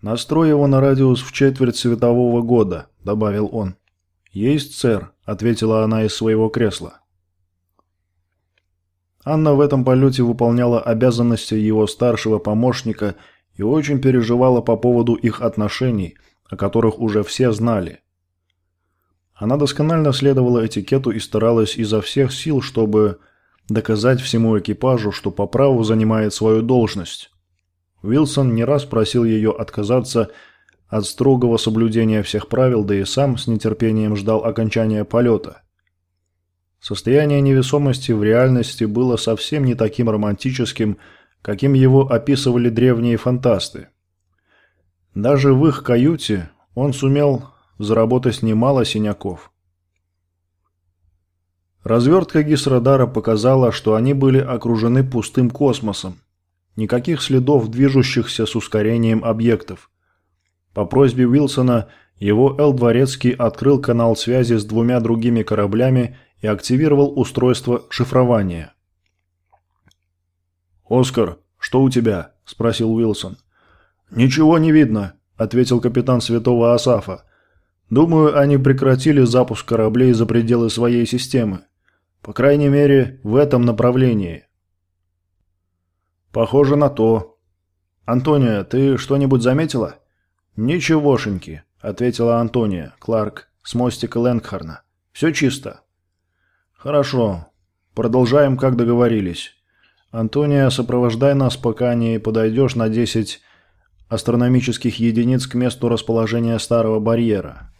«Настрой его на радиус в четверть светового года», – добавил он. «Есть, сэр», – ответила она из своего кресла. Анна в этом полете выполняла обязанности его старшего помощника и очень переживала по поводу их отношений, о которых уже все знали. Она досконально следовала этикету и старалась изо всех сил, чтобы доказать всему экипажу, что по праву занимает свою должность. Уилсон не раз просил ее отказаться от строгого соблюдения всех правил, да и сам с нетерпением ждал окончания полета. Состояние невесомости в реальности было совсем не таким романтическим, каким его описывали древние фантасты. Даже в их каюте он сумел заработать немало синяков. Развертка гисрадара показала, что они были окружены пустым космосом. Никаких следов движущихся с ускорением объектов. По просьбе Уилсона его Эл Дворецкий открыл канал связи с двумя другими кораблями и активировал устройство шифрования. «Оскар, что у тебя?» – спросил Уилсон. «Ничего не видно», – ответил капитан Святого Асафа. «Думаю, они прекратили запуск кораблей за пределы своей системы. По крайней мере, в этом направлении». «Похоже на то». «Антония, ты что-нибудь заметила?» «Ничегошеньки», — ответила Антония, Кларк, с мостика Лэнгхарна. «Все чисто». «Хорошо. Продолжаем, как договорились. Антония, сопровождай нас, пока не подойдешь на 10 астрономических единиц к месту расположения старого барьера.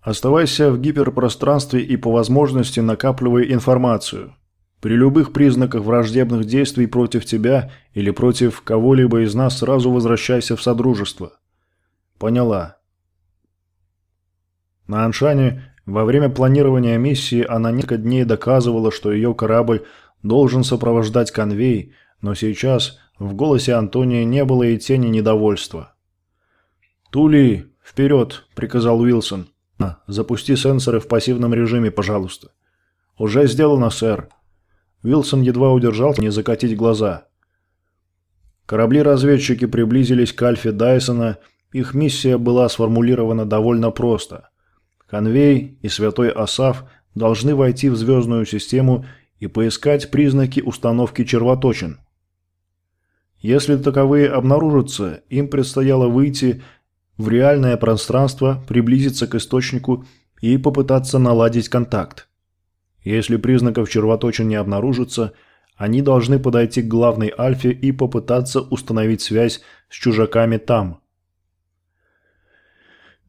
Оставайся в гиперпространстве и по возможности накапливай информацию. При любых признаках враждебных действий против тебя или против кого-либо из нас сразу возвращайся в Содружество. Поняла. На Аншане во время планирования миссии она несколько дней доказывала, что ее корабль должен сопровождать конвей, но сейчас в голосе Антония не было и тени недовольства. «Тули, вперед!» – приказал Уилсон. «Запусти сенсоры в пассивном режиме, пожалуйста». «Уже сделано, сэр». Уилсон едва удержался не закатить глаза. Корабли-разведчики приблизились к Альфе Дайсона, их миссия была сформулирована довольно просто. Конвей и Святой Асав должны войти в звездную систему и поискать признаки установки червоточин. Если таковые обнаружатся, им предстояло выйти в реальное пространство, приблизиться к источнику и попытаться наладить контакт. Если признаков червоточин не обнаружится, они должны подойти к главной альфе и попытаться установить связь с чужаками там.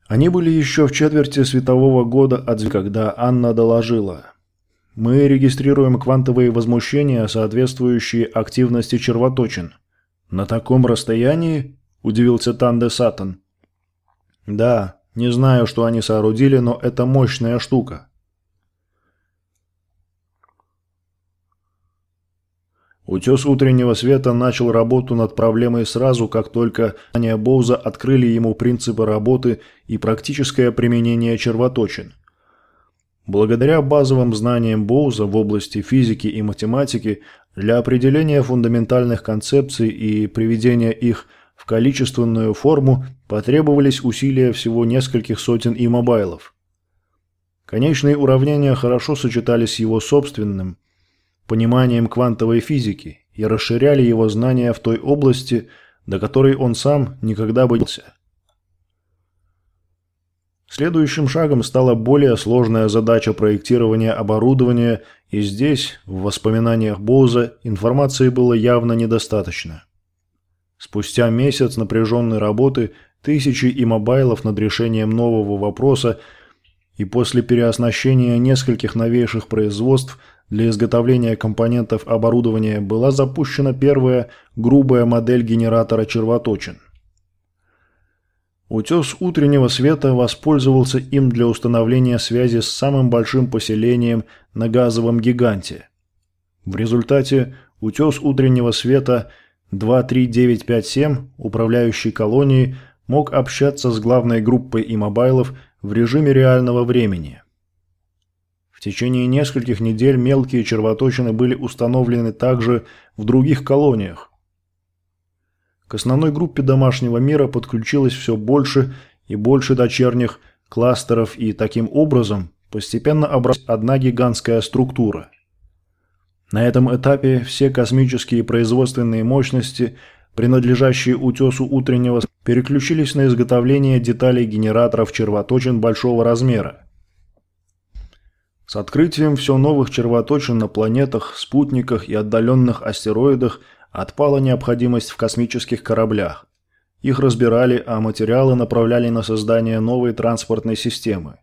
Они были еще в четверти светового года от когда Анна доложила. Мы регистрируем квантовые возмущения, соответствующие активности червоточин. На таком расстоянии? Удивился Танде Сатан. Да, не знаю, что они соорудили, но это мощная штука. Утес утреннего света начал работу над проблемой сразу, как только знания Боуза открыли ему принципы работы и практическое применение червоточин. Благодаря базовым знаниям Боуза в области физики и математики для определения фундаментальных концепций и приведения их в количественную форму потребовались усилия всего нескольких сотен имобайлов. Конечные уравнения хорошо сочетались с его собственным – пониманием квантовой физики и расширяли его знания в той области, до которой он сам никогда бы не Следующим шагом стала более сложная задача проектирования оборудования, и здесь, в воспоминаниях Боуза, информации было явно недостаточно. Спустя месяц напряженной работы, тысячи имобайлов над решением нового вопроса и после переоснащения нескольких новейших производств для изготовления компонентов оборудования была запущена первая грубая модель генератора червоточин. Утес утреннего света воспользовался им для установления связи с самым большим поселением на газовом гиганте. В результате утес утреннего света 23957, управляющий колонией, мог общаться с главной группой имобайлов в режиме реального времени. В течение нескольких недель мелкие червоточины были установлены также в других колониях. К основной группе домашнего мира подключилось все больше и больше дочерних кластеров и таким образом постепенно образовалась одна гигантская структура. На этом этапе все космические производственные мощности, принадлежащие утесу утреннего, переключились на изготовление деталей генераторов червоточин большого размера. С открытием все новых червоточин на планетах, спутниках и отдаленных астероидах отпала необходимость в космических кораблях. Их разбирали, а материалы направляли на создание новой транспортной системы.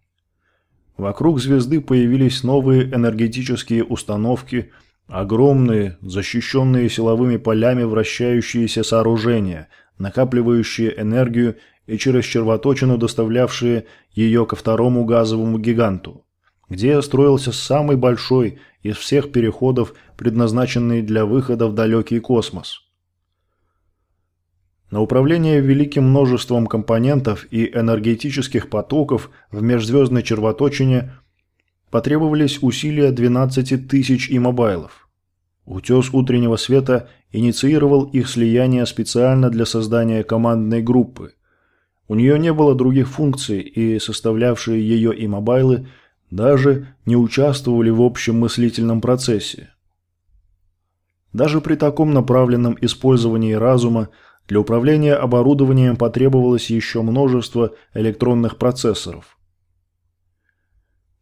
Вокруг звезды появились новые энергетические установки, огромные, защищенные силовыми полями вращающиеся сооружения, накапливающие энергию и через червоточину доставлявшие ее ко второму газовому гиганту, где строился самый большой из всех переходов, предназначенный для выхода в далекий космос. На управление великим множеством компонентов и энергетических потоков в межзвездной червоточине потребовались усилия 12 тысяч имобайлов. Утес утреннего света инициировал их слияние специально для создания командной группы. У нее не было других функций, и составлявшие ее имобайлы даже не участвовали в общем мыслительном процессе. Даже при таком направленном использовании разума для управления оборудованием потребовалось еще множество электронных процессоров.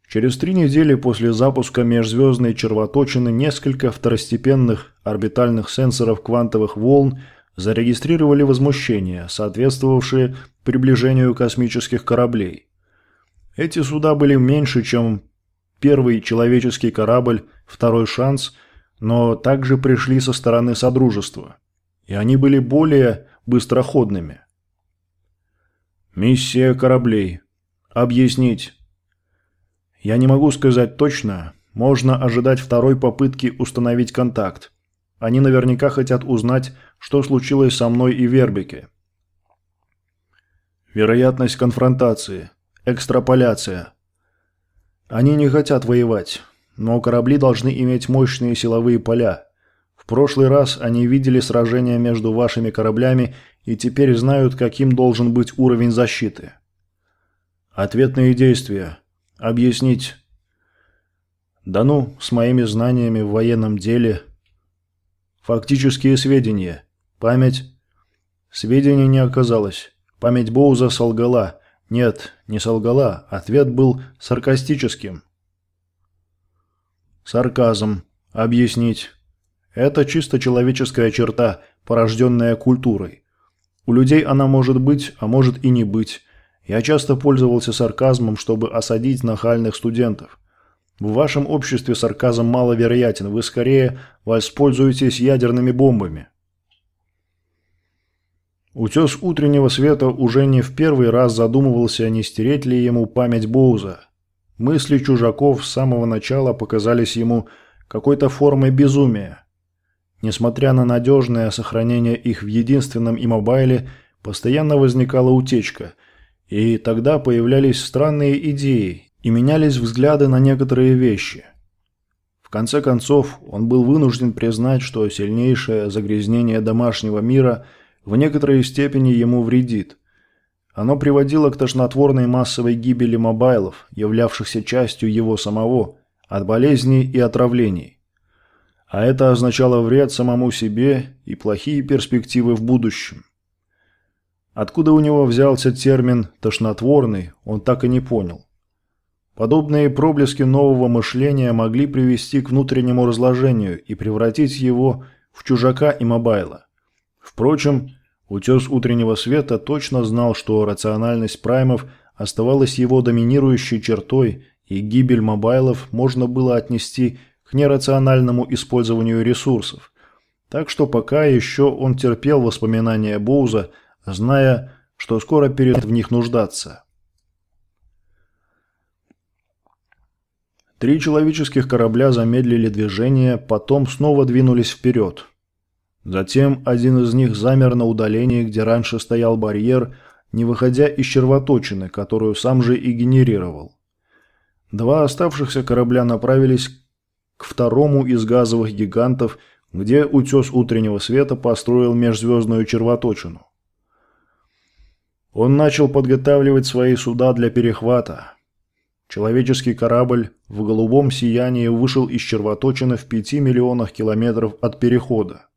Через три недели после запуска межзвездной червоточины несколько второстепенных орбитальных сенсоров квантовых волн зарегистрировали возмущения, соответствовавшие приближению космических кораблей. Эти суда были меньше, чем первый человеческий корабль «Второй шанс», но также пришли со стороны Содружества и они были более быстроходными. Миссия кораблей. Объяснить. Я не могу сказать точно. Можно ожидать второй попытки установить контакт. Они наверняка хотят узнать, что случилось со мной и Вербике. Вероятность конфронтации. Экстраполяция. Они не хотят воевать, но корабли должны иметь мощные силовые поля. В прошлый раз они видели сражение между вашими кораблями и теперь знают, каким должен быть уровень защиты. Ответные действия. Объяснить. Да ну, с моими знаниями в военном деле. Фактические сведения. Память. Сведений не оказалось. Память Боуза солгала. Нет, не солгала. Ответ был саркастическим. Сарказм. Объяснить. Это чисто человеческая черта, порожденная культурой. У людей она может быть, а может и не быть. Я часто пользовался сарказмом, чтобы осадить нахальных студентов. В вашем обществе сарказм маловероятен, вы скорее воспользуетесь ядерными бомбами. Утес утреннего света уже не в первый раз задумывался, не стереть ли ему память Боуза. Мысли чужаков с самого начала показались ему какой-то формой безумия. Несмотря на надежное сохранение их в единственном имобайле, постоянно возникала утечка, и тогда появлялись странные идеи и менялись взгляды на некоторые вещи. В конце концов, он был вынужден признать, что сильнейшее загрязнение домашнего мира в некоторой степени ему вредит. Оно приводило к тошнотворной массовой гибели мобайлов, являвшихся частью его самого, от болезней и отравлений а это означало вред самому себе и плохие перспективы в будущем. Откуда у него взялся термин «тошнотворный», он так и не понял. Подобные проблески нового мышления могли привести к внутреннему разложению и превратить его в чужака и мобайла. Впрочем, утес утреннего света точно знал, что рациональность праймов оставалась его доминирующей чертой, и гибель мобайлов можно было отнести к нерациональному использованию ресурсов. Так что пока еще он терпел воспоминания Боуза, зная, что скоро перестанет в них нуждаться. Три человеческих корабля замедлили движение, потом снова двинулись вперед. Затем один из них замер на удалении, где раньше стоял барьер, не выходя из червоточины, которую сам же и генерировал. Два оставшихся корабля направились к второму из газовых гигантов, где утес утреннего света построил межзвездную червоточину. Он начал подготавливать свои суда для перехвата. Человеческий корабль в голубом сиянии вышел из червоточины в пяти миллионах километров от перехода.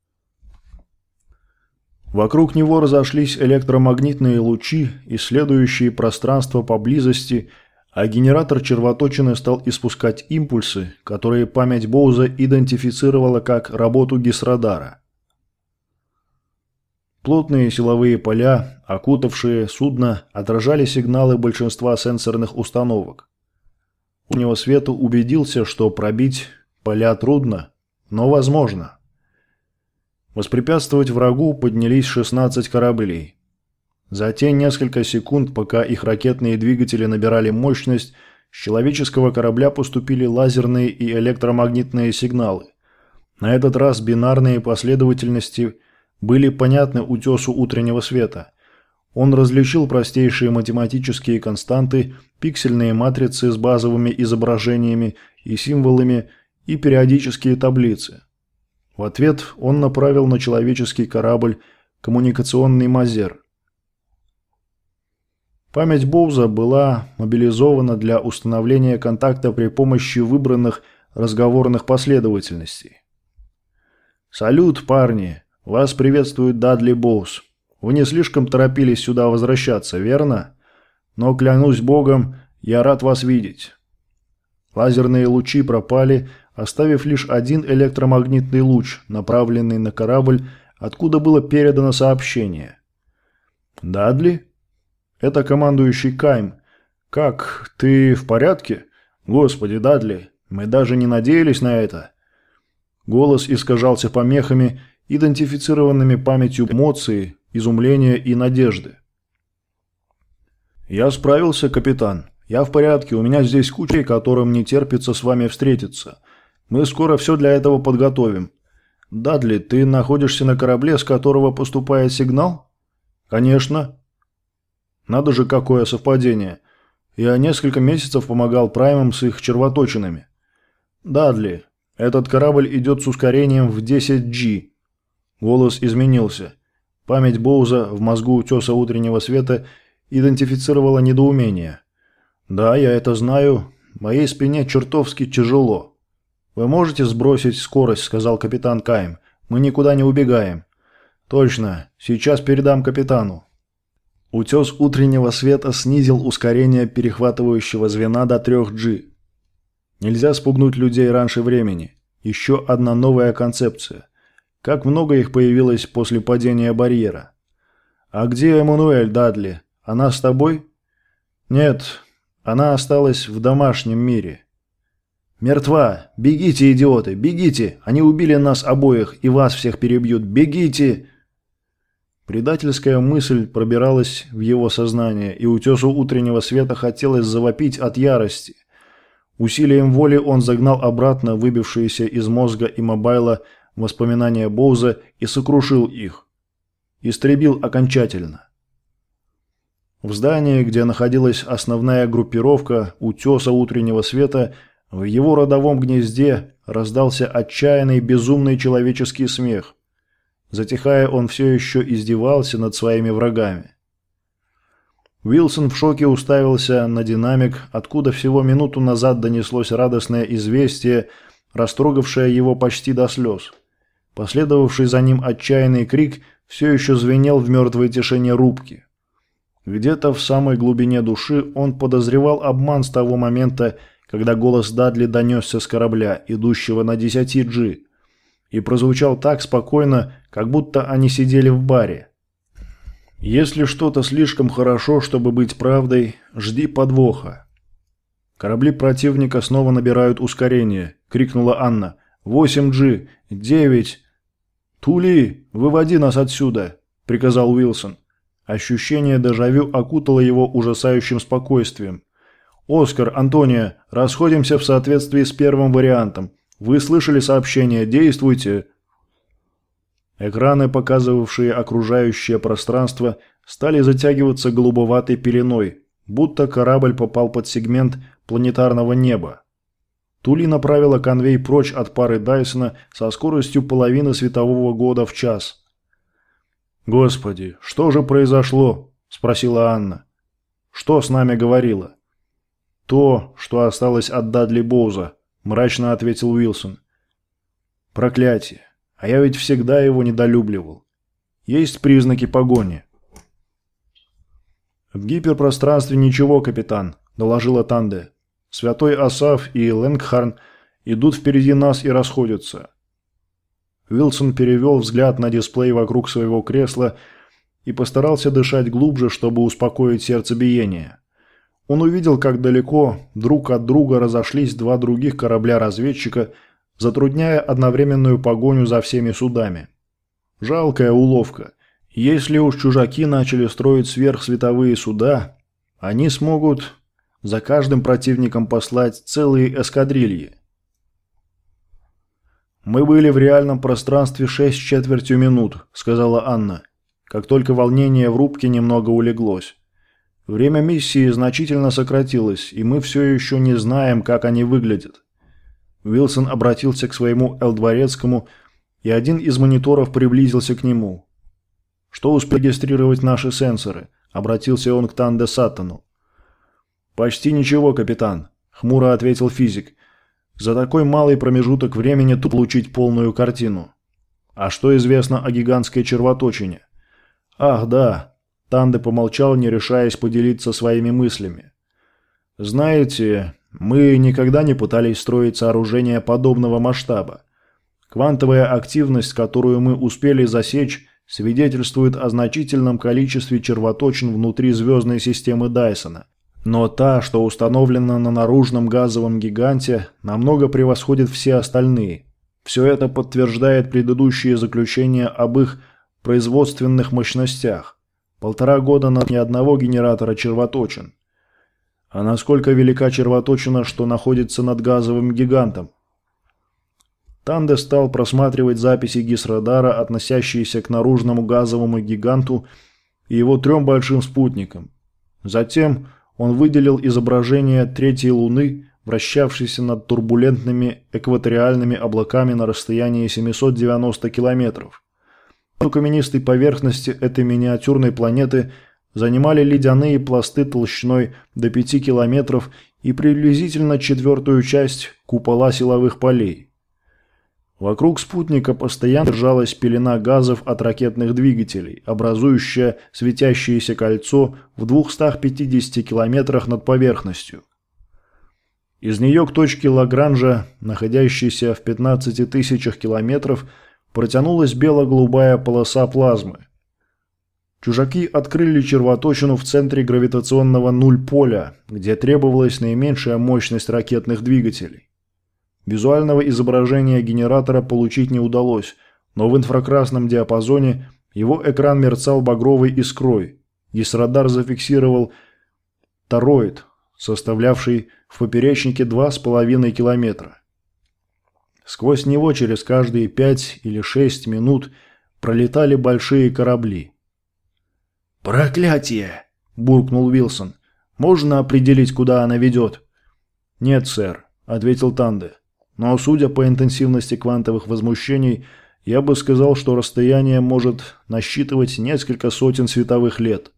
Вокруг него разошлись электромагнитные лучи, исследующие пространство поблизости, а генератор червоточины стал испускать импульсы, которые память Боуза идентифицировала как работу гисрадара. Плотные силовые поля, окутавшие судно, отражали сигналы большинства сенсорных установок. У него света убедился, что пробить поля трудно, но возможно. Воспрепятствовать врагу поднялись 16 кораблей. За те несколько секунд, пока их ракетные двигатели набирали мощность, с человеческого корабля поступили лазерные и электромагнитные сигналы. На этот раз бинарные последовательности были понятны утесу утреннего света. Он различил простейшие математические константы, пиксельные матрицы с базовыми изображениями и символами и периодические таблицы. В ответ он направил на человеческий корабль коммуникационный мазер. Память Боуза была мобилизована для установления контакта при помощи выбранных разговорных последовательностей. «Салют, парни! Вас приветствует Дадли Боуз. Вы не слишком торопились сюда возвращаться, верно? Но, клянусь богом, я рад вас видеть». Лазерные лучи пропали, оставив лишь один электромагнитный луч, направленный на корабль, откуда было передано сообщение. «Дадли?» «Это командующий Кайм. Как, ты в порядке?» «Господи, Дадли, мы даже не надеялись на это». Голос искажался помехами, идентифицированными памятью эмоции, изумления и надежды. «Я справился, капитан. Я в порядке, у меня здесь куча, которым не терпится с вами встретиться. Мы скоро все для этого подготовим. Дадли, ты находишься на корабле, с которого поступает сигнал? Конечно. Надо же, какое совпадение. Я несколько месяцев помогал праймам с их червоточинами. Дадли, этот корабль идет с ускорением в 10G. Голос изменился. Память Боуза в мозгу утеса утреннего света идентифицировала недоумение. «Да, я это знаю. Моей спине чертовски тяжело». «Вы можете сбросить скорость», — сказал капитан Кайм. «Мы никуда не убегаем». «Точно. Сейчас передам капитану». Утес утреннего света снизил ускорение перехватывающего звена до 3G. Нельзя спугнуть людей раньше времени. Еще одна новая концепция. Как много их появилось после падения барьера. «А где Эммануэль, Дадли? Она с тобой?» «Нет, она осталась в домашнем мире». «Мертва! Бегите, идиоты! Бегите! Они убили нас обоих и вас всех перебьют! Бегите!» Предательская мысль пробиралась в его сознание, и утесу утреннего света хотелось завопить от ярости. Усилием воли он загнал обратно выбившиеся из мозга и мобайла воспоминания Боуза и сокрушил их. Истребил окончательно. В здании, где находилась основная группировка утеса утреннего света, в его родовом гнезде раздался отчаянный безумный человеческий смех. Затихая, он все еще издевался над своими врагами. Уилсон в шоке уставился на динамик, откуда всего минуту назад донеслось радостное известие, растрогавшее его почти до слез. Последовавший за ним отчаянный крик все еще звенел в мертвой тишине рубки. Где-то в самой глубине души он подозревал обман с того момента, когда голос Дадли донесся с корабля, идущего на 10 G, и прозвучал так спокойно, как будто они сидели в баре. «Если что-то слишком хорошо, чтобы быть правдой, жди подвоха». «Корабли противника снова набирают ускорение», — крикнула Анна. «8 G, 9...» «Тули, выводи нас отсюда», — приказал Уилсон. Ощущение дежавю окутало его ужасающим спокойствием. «Оскар, Антония, расходимся в соответствии с первым вариантом. Вы слышали сообщение, действуйте!» Экраны, показывавшие окружающее пространство, стали затягиваться голубоватой пеленой, будто корабль попал под сегмент планетарного неба. Тули направила конвей прочь от пары Дайсона со скоростью половины светового года в час. «Господи, что же произошло?» – спросила Анна. «Что с нами говорила?» «То, что осталось от Дадли Боуза», – мрачно ответил Уилсон. «Проклятие. А я ведь всегда его недолюбливал. Есть признаки погони». «В гиперпространстве ничего, капитан», – доложила Танде. Святой Асав и Лэнгхарн идут впереди нас и расходятся. Уилсон перевел взгляд на дисплей вокруг своего кресла и постарался дышать глубже, чтобы успокоить сердцебиение. Он увидел, как далеко друг от друга разошлись два других корабля-разведчика, затрудняя одновременную погоню за всеми судами. Жалкая уловка. Если уж чужаки начали строить сверхсветовые суда, они смогут за каждым противником послать целые эскадрильи. «Мы были в реальном пространстве шесть с четвертью минут», – сказала Анна, как только волнение в рубке немного улеглось. «Время миссии значительно сократилось, и мы все еще не знаем, как они выглядят». Уилсон обратился к своему Элдворецкому, и один из мониторов приблизился к нему. «Что успели регистрировать наши сенсоры?» – обратился он к Танде Саттону. «Почти ничего, капитан», – хмуро ответил физик. «За такой малый промежуток времени тут получить полную картину». «А что известно о гигантской червоточине?» «Ах, да», – Танде помолчал, не решаясь поделиться своими мыслями. «Знаете, мы никогда не пытались строить сооружение подобного масштаба. Квантовая активность, которую мы успели засечь, свидетельствует о значительном количестве червоточин внутри звездной системы Дайсона. Но та, что установлена на наружном газовом гиганте, намного превосходит все остальные. Все это подтверждает предыдущие заключения об их производственных мощностях. Полтора года на ни одного генератора червоточин. А насколько велика червоточина, что находится над газовым гигантом? Танде стал просматривать записи гисрадара, относящиеся к наружному газовому гиганту и его трем большим спутникам. Затем он выделил изображение третьей Луны, вращавшейся над турбулентными экваториальными облаками на расстоянии 790 километров. На каменистой поверхности этой миниатюрной планеты занимали ледяные пласты толщиной до 5 километров и приблизительно четвертую часть купола силовых полей. Вокруг спутника постоянно держалась пелена газов от ракетных двигателей, образующая светящееся кольцо в 250 километрах над поверхностью. Из нее к точке Лагранжа, находящейся в 15 тысячах километров, протянулась бело-голубая полоса плазмы. Чужаки открыли червоточину в центре гравитационного нуль-поля, где требовалась наименьшая мощность ракетных двигателей. Визуального изображения генератора получить не удалось, но в инфракрасном диапазоне его экран мерцал багровой искрой. Гисрадар зафиксировал тороид, составлявший в поперечнике 2,5 километра. Сквозь него через каждые 5 или 6 минут пролетали большие корабли. «Проклятие!» – буркнул Вилсон. «Можно определить, куда она ведет?» «Нет, сэр», – ответил Танде. Но судя по интенсивности квантовых возмущений, я бы сказал, что расстояние может насчитывать несколько сотен световых лет.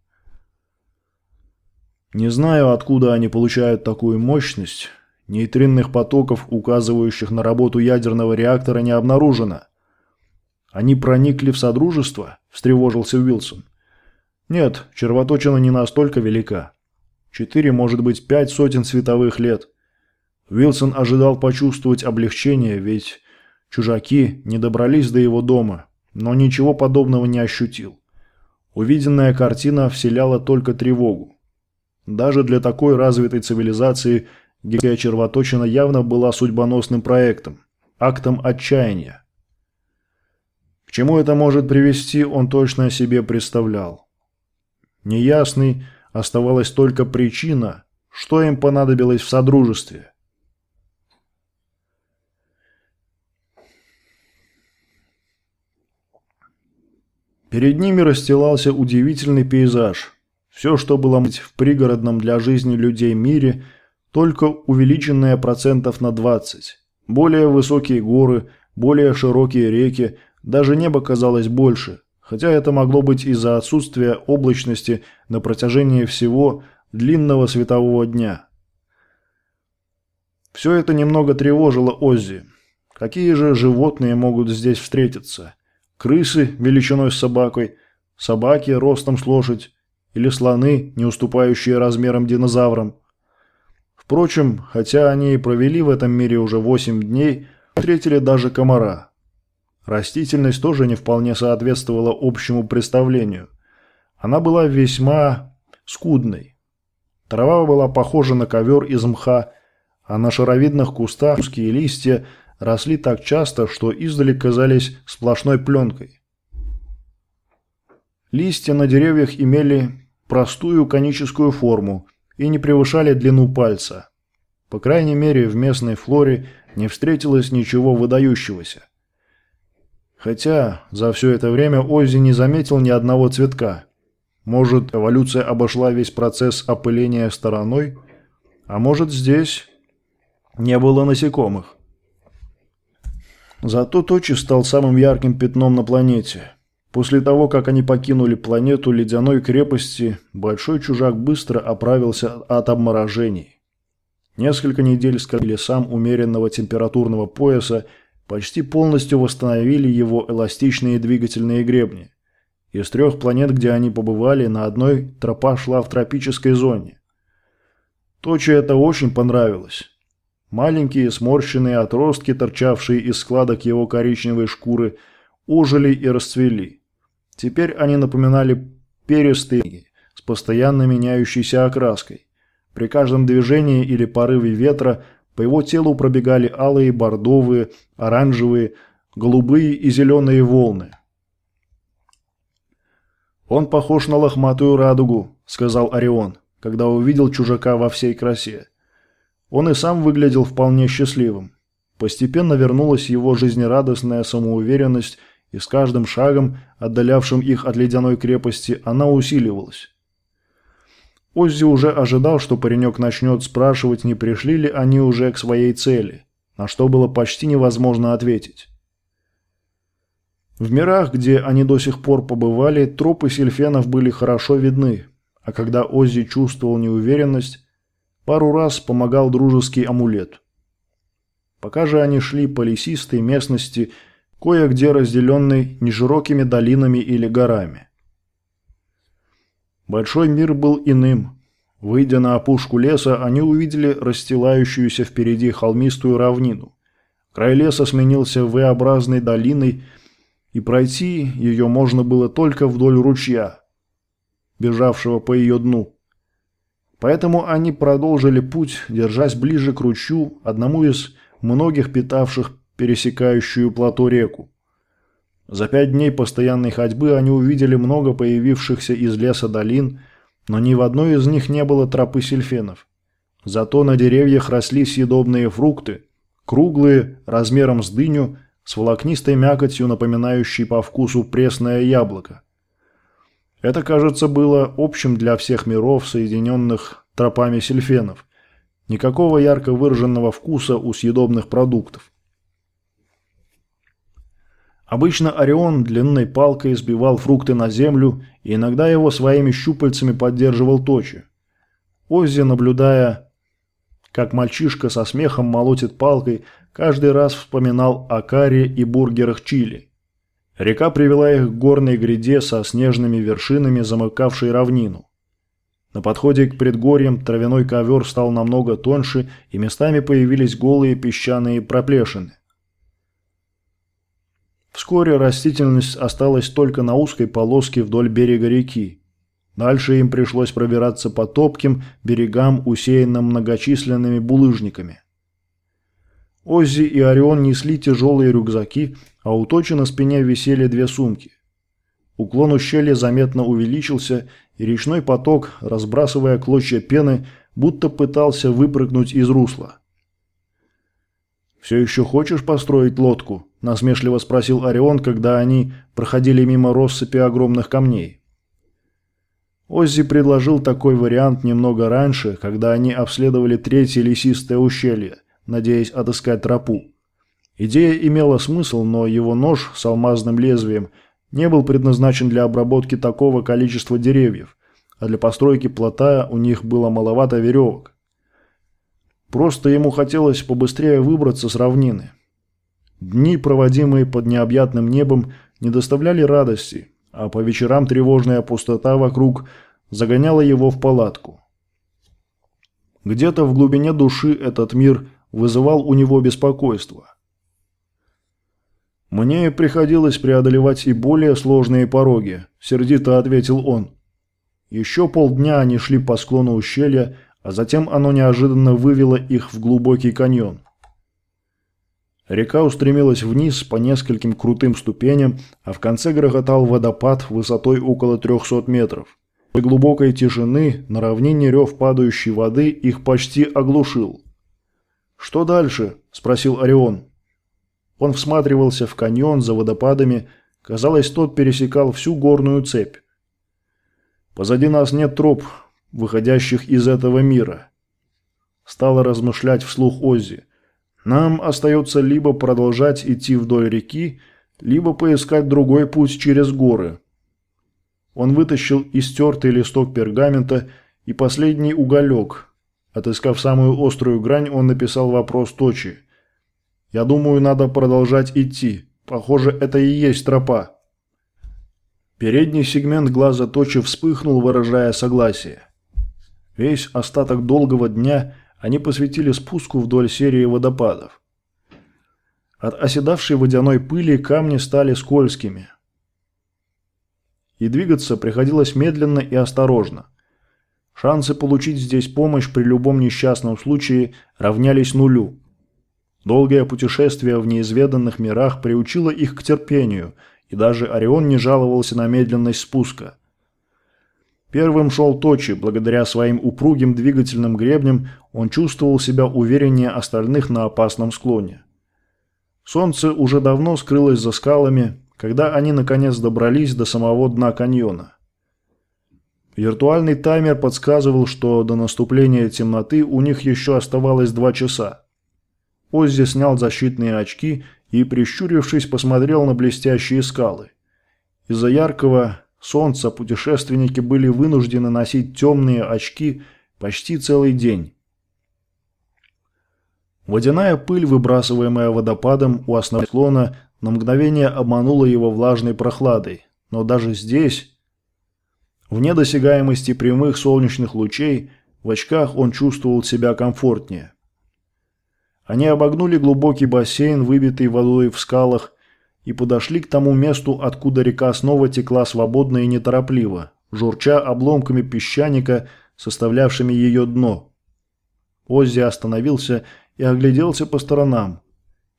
Не знаю, откуда они получают такую мощность. Нейтринных потоков, указывающих на работу ядерного реактора, не обнаружено. Они проникли в Содружество? Встревожился Уилсон. Нет, червоточина не настолько велика. Четыре, может быть, пять сотен световых лет. Уилсон ожидал почувствовать облегчение, ведь чужаки не добрались до его дома, но ничего подобного не ощутил. Увиденная картина вселяла только тревогу. Даже для такой развитой цивилизации Гигая червоточина явно была судьбоносным проектом, актом отчаяния. К чему это может привести, он точно себе представлял. Неясной оставалась только причина, что им понадобилось в Содружестве – Перед ними расстилался удивительный пейзаж. Все, что было в пригородном для жизни людей мире, только увеличенная процентов на 20. Более высокие горы, более широкие реки, даже небо казалось больше, хотя это могло быть из-за отсутствия облачности на протяжении всего длинного светового дня. Все это немного тревожило Оззи. Какие же животные могут здесь встретиться? Крысы величиной с собакой, собаки ростом с лошадь или слоны, не уступающие размерам динозаврам? Впрочем, хотя они и провели в этом мире уже 8 дней, встретили даже комара. Растительность тоже не вполне соответствовала общему представлению. Она была весьма скудной. Трава была похожа на ковер из мха, а на шаровидных кустах узкие листья росли так часто, что издали казались сплошной пленкой. Листья на деревьях имели простую коническую форму и не превышали длину пальца. По крайней мере, в местной флоре не встретилось ничего выдающегося. Хотя за все это время Оззи не заметил ни одного цветка. Может, эволюция обошла весь процесс опыления стороной? А может, здесь не было насекомых? Зато Точи стал самым ярким пятном на планете. После того, как они покинули планету ледяной крепости, Большой Чужак быстро оправился от обморожений. Несколько недель скорили сам умеренного температурного пояса, почти полностью восстановили его эластичные двигательные гребни. Из трех планет, где они побывали, на одной тропа шла в тропической зоне. Точи это очень понравилось. Маленькие сморщенные отростки, торчавшие из складок его коричневой шкуры, ожили и расцвели. Теперь они напоминали перистые с постоянно меняющейся окраской. При каждом движении или порыве ветра по его телу пробегали алые, бордовые, оранжевые, голубые и зеленые волны. «Он похож на лохматую радугу», — сказал Орион, когда увидел чужака во всей красе. Он и сам выглядел вполне счастливым. Постепенно вернулась его жизнерадостная самоуверенность, и с каждым шагом, отдалявшим их от ледяной крепости, она усиливалась. Оззи уже ожидал, что паренек начнет спрашивать, не пришли ли они уже к своей цели, на что было почти невозможно ответить. В мирах, где они до сих пор побывали, тропы сельфенов были хорошо видны, а когда Оззи чувствовал неуверенность, пару раз помогал дружеский амулет. Пока же они шли по лесистой местности, кое-где разделенной неширокими долинами или горами. Большой мир был иным. Выйдя на опушку леса, они увидели расстилающуюся впереди холмистую равнину. Край леса сменился V-образной долиной – и пройти ее можно было только вдоль ручья, бежавшего по ее дну. Поэтому они продолжили путь, держась ближе к ручью, одному из многих питавших пересекающую плато реку. За пять дней постоянной ходьбы они увидели много появившихся из леса долин, но ни в одной из них не было тропы сельфенов. Зато на деревьях росли съедобные фрукты, круглые, размером с дыню, с волокнистой мякотью, напоминающей по вкусу пресное яблоко. Это, кажется, было общим для всех миров, соединенных тропами сельфенов. Никакого ярко выраженного вкуса у съедобных продуктов. Обычно Орион длинной палкой сбивал фрукты на землю, и иногда его своими щупальцами поддерживал Точи. Оззи, наблюдая, как мальчишка со смехом молотит палкой, каждый раз вспоминал о каре и бургерах чили. Река привела их к горной гряде со снежными вершинами, замыкавшей равнину. На подходе к предгорьям травяной ковер стал намного тоньше, и местами появились голые песчаные проплешины. Вскоре растительность осталась только на узкой полоске вдоль берега реки. Дальше им пришлось пробираться по топким берегам, усеянным многочисленными булыжниками. Оззи и Орион несли тяжелые рюкзаки, а у Точи на спине висели две сумки. Уклон ущелья заметно увеличился, и речной поток, разбрасывая клочья пены, будто пытался выпрыгнуть из русла. «Все еще хочешь построить лодку?» – насмешливо спросил Орион, когда они проходили мимо россыпи огромных камней. Оззи предложил такой вариант немного раньше, когда они обследовали третье лесистое ущелье, надеясь отыскать тропу. Идея имела смысл, но его нож с алмазным лезвием не был предназначен для обработки такого количества деревьев, а для постройки плота у них было маловато веревок. Просто ему хотелось побыстрее выбраться с равнины. Дни, проводимые под необъятным небом, не доставляли радости, а по вечерам тревожная пустота вокруг загоняла его в палатку. Где-то в глубине души этот мир вызывал у него беспокойство. «Мне приходилось преодолевать и более сложные пороги», – сердито ответил он. Еще полдня они шли по склону ущелья, а затем оно неожиданно вывело их в глубокий каньон. Река устремилась вниз по нескольким крутым ступеням, а в конце грохотал водопад высотой около 300 метров. При глубокой тишины на равнине рев падающей воды их почти оглушил. «Что дальше?» – спросил Орион. Он всматривался в каньон за водопадами, казалось, тот пересекал всю горную цепь. «Позади нас нет троп, выходящих из этого мира», – стала размышлять вслух Оззи. Нам остается либо продолжать идти вдоль реки, либо поискать другой путь через горы. Он вытащил истертый листок пергамента и последний уголек. Отыскав самую острую грань, он написал вопрос Точи. «Я думаю, надо продолжать идти. Похоже, это и есть тропа». Передний сегмент глаза Точи вспыхнул, выражая согласие. Весь остаток долгого дня – они посвятили спуску вдоль серии водопадов. От оседавшей водяной пыли камни стали скользкими. И двигаться приходилось медленно и осторожно. Шансы получить здесь помощь при любом несчастном случае равнялись нулю. Долгое путешествие в неизведанных мирах приучило их к терпению, и даже Орион не жаловался на медленность спуска – Первым шел Точи, благодаря своим упругим двигательным гребням он чувствовал себя увереннее остальных на опасном склоне. Солнце уже давно скрылось за скалами, когда они наконец добрались до самого дна каньона. Виртуальный таймер подсказывал, что до наступления темноты у них еще оставалось два часа. Оззи снял защитные очки и, прищурившись, посмотрел на блестящие скалы. Из-за яркого, солнца путешественники были вынуждены носить темные очки почти целый день. Водяная пыль, выбрасываемая водопадом у основного склона, на мгновение обманула его влажной прохладой. Но даже здесь, вне досягаемости прямых солнечных лучей, в очках он чувствовал себя комфортнее. Они обогнули глубокий бассейн, выбитый водой в скалах, и подошли к тому месту, откуда река снова текла свободно и неторопливо, журча обломками песчаника, составлявшими ее дно. Оззи остановился и огляделся по сторонам.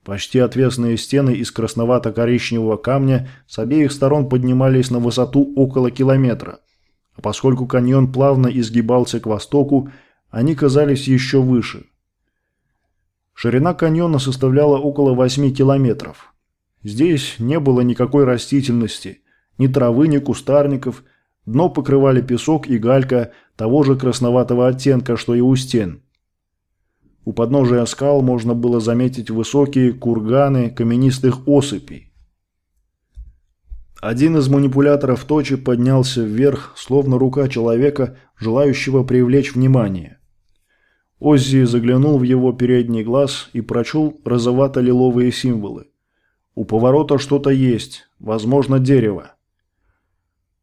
Почти отвесные стены из красновато-коричневого камня с обеих сторон поднимались на высоту около километра. А поскольку каньон плавно изгибался к востоку, они казались еще выше. Ширина каньона составляла около 8 километров. Здесь не было никакой растительности, ни травы, ни кустарников. Дно покрывали песок и галька того же красноватого оттенка, что и у стен. У подножия скал можно было заметить высокие курганы каменистых осыпей. Один из манипуляторов точи поднялся вверх, словно рука человека, желающего привлечь внимание. Оззи заглянул в его передний глаз и прочел розовато-лиловые символы. У поворота что-то есть, возможно, дерево.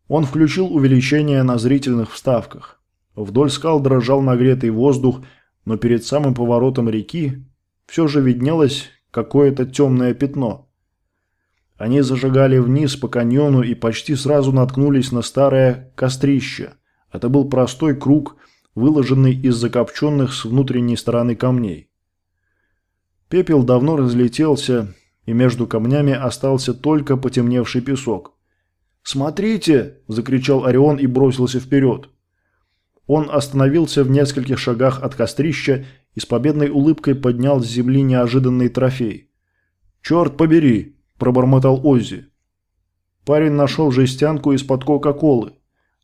Он включил увеличение на зрительных вставках. Вдоль скал дрожал нагретый воздух, но перед самым поворотом реки все же виднелось какое-то темное пятно. Они зажигали вниз по каньону и почти сразу наткнулись на старое кострище. Это был простой круг, выложенный из закопченных с внутренней стороны камней. Пепел давно разлетелся, и между камнями остался только потемневший песок. «Смотрите!» – закричал Орион и бросился вперед. Он остановился в нескольких шагах от кострища и с победной улыбкой поднял с земли неожиданный трофей. «Черт побери!» – пробормотал Оззи. Парень нашел жестянку из-под Кока-Колы.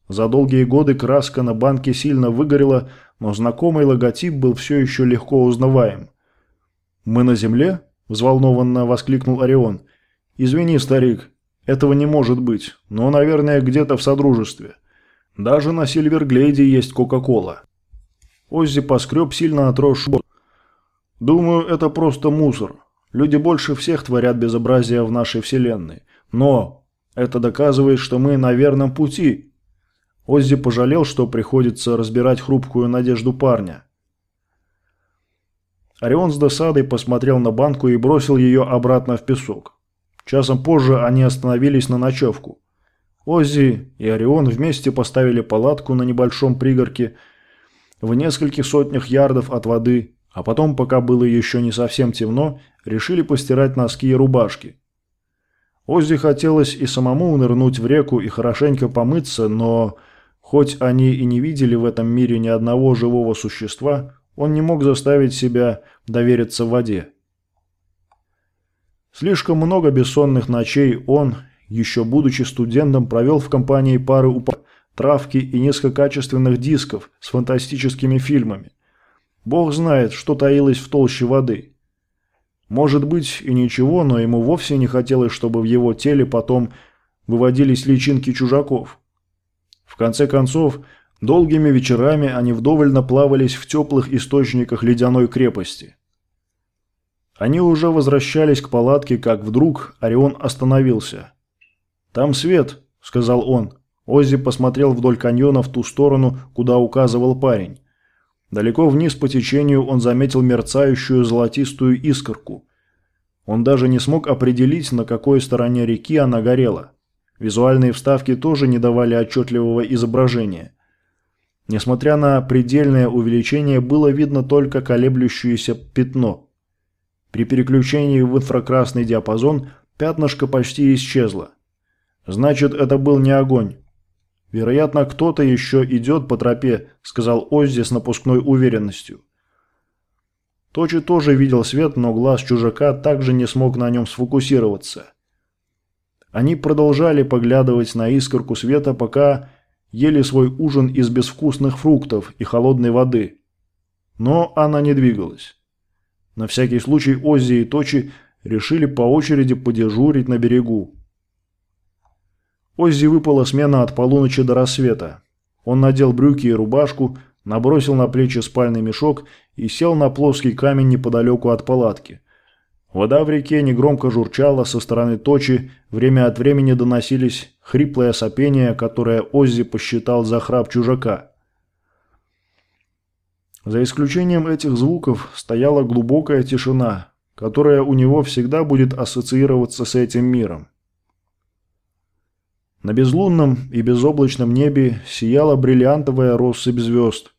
За долгие годы краска на банке сильно выгорела, но знакомый логотип был все еще легко узнаваем. «Мы на земле?» – взволнованно воскликнул Орион. «Извини, старик, этого не может быть, но, наверное, где-то в Содружестве. Даже на Сильверглейде есть Кока-Кола». Оззи поскреб сильно отросшую Думаю, это просто мусор. Люди больше всех творят безобразие в нашей вселенной. Но это доказывает, что мы на верном пути. Оззи пожалел, что приходится разбирать хрупкую надежду парня. Орион с досадой посмотрел на банку и бросил ее обратно в песок. Часом позже они остановились на ночевку. Оззи и Орион вместе поставили палатку на небольшом пригорке в нескольких сотнях ярдов от воды, а потом, пока было еще не совсем темно, решили постирать носки и рубашки. Оззи хотелось и самому нырнуть в реку и хорошенько помыться, но Хоть они и не видели в этом мире ни одного живого существа, он не мог заставить себя довериться воде. Слишком много бессонных ночей он, еще будучи студентом, провел в компании пары упа травки и несколько качественных дисков с фантастическими фильмами. Бог знает, что таилось в толще воды. Может быть и ничего, но ему вовсе не хотелось, чтобы в его теле потом выводились личинки чужаков. В конце концов, долгими вечерами они вдоволь наплавались в теплых источниках ледяной крепости. Они уже возвращались к палатке, как вдруг Орион остановился. «Там свет», — сказал он. Оззи посмотрел вдоль каньона в ту сторону, куда указывал парень. Далеко вниз по течению он заметил мерцающую золотистую искорку. Он даже не смог определить, на какой стороне реки она горела. Визуальные вставки тоже не давали отчетливого изображения. Несмотря на предельное увеличение, было видно только колеблющееся пятно. При переключении в инфракрасный диапазон пятнышко почти исчезло. Значит, это был не огонь. «Вероятно, кто-то еще идет по тропе», – сказал Оззи с напускной уверенностью. Точи тоже видел свет, но глаз чужака также не смог на нем сфокусироваться. Они продолжали поглядывать на искорку света, пока ели свой ужин из безвкусных фруктов и холодной воды. Но она не двигалась. На всякий случай Оззи и Точи решили по очереди подежурить на берегу. Оззи выпала смена от полуночи до рассвета. Он надел брюки и рубашку, набросил на плечи спальный мешок и сел на плоский камень неподалеку от палатки – Вода в реке негромко журчала со стороны точи, время от времени доносились хриплое сопение, которое Оззи посчитал за храп чужака. За исключением этих звуков стояла глубокая тишина, которая у него всегда будет ассоциироваться с этим миром. На безлунном и безоблачном небе сияла бриллиантовая россыпь звезд.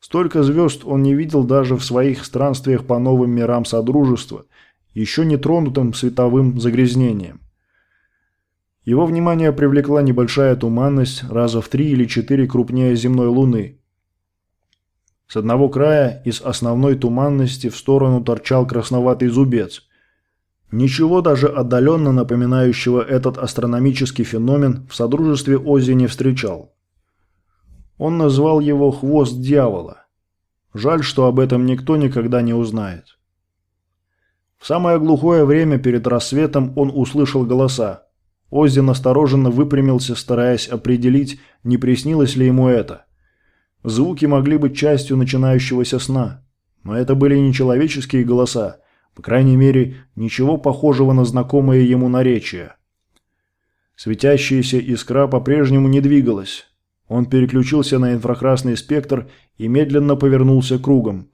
Столько звезд он не видел даже в своих странствиях по новым мирам Содружества – еще не тронутым световым загрязнением. Его внимание привлекла небольшая туманность, раза в три или четыре крупнее земной луны. С одного края из основной туманности в сторону торчал красноватый зубец. Ничего даже отдаленно напоминающего этот астрономический феномен в Содружестве Ози не встречал. Он назвал его «хвост дьявола». Жаль, что об этом никто никогда не узнает. В самое глухое время перед рассветом он услышал голоса. Оззи настороженно выпрямился, стараясь определить, не приснилось ли ему это. Звуки могли быть частью начинающегося сна, но это были не человеческие голоса, по крайней мере, ничего похожего на знакомое ему наречие. Светящаяся искра по-прежнему не двигалась. Он переключился на инфракрасный спектр и медленно повернулся кругом.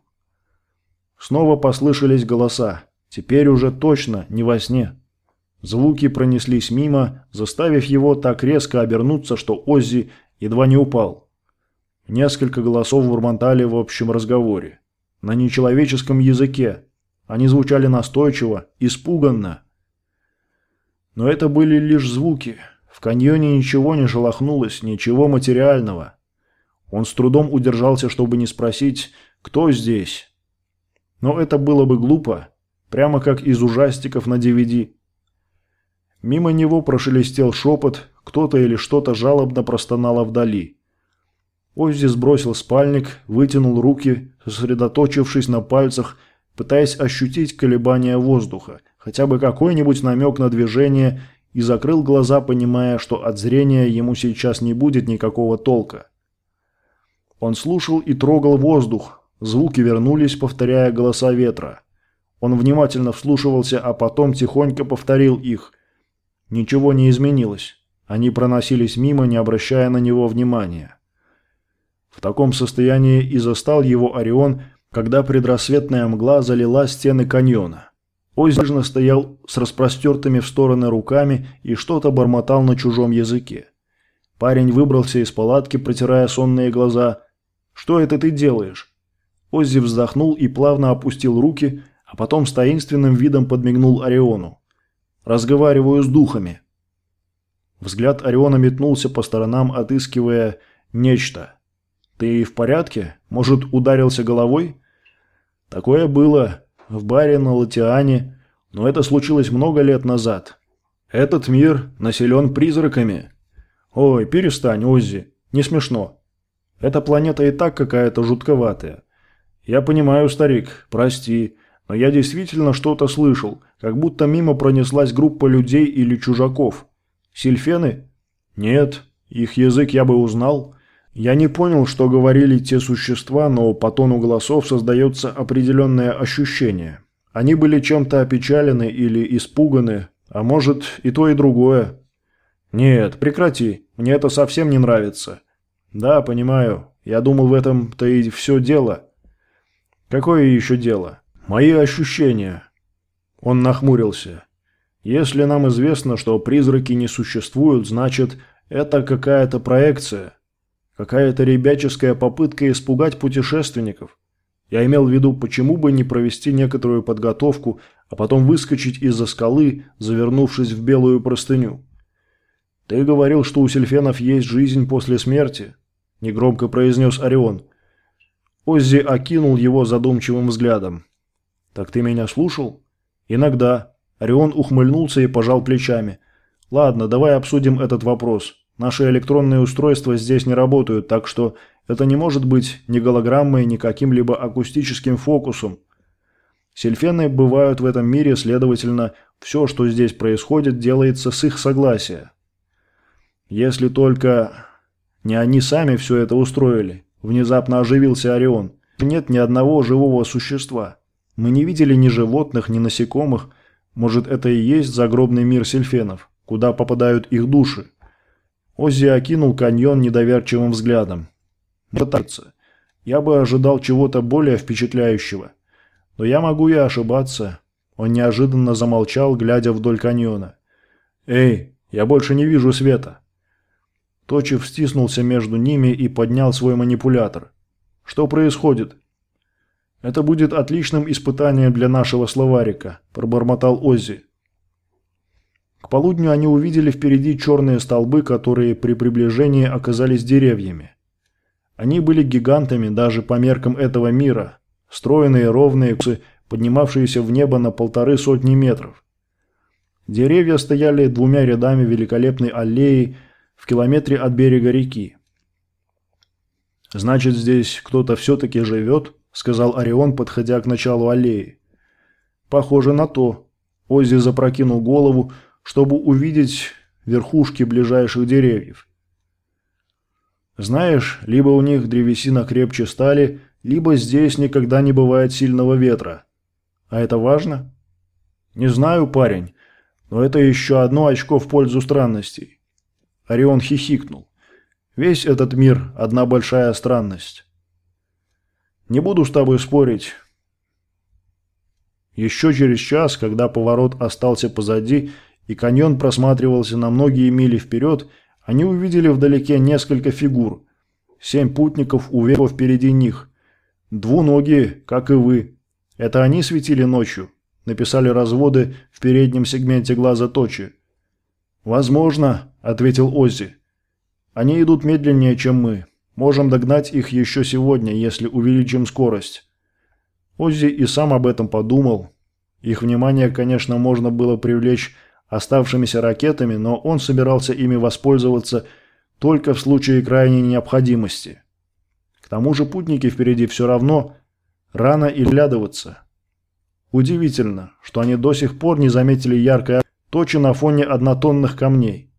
Снова послышались голоса. Теперь уже точно не во сне. Звуки пронеслись мимо, заставив его так резко обернуться, что Оззи едва не упал. Несколько голосов бурмотали в общем разговоре. На нечеловеческом языке. Они звучали настойчиво, испуганно. Но это были лишь звуки. В каньоне ничего не шелохнулось, ничего материального. Он с трудом удержался, чтобы не спросить, кто здесь. Но это было бы глупо, Прямо как из ужастиков на DVD. Мимо него прошелестел шепот, кто-то или что-то жалобно простонало вдали. Оззи сбросил спальник, вытянул руки, сосредоточившись на пальцах, пытаясь ощутить колебания воздуха, хотя бы какой-нибудь намек на движение, и закрыл глаза, понимая, что от зрения ему сейчас не будет никакого толка. Он слушал и трогал воздух, звуки вернулись, повторяя голоса ветра. Он внимательно вслушивался, а потом тихонько повторил их. Ничего не изменилось. Они проносились мимо, не обращая на него внимания. В таком состоянии и застал его Орион, когда предрассветная мгла залила стены каньона. Озижно стоял с распростертыми в стороны руками и что-то бормотал на чужом языке. Парень выбрался из палатки, протирая сонные глаза. «Что это ты делаешь?» Оззи вздохнул и плавно опустил руки, а потом с таинственным видом подмигнул Ориону. «Разговариваю с духами». Взгляд Ориона метнулся по сторонам, отыскивая нечто. «Ты в порядке? Может, ударился головой?» «Такое было в баре на Латиане, но это случилось много лет назад. Этот мир населен призраками». «Ой, перестань, Оззи, не смешно. Эта планета и так какая-то жутковатая. Я понимаю, старик, прости, но я действительно что-то слышал, как будто мимо пронеслась группа людей или чужаков. Сильфены? Нет, их язык я бы узнал. Я не понял, что говорили те существа, но по тону голосов создается определенное ощущение. Они были чем-то опечалены или испуганы, а может и то, и другое. Нет, прекрати, мне это совсем не нравится. Да, понимаю, я думал в этом-то и все дело. Какое еще дело? Мои ощущения. Он нахмурился. Если нам известно, что призраки не существуют, значит, это какая-то проекция. Какая-то ребяческая попытка испугать путешественников. Я имел в виду, почему бы не провести некоторую подготовку, а потом выскочить из-за скалы, завернувшись в белую простыню. «Ты говорил, что у сельфенов есть жизнь после смерти», – негромко произнес Орион. Оззи окинул его задумчивым взглядом. «Так ты меня слушал?» «Иногда». Орион ухмыльнулся и пожал плечами. «Ладно, давай обсудим этот вопрос. Наши электронные устройства здесь не работают, так что это не может быть ни голограммой, ни каким-либо акустическим фокусом. Сельфены бывают в этом мире, следовательно, все, что здесь происходит, делается с их согласия. Если только не они сами все это устроили. Внезапно оживился Орион. Нет ни одного живого существа. Мы не видели ни животных, ни насекомых. Может, это и есть загробный мир сельфенов, куда попадают их души? Оззи окинул каньон недоверчивым взглядом. Пытаться. Я бы ожидал чего-то более впечатляющего. Но я могу и ошибаться. Он неожиданно замолчал, глядя вдоль каньона. «Эй, я больше не вижу света». Точев стиснулся между ними и поднял свой манипулятор. «Что происходит?» «Это будет отличным испытанием для нашего словарика», – пробормотал Оззи. К полудню они увидели впереди черные столбы, которые при приближении оказались деревьями. Они были гигантами даже по меркам этого мира, стройные ровные, поднимавшиеся в небо на полторы сотни метров. Деревья стояли двумя рядами великолепной аллеи в километре от берега реки. «Значит, здесь кто-то все-таки живет?» сказал Орион, подходя к началу аллеи. «Похоже на то». Оззи запрокинул голову, чтобы увидеть верхушки ближайших деревьев. «Знаешь, либо у них древесина крепче стали, либо здесь никогда не бывает сильного ветра. А это важно?» «Не знаю, парень, но это еще одно очко в пользу странностей». Орион хихикнул. «Весь этот мир – одна большая странность». Не буду с тобой спорить. Еще через час, когда поворот остался позади и каньон просматривался на многие мили вперед, они увидели вдалеке несколько фигур. Семь путников уверенно впереди них. Двуногие, как и вы. Это они светили ночью? Написали разводы в переднем сегменте глаза Точи. «Возможно», — ответил Оззи. «Они идут медленнее, чем мы. Можем догнать их еще сегодня, если увеличим скорость. Оззи и сам об этом подумал. Их внимание, конечно, можно было привлечь оставшимися ракетами, но он собирался ими воспользоваться только в случае крайней необходимости. К тому же путники впереди все равно рано и глядываться. Удивительно, что они до сих пор не заметили яркое точи на фоне однотонных камней.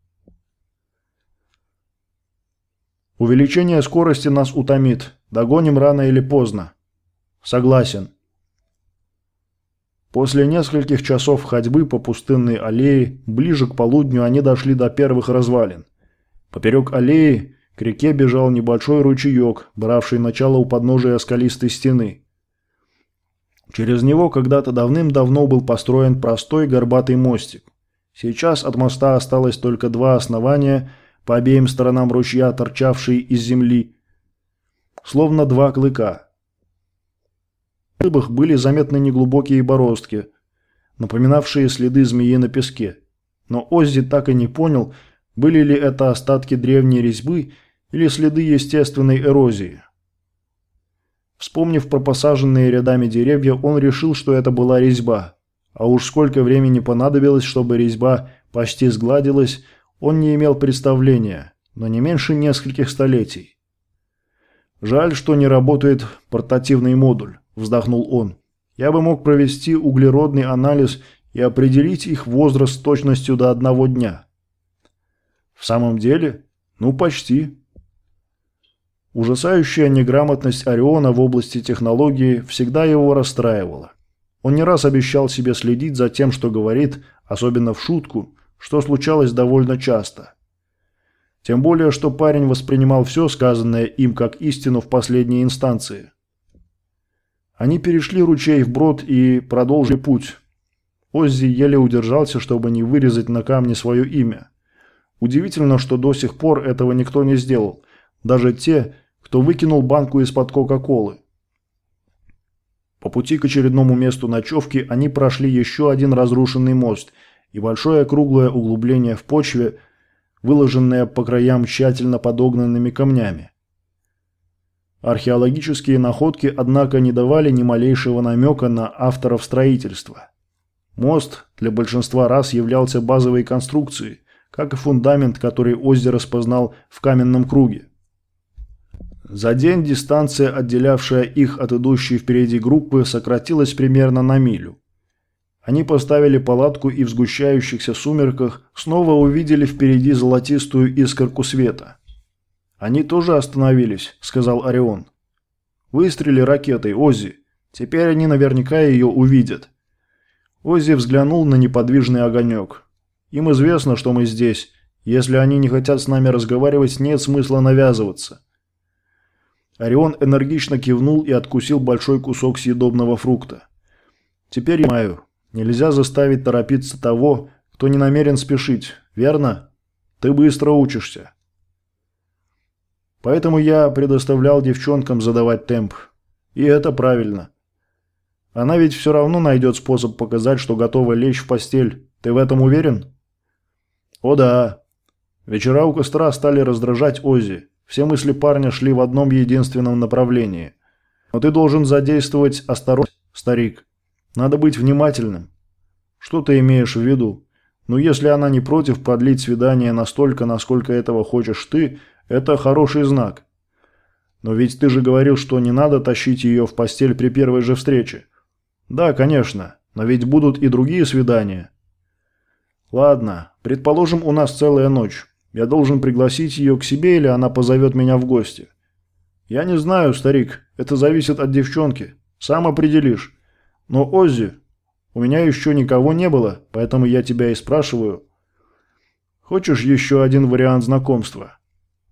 Увеличение скорости нас утомит. Догоним рано или поздно. Согласен. После нескольких часов ходьбы по пустынной аллее, ближе к полудню они дошли до первых развалин. Поперек аллеи к реке бежал небольшой ручеек, бравший начало у подножия скалистой стены. Через него когда-то давным-давно был построен простой горбатый мостик. Сейчас от моста осталось только два основания по обеим сторонам ручья, торчавшие из земли, словно два клыка – рыбах были заметны неглубокие бороздки, напоминавшие следы змеи на песке. Но Оззи так и не понял, были ли это остатки древней резьбы или следы естественной эрозии. Вспомнив про посаженные рядами деревья, он решил, что это была резьба. А уж сколько времени понадобилось, чтобы резьба почти сгладилась, он не имел представления, но не меньше нескольких столетий. Жаль, что не работает портативный модуль вздохнул он. «Я бы мог провести углеродный анализ и определить их возраст с точностью до одного дня». «В самом деле? Ну, почти». Ужасающая неграмотность Ориона в области технологии всегда его расстраивала. Он не раз обещал себе следить за тем, что говорит, особенно в шутку, что случалось довольно часто. Тем более, что парень воспринимал все сказанное им как истину в последней инстанции – они перешли ручей вброд и продолжили путь. Оззи еле удержался, чтобы не вырезать на камне свое имя. Удивительно, что до сих пор этого никто не сделал. Даже те, кто выкинул банку из-под Кока-Колы. По пути к очередному месту ночевки они прошли еще один разрушенный мост и большое круглое углубление в почве, выложенное по краям тщательно подогнанными камнями. Археологические находки, однако, не давали ни малейшего намека на авторов строительства. Мост для большинства раз являлся базовой конструкцией, как и фундамент, который Оззи распознал в каменном круге. За день дистанция, отделявшая их от идущей впереди группы, сократилась примерно на милю. Они поставили палатку и в сгущающихся сумерках снова увидели впереди золотистую искорку света. «Они тоже остановились», — сказал Орион. «Выстрели ракетой, Оззи. Теперь они наверняка ее увидят». Оззи взглянул на неподвижный огонек. «Им известно, что мы здесь. Если они не хотят с нами разговаривать, нет смысла навязываться». Орион энергично кивнул и откусил большой кусок съедобного фрукта. «Теперь я понимаю. Нельзя заставить торопиться того, кто не намерен спешить, верно? Ты быстро учишься». Поэтому я предоставлял девчонкам задавать темп. И это правильно. Она ведь все равно найдет способ показать, что готова лечь в постель. Ты в этом уверен? О да. Вечера у костра стали раздражать Оззи. Все мысли парня шли в одном единственном направлении. Но ты должен задействовать осторожность, старик. Надо быть внимательным. Что ты имеешь в виду? Ну, если она не против продлить свидание настолько, насколько этого хочешь ты, это хороший знак. Но ведь ты же говорил, что не надо тащить ее в постель при первой же встрече. Да, конечно, но ведь будут и другие свидания. Ладно, предположим, у нас целая ночь. Я должен пригласить ее к себе или она позовет меня в гости. Я не знаю, старик, это зависит от девчонки. Сам определишь. Но, Оззи, у меня еще никого не было, поэтому я тебя и спрашиваю. Хочешь еще один вариант знакомства?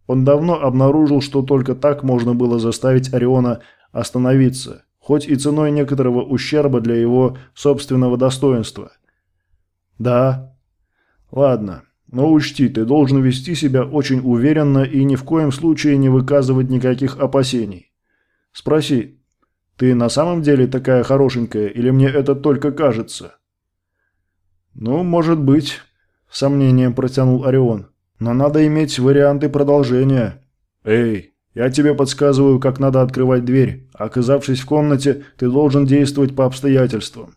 Он давно обнаружил, что только так можно было заставить Ориона остановиться, хоть и ценой некоторого ущерба для его собственного достоинства. «Да». «Ладно, но учти, ты должен вести себя очень уверенно и ни в коем случае не выказывать никаких опасений. Спроси, ты на самом деле такая хорошенькая или мне это только кажется?» «Ну, может быть», – сомнением протянул Орион. Но надо иметь варианты продолжения. Эй, я тебе подсказываю, как надо открывать дверь. Оказавшись в комнате, ты должен действовать по обстоятельствам.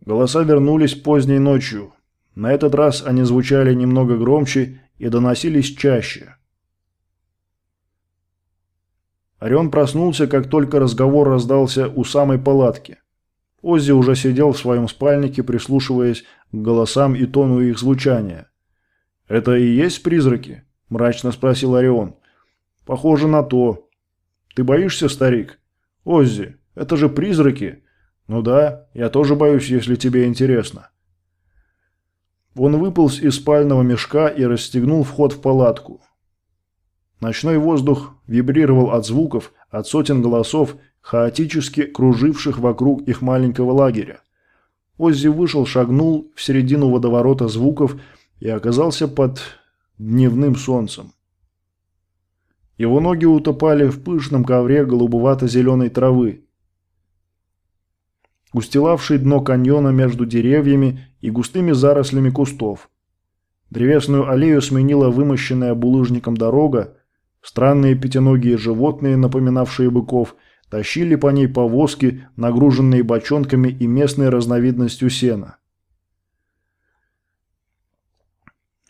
Голоса вернулись поздней ночью. На этот раз они звучали немного громче и доносились чаще. Орион проснулся, как только разговор раздался у самой палатки. Оззи уже сидел в своем спальнике, прислушиваясь к голосам и тону их звучания. «Это и есть призраки?» – мрачно спросил Орион. «Похоже на то. Ты боишься, старик?» «Оззи, это же призраки!» «Ну да, я тоже боюсь, если тебе интересно». Он выполз из спального мешка и расстегнул вход в палатку. Ночной воздух вибрировал от звуков, от сотен голосов, хаотически круживших вокруг их маленького лагеря. Оззи вышел, шагнул в середину водоворота звуков и оказался под дневным солнцем. Его ноги утопали в пышном ковре голубовато-зеленой травы. Устилавший дно каньона между деревьями и густыми зарослями кустов. Древесную аллею сменила вымощенная булыжником дорога, странные пятиногие животные, напоминавшие быков, тащили по ней повозки, нагруженные бочонками и местной разновидностью сена.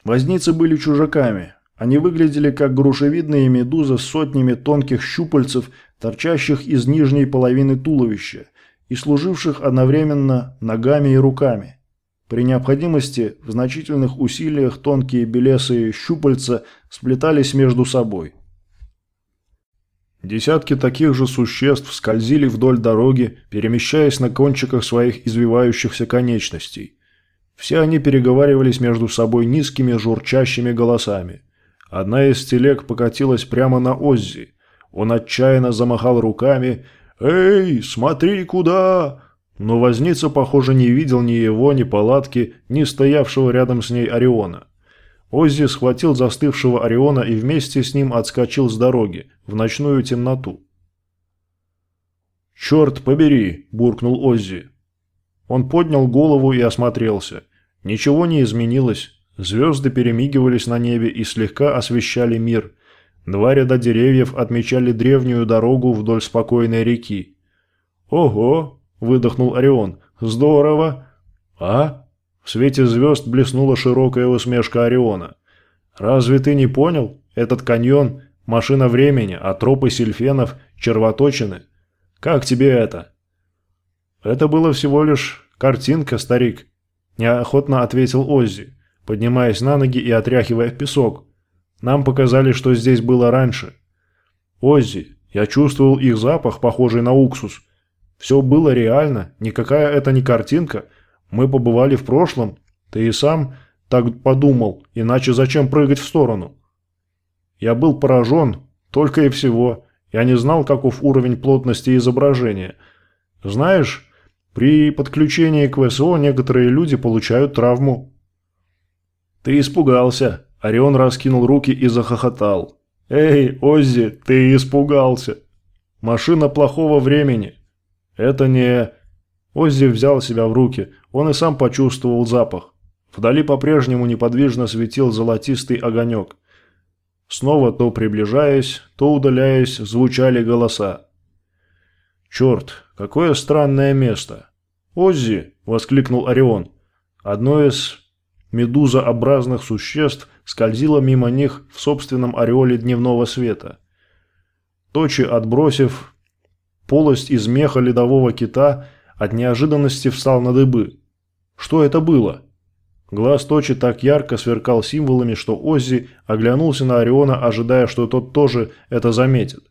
Возницы были чужаками. Они выглядели как грушевидные медузы с сотнями тонких щупальцев, торчащих из нижней половины туловища и служивших одновременно ногами и руками. При необходимости в значительных усилиях тонкие белесые щупальца сплетались между собой. Десятки таких же существ скользили вдоль дороги, перемещаясь на кончиках своих извивающихся конечностей. Все они переговаривались между собой низкими журчащими голосами. Одна из телег покатилась прямо на Оззи. Он отчаянно замахал руками «Эй, смотри куда!» Но возница, похоже, не видел ни его, ни палатки, ни стоявшего рядом с ней Ориона. Оззи схватил застывшего Ориона и вместе с ним отскочил с дороги, в ночную темноту. «Черт побери!» – буркнул Оззи. Он поднял голову и осмотрелся. Ничего не изменилось. Звезды перемигивались на небе и слегка освещали мир. Два ряда деревьев отмечали древнюю дорогу вдоль спокойной реки. «Ого!» – выдохнул Орион. «Здорово!» «А?» В свете звезд блеснула широкая усмешка Ориона. «Разве ты не понял? Этот каньон – машина времени, а тропы сильфенов – червоточины. Как тебе это?» «Это было всего лишь картинка, старик», – неохотно ответил Оззи, поднимаясь на ноги и отряхивая песок. «Нам показали, что здесь было раньше». «Оззи, я чувствовал их запах, похожий на уксус. Все было реально, никакая это не картинка. Мы побывали в прошлом. Ты и сам так подумал, иначе зачем прыгать в сторону?» Я был поражен, только и всего. Я не знал, каков уровень плотности изображения. Знаешь, при подключении к ВСО некоторые люди получают травму. Ты испугался. Орион раскинул руки и захохотал. Эй, Оззи, ты испугался. Машина плохого времени. Это не... Оззи взял себя в руки. Он и сам почувствовал запах. Вдали по-прежнему неподвижно светил золотистый огонек. Снова то приближаясь, то удаляясь, звучали голоса. «Черт, какое странное место!» «Оззи!» – воскликнул Орион. Одно из медузообразных существ скользило мимо них в собственном ореоле дневного света. Точи, отбросив полость из меха ледового кита, от неожиданности встал на дыбы. Что это было? Глаз Точи так ярко сверкал символами, что Оззи оглянулся на Ориона, ожидая, что тот тоже это заметит.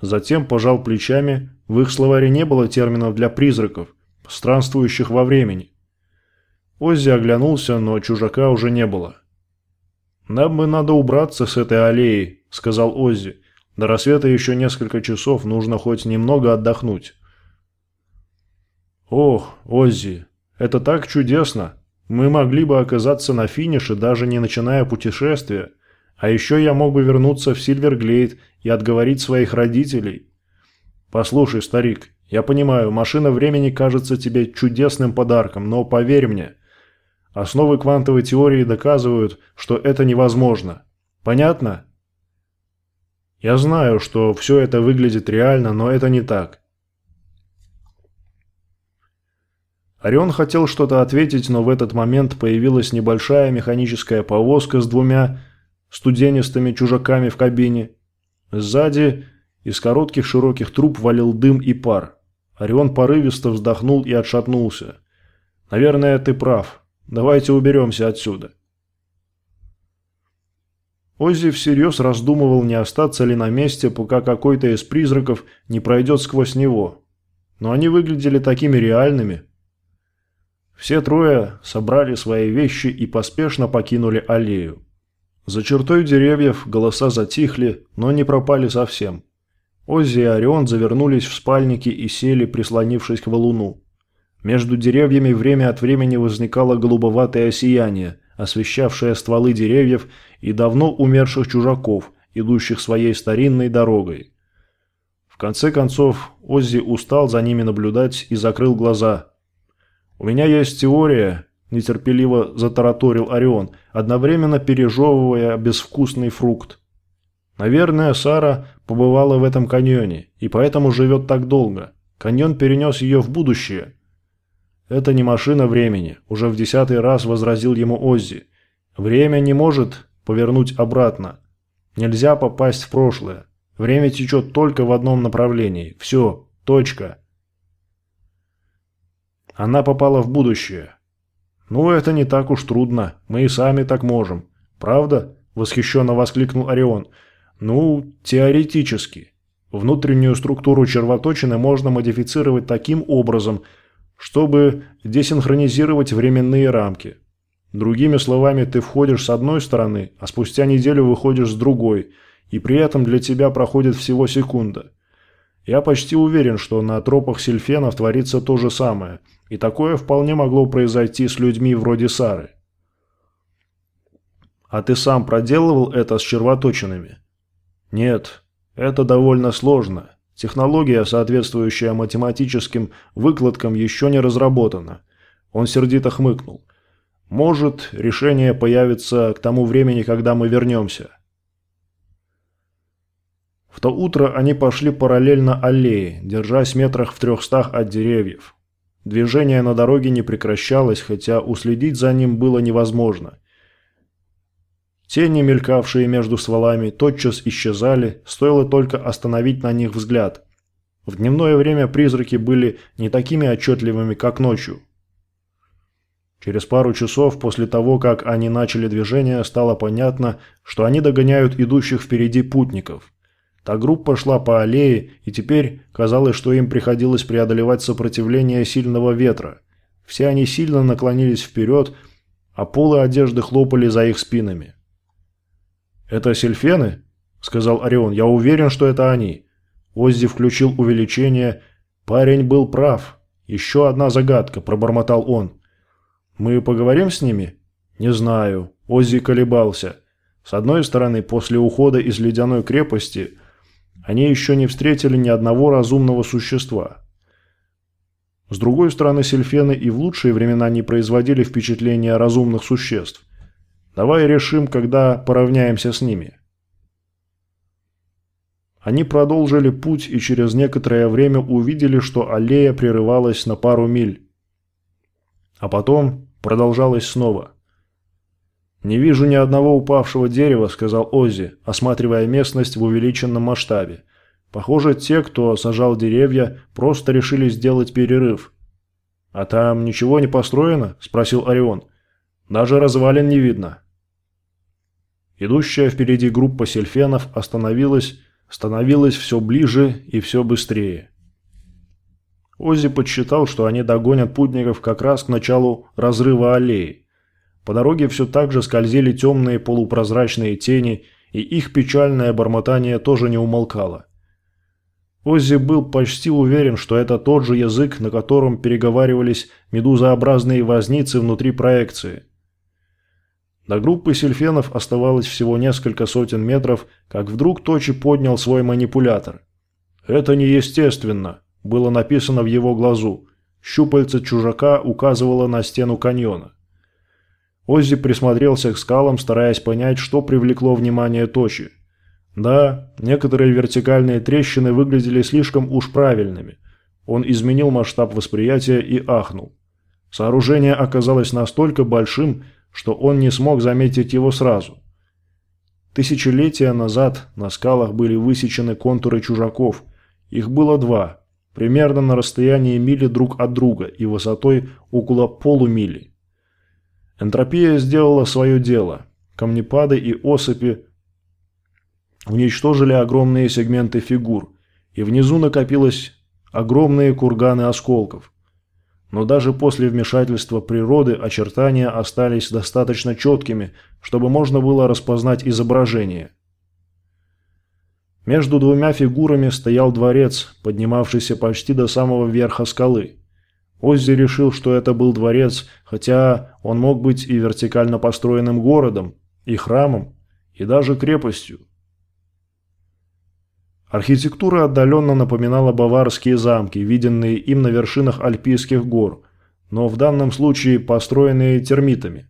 Затем пожал плечами, в их словаре не было терминов для призраков, странствующих во времени. Оззи оглянулся, но чужака уже не было. «Нам бы надо убраться с этой аллеи», — сказал Оззи. «До рассвета еще несколько часов, нужно хоть немного отдохнуть». «Ох, Оззи, это так чудесно! Мы могли бы оказаться на финише, даже не начиная путешествия. А еще я мог бы вернуться в Сильверглейд и отговорить своих родителей. Послушай, старик, я понимаю, машина времени кажется тебе чудесным подарком, но поверь мне, основы квантовой теории доказывают, что это невозможно. Понятно? Я знаю, что все это выглядит реально, но это не так. Орион хотел что-то ответить, но в этот момент появилась небольшая механическая повозка с двумя студенистыми чужаками в кабине. Сзади из коротких широких труб валил дым и пар. Орион порывисто вздохнул и отшатнулся. «Наверное, ты прав. Давайте уберемся отсюда». Оззи всерьез раздумывал, не остаться ли на месте, пока какой-то из призраков не пройдет сквозь него. Но они выглядели такими реальными. Все трое собрали свои вещи и поспешно покинули аллею. За чертой деревьев голоса затихли, но не пропали совсем. Оззи и Орион завернулись в спальники и сели, прислонившись к валуну. Между деревьями время от времени возникало голубоватое сияние, освещавшее стволы деревьев и давно умерших чужаков, идущих своей старинной дорогой. В конце концов, Оззи устал за ними наблюдать и закрыл глаза. «У меня есть теория», – нетерпеливо затараторил Орион, одновременно пережевывая безвкусный фрукт. «Наверное, Сара побывала в этом каньоне, и поэтому живет так долго. Каньон перенес ее в будущее». «Это не машина времени», – уже в десятый раз возразил ему Оззи. «Время не может повернуть обратно. Нельзя попасть в прошлое. Время течет только в одном направлении. Все, точка». Она попала в будущее. «Ну, это не так уж трудно. Мы и сами так можем. Правда?» – восхищенно воскликнул Орион. «Ну, теоретически. Внутреннюю структуру червоточины можно модифицировать таким образом, чтобы десинхронизировать временные рамки. Другими словами, ты входишь с одной стороны, а спустя неделю выходишь с другой, и при этом для тебя проходит всего секунда. Я почти уверен, что на тропах сельфенов творится то же самое, и такое вполне могло произойти с людьми вроде Сары. А ты сам проделывал это с червоточинами? Нет, это довольно сложно. Технология, соответствующая математическим выкладкам, еще не разработана. Он сердито хмыкнул. Может, решение появится к тому времени, когда мы вернемся. В то утро они пошли параллельно аллее, держась метрах в трехстах от деревьев. Движение на дороге не прекращалось, хотя уследить за ним было невозможно. Тени, мелькавшие между стволами, тотчас исчезали, стоило только остановить на них взгляд. В дневное время призраки были не такими отчетливыми, как ночью. Через пару часов после того, как они начали движение, стало понятно, что они догоняют идущих впереди путников. Та группа шла по аллее, и теперь казалось, что им приходилось преодолевать сопротивление сильного ветра. Все они сильно наклонились вперед, а полы одежды хлопали за их спинами. «Это сельфены?» – сказал Орион. «Я уверен, что это они». Оззи включил увеличение. «Парень был прав. Еще одна загадка», – пробормотал он. «Мы поговорим с ними?» «Не знаю». Оззи колебался. С одной стороны, после ухода из ледяной крепости они еще не встретили ни одного разумного существа. С другой стороны, сельфены и в лучшие времена не производили впечатления разумных существ. Давай решим, когда поравняемся с ними. Они продолжили путь и через некоторое время увидели, что аллея прерывалась на пару миль. А потом продолжалась снова. «Не вижу ни одного упавшего дерева», — сказал Оззи, осматривая местность в увеличенном масштабе. «Похоже, те, кто сажал деревья, просто решили сделать перерыв». «А там ничего не построено?» – спросил Орион. «Даже развалин не видно». Идущая впереди группа сельфенов остановилась, становилась все ближе и все быстрее. Оззи подсчитал, что они догонят путников как раз к началу разрыва аллеи. По дороге все так же скользили темные полупрозрачные тени, и их печальное бормотание тоже не умолкало. Оззи был почти уверен, что это тот же язык, на котором переговаривались медузообразные возницы внутри проекции – до группы сельфенов оставалось всего несколько сотен метров, как вдруг Точи поднял свой манипулятор. «Это неестественно», – было написано в его глазу. Щупальце чужака указывало на стену каньона. Оззи присмотрелся к скалам, стараясь понять, что привлекло внимание Точи. Да, некоторые вертикальные трещины выглядели слишком уж правильными. Он изменил масштаб восприятия и ахнул. Сооружение оказалось настолько большим, что он не смог заметить его сразу. Тысячелетия назад на скалах были высечены контуры чужаков. Их было два, примерно на расстоянии мили друг от друга и высотой около полумили. Энтропия сделала свое дело. Камнепады и осыпи уничтожили огромные сегменты фигур, и внизу накопилось огромные курганы осколков. Но даже после вмешательства природы очертания остались достаточно четкими, чтобы можно было распознать изображение. Между двумя фигурами стоял дворец, поднимавшийся почти до самого верха скалы. Оззи решил, что это был дворец, хотя он мог быть и вертикально построенным городом, и храмом, и даже крепостью. Архитектура отдаленно напоминала баварские замки, виденные им на вершинах Альпийских гор, но в данном случае построенные термитами.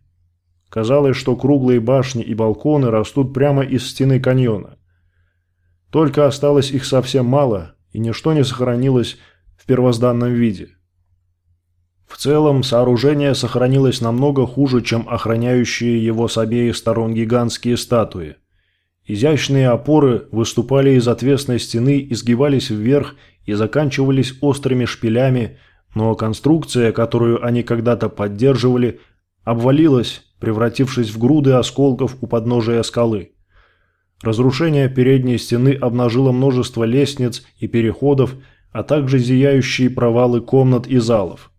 Казалось, что круглые башни и балконы растут прямо из стены каньона. Только осталось их совсем мало, и ничто не сохранилось в первозданном виде. В целом, сооружение сохранилось намного хуже, чем охраняющие его с обеих сторон гигантские статуи – Изящные опоры выступали из отвесной стены, изгибались вверх и заканчивались острыми шпилями, но конструкция, которую они когда-то поддерживали, обвалилась, превратившись в груды осколков у подножия скалы. Разрушение передней стены обнажило множество лестниц и переходов, а также зияющие провалы комнат и залов.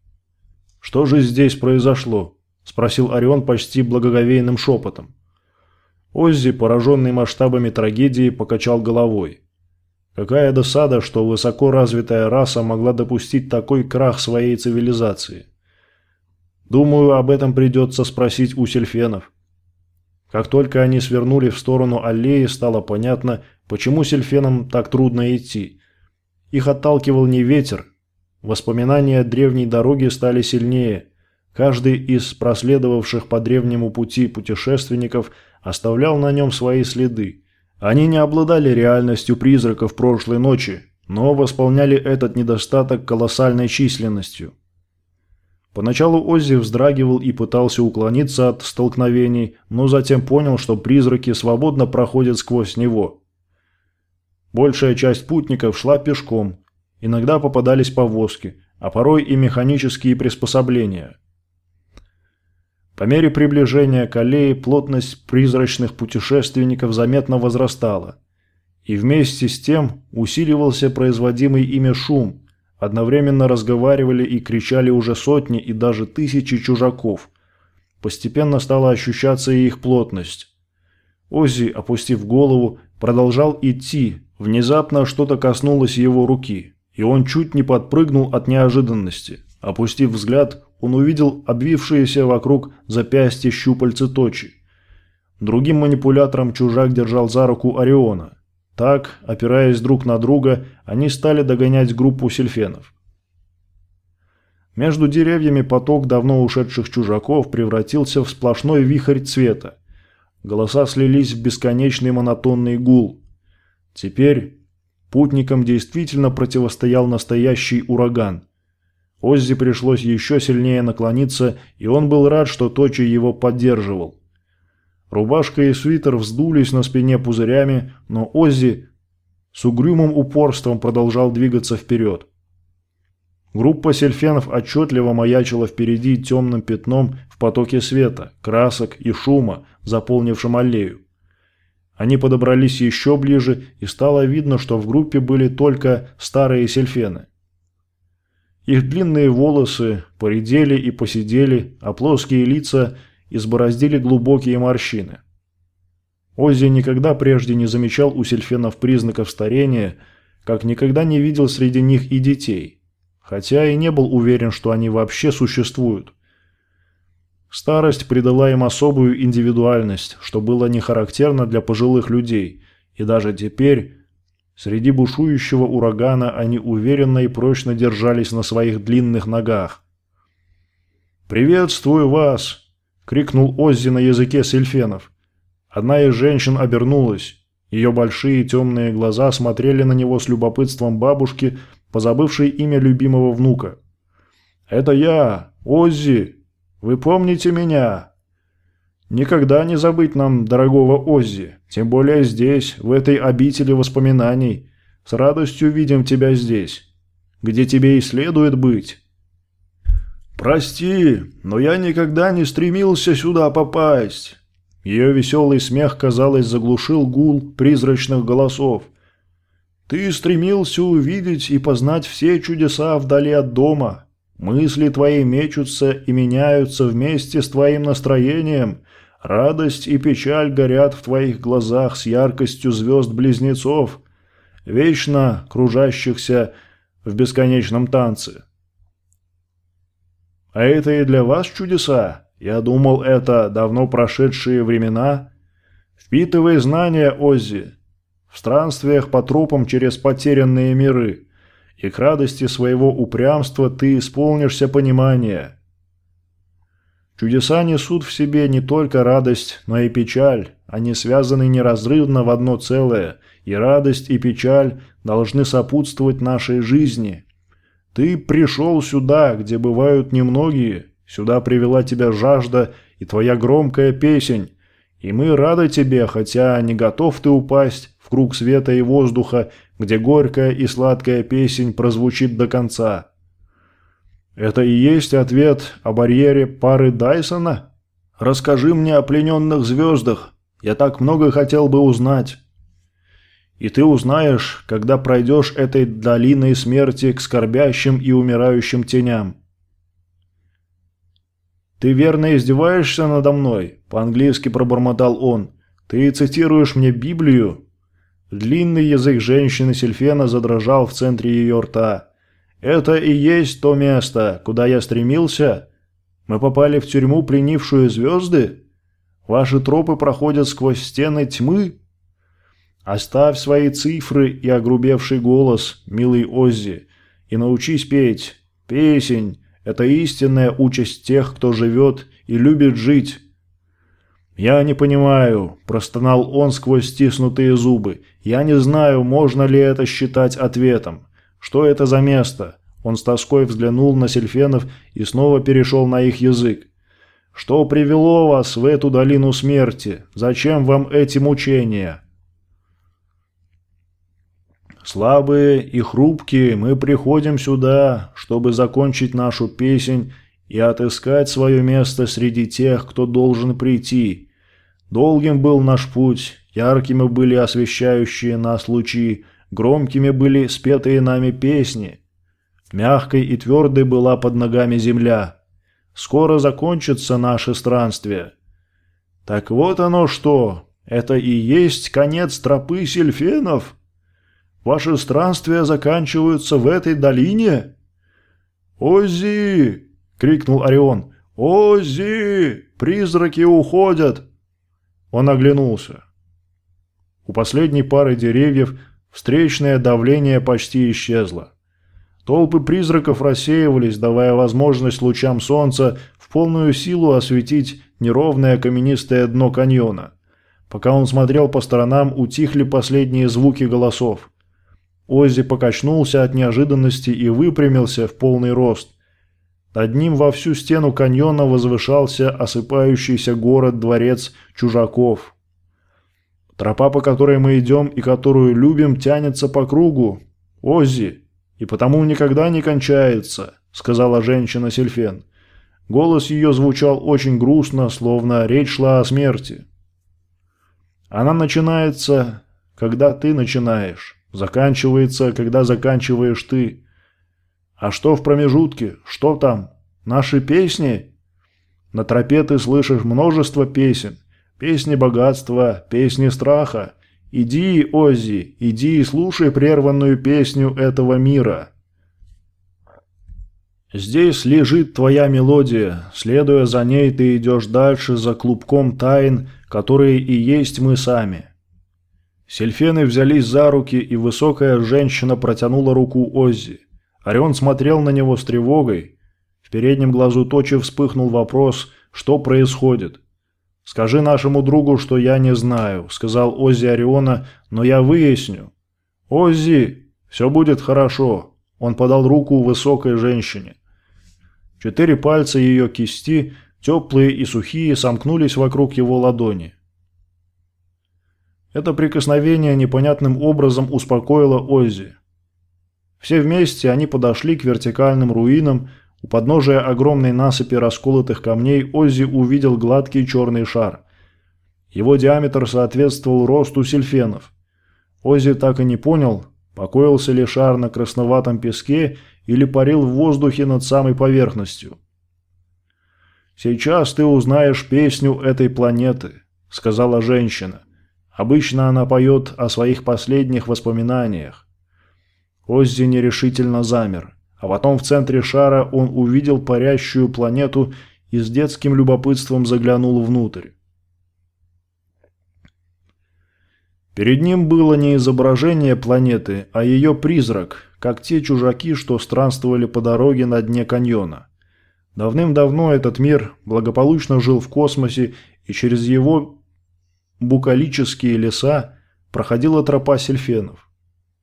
«Что же здесь произошло?» – спросил Орион почти благоговейным шепотом. Оззи, пораженный масштабами трагедии, покачал головой. Какая досада, что высоко развитая раса могла допустить такой крах своей цивилизации. Думаю, об этом придется спросить у сельфенов. Как только они свернули в сторону аллеи, стало понятно, почему сельфенам так трудно идти. Их отталкивал не ветер. Воспоминания древней дороги стали сильнее. Каждый из проследовавших по древнему пути путешественников – оставлял на нем свои следы. Они не обладали реальностью призраков прошлой ночи, но восполняли этот недостаток колоссальной численностью. Поначалу Оззи вздрагивал и пытался уклониться от столкновений, но затем понял, что призраки свободно проходят сквозь него. Большая часть путников шла пешком, иногда попадались повозки, а порой и механические приспособления – по мере приближения к аллее плотность призрачных путешественников заметно возрастала. И вместе с тем усиливался производимый ими шум. Одновременно разговаривали и кричали уже сотни и даже тысячи чужаков. Постепенно стала ощущаться и их плотность. Оззи, опустив голову, продолжал идти. Внезапно что-то коснулось его руки, и он чуть не подпрыгнул от неожиданности. Опустив взгляд, он увидел обвившиеся вокруг запястья щупальцы точи. Другим манипулятором чужак держал за руку Ориона. Так, опираясь друг на друга, они стали догонять группу сельфенов. Между деревьями поток давно ушедших чужаков превратился в сплошной вихрь цвета. Голоса слились в бесконечный монотонный гул. Теперь путникам действительно противостоял настоящий ураган – Оззи пришлось еще сильнее наклониться, и он был рад, что Точи его поддерживал. Рубашка и свитер вздулись на спине пузырями, но Оззи с угрюмым упорством продолжал двигаться вперед. Группа сельфенов отчетливо маячила впереди темным пятном в потоке света, красок и шума, заполнившем аллею. Они подобрались еще ближе, и стало видно, что в группе были только старые сельфены. Их длинные волосы поредели и посидели, а плоские лица избороздили глубокие морщины. Оззи никогда прежде не замечал у сельфенов признаков старения, как никогда не видел среди них и детей, хотя и не был уверен, что они вообще существуют. Старость придала им особую индивидуальность, что было не характерно для пожилых людей, и даже теперь, Среди бушующего урагана они уверенно и прочно держались на своих длинных ногах. «Приветствую вас!» – крикнул Оззи на языке сельфенов. Одна из женщин обернулась. Ее большие темные глаза смотрели на него с любопытством бабушки, позабывшей имя любимого внука. «Это я, Оззи, вы помните меня? Никогда не забыть нам дорогого Оззи, тем более здесь, в этой обители воспоминаний. С радостью видим тебя здесь, где тебе и следует быть. «Прости, но я никогда не стремился сюда попасть». Ее веселый смех, казалось, заглушил гул призрачных голосов. «Ты стремился увидеть и познать все чудеса вдали от дома. Мысли твои мечутся и меняются вместе с твоим настроением. Радость и печаль горят в твоих глазах с яркостью звезд-близнецов, вечно кружащихся в бесконечном танце. А это и для вас чудеса. Я думал, это давно прошедшие времена. Впитывай знания, Оззи, в странствиях по тропам через потерянные миры, и к радости своего упрямства ты исполнишься понимания. Чудеса несут в себе не только радость, но и печаль. Они связаны неразрывно в одно целое, и радость и печаль должны сопутствовать нашей жизни. Ты пришел сюда, где бывают немногие. Сюда привела тебя жажда и твоя громкая песень. И мы рады тебе, хотя не готов ты упасть в круг света и воздуха, где горькая и сладкая песень прозвучит до конца. Это и есть ответ о барьере пары Дайсона? Расскажи мне о плененных звездах. Я так много хотел бы узнать. И ты узнаешь, когда пройдешь этой долиной смерти к скорбящим и умирающим теням. «Ты верно издеваешься надо мной?» – по-английски пробормотал он. «Ты цитируешь мне Библию?» Длинный язык женщины Сильфена задрожал в центре ее рта. «Это и есть то место, куда я стремился? Мы попали в тюрьму, пленившую звезды? Ваши тропы проходят сквозь стены тьмы?» Оставь свои цифры и огрубевший голос, милый Оззи, и научись петь. Песень – это истинная участь тех, кто живет и любит жить. «Я не понимаю», – простонал он сквозь стиснутые зубы. «Я не знаю, можно ли это считать ответом. Что это за место?» Он с тоской взглянул на Сельфенов и снова перешел на их язык. «Что привело вас в эту долину смерти? Зачем вам эти мучения?» Слабые и хрупкие мы приходим сюда, чтобы закончить нашу песнь и отыскать свое место среди тех, кто должен прийти. Долгим был наш путь, яркими были освещающие нас лучи, громкими были спетые нами песни. Мягкой и твердой была под ногами земля. Скоро закончится наше странствие. Так вот оно что, это и есть конец тропы сельфенов?» Ваши странствия заканчиваются в этой долине?» «Оззи!» — крикнул Орион. «Оззи! Призраки уходят!» Он оглянулся. У последней пары деревьев встречное давление почти исчезло. Толпы призраков рассеивались, давая возможность лучам солнца в полную силу осветить неровное каменистое дно каньона. Пока он смотрел по сторонам, утихли последние звуки голосов. Оззи покачнулся от неожиданности и выпрямился в полный рост. Над ним во всю стену каньона возвышался осыпающийся город-дворец чужаков. Тропа, по которой мы идем и которую любим, тянется по кругу. Оззи, и потому никогда не кончается, сказала женщина Сильфен. Голос ее звучал очень грустно, словно речь шла о смерти. Она начинается, когда ты начинаешь. Заканчивается, когда заканчиваешь ты. А что в промежутке? Что там? Наши песни? На тропе ты слышишь множество песен. Песни богатства, песни страха. Иди, Оззи, иди и слушай прерванную песню этого мира. Здесь лежит твоя мелодия. Следуя за ней, ты идешь дальше за клубком тайн, которые и есть мы сами. Сельфены взялись за руки, и высокая женщина протянула руку Оззи. Орион смотрел на него с тревогой. В переднем глазу Точи вспыхнул вопрос, что происходит. «Скажи нашему другу, что я не знаю», — сказал Оззи Ориона, — «но я выясню». «Оззи, все будет хорошо», — он подал руку высокой женщине. Четыре пальца ее кисти, теплые и сухие, сомкнулись вокруг его ладони. Это прикосновение непонятным образом успокоило Оззи. Все вместе они подошли к вертикальным руинам, у подножия огромной насыпи расколотых камней Оззи увидел гладкий черный шар. Его диаметр соответствовал росту сельфенов. Оззи так и не понял, покоился ли шар на красноватом песке или парил в воздухе над самой поверхностью. «Сейчас ты узнаешь песню этой планеты», — сказала женщина. Обычно она поет о своих последних воспоминаниях. Оззи нерешительно замер. А потом в центре шара он увидел парящую планету и с детским любопытством заглянул внутрь. Перед ним было не изображение планеты, а ее призрак, как те чужаки, что странствовали по дороге на дне каньона. Давным-давно этот мир благополучно жил в космосе, и через его букалические леса проходила тропа сельфенов.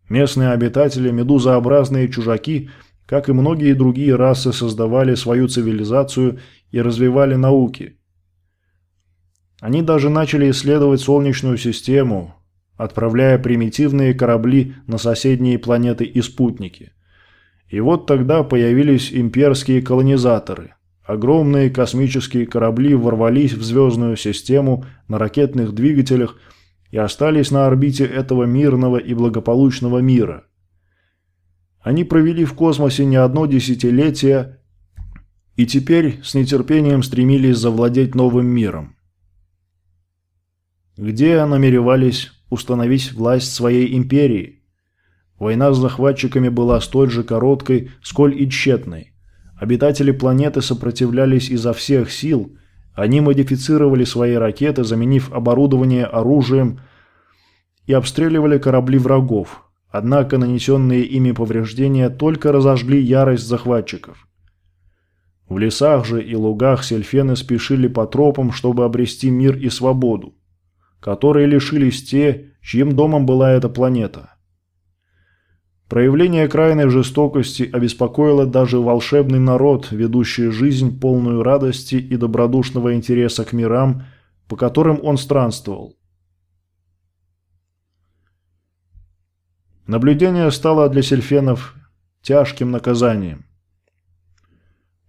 Местные обитатели, медузообразные чужаки – как и многие другие расы, создавали свою цивилизацию и развивали науки. Они даже начали исследовать Солнечную систему, отправляя примитивные корабли на соседние планеты и спутники. И вот тогда появились имперские колонизаторы. Огромные космические корабли ворвались в звездную систему на ракетных двигателях и остались на орбите этого мирного и благополучного мира – они провели в космосе не одно десятилетие и теперь с нетерпением стремились завладеть новым миром. Где намеревались установить власть своей империи? Война с захватчиками была столь же короткой, сколь и тщетной. Обитатели планеты сопротивлялись изо всех сил, они модифицировали свои ракеты, заменив оборудование оружием и обстреливали корабли врагов, Однако нанесенные ими повреждения только разожгли ярость захватчиков. В лесах же и лугах сельфены спешили по тропам, чтобы обрести мир и свободу, которые лишились те, чьим домом была эта планета. Проявление крайней жестокости обеспокоило даже волшебный народ, ведущий жизнь полную радости и добродушного интереса к мирам, по которым он странствовал. Наблюдение стало для сельфенов тяжким наказанием.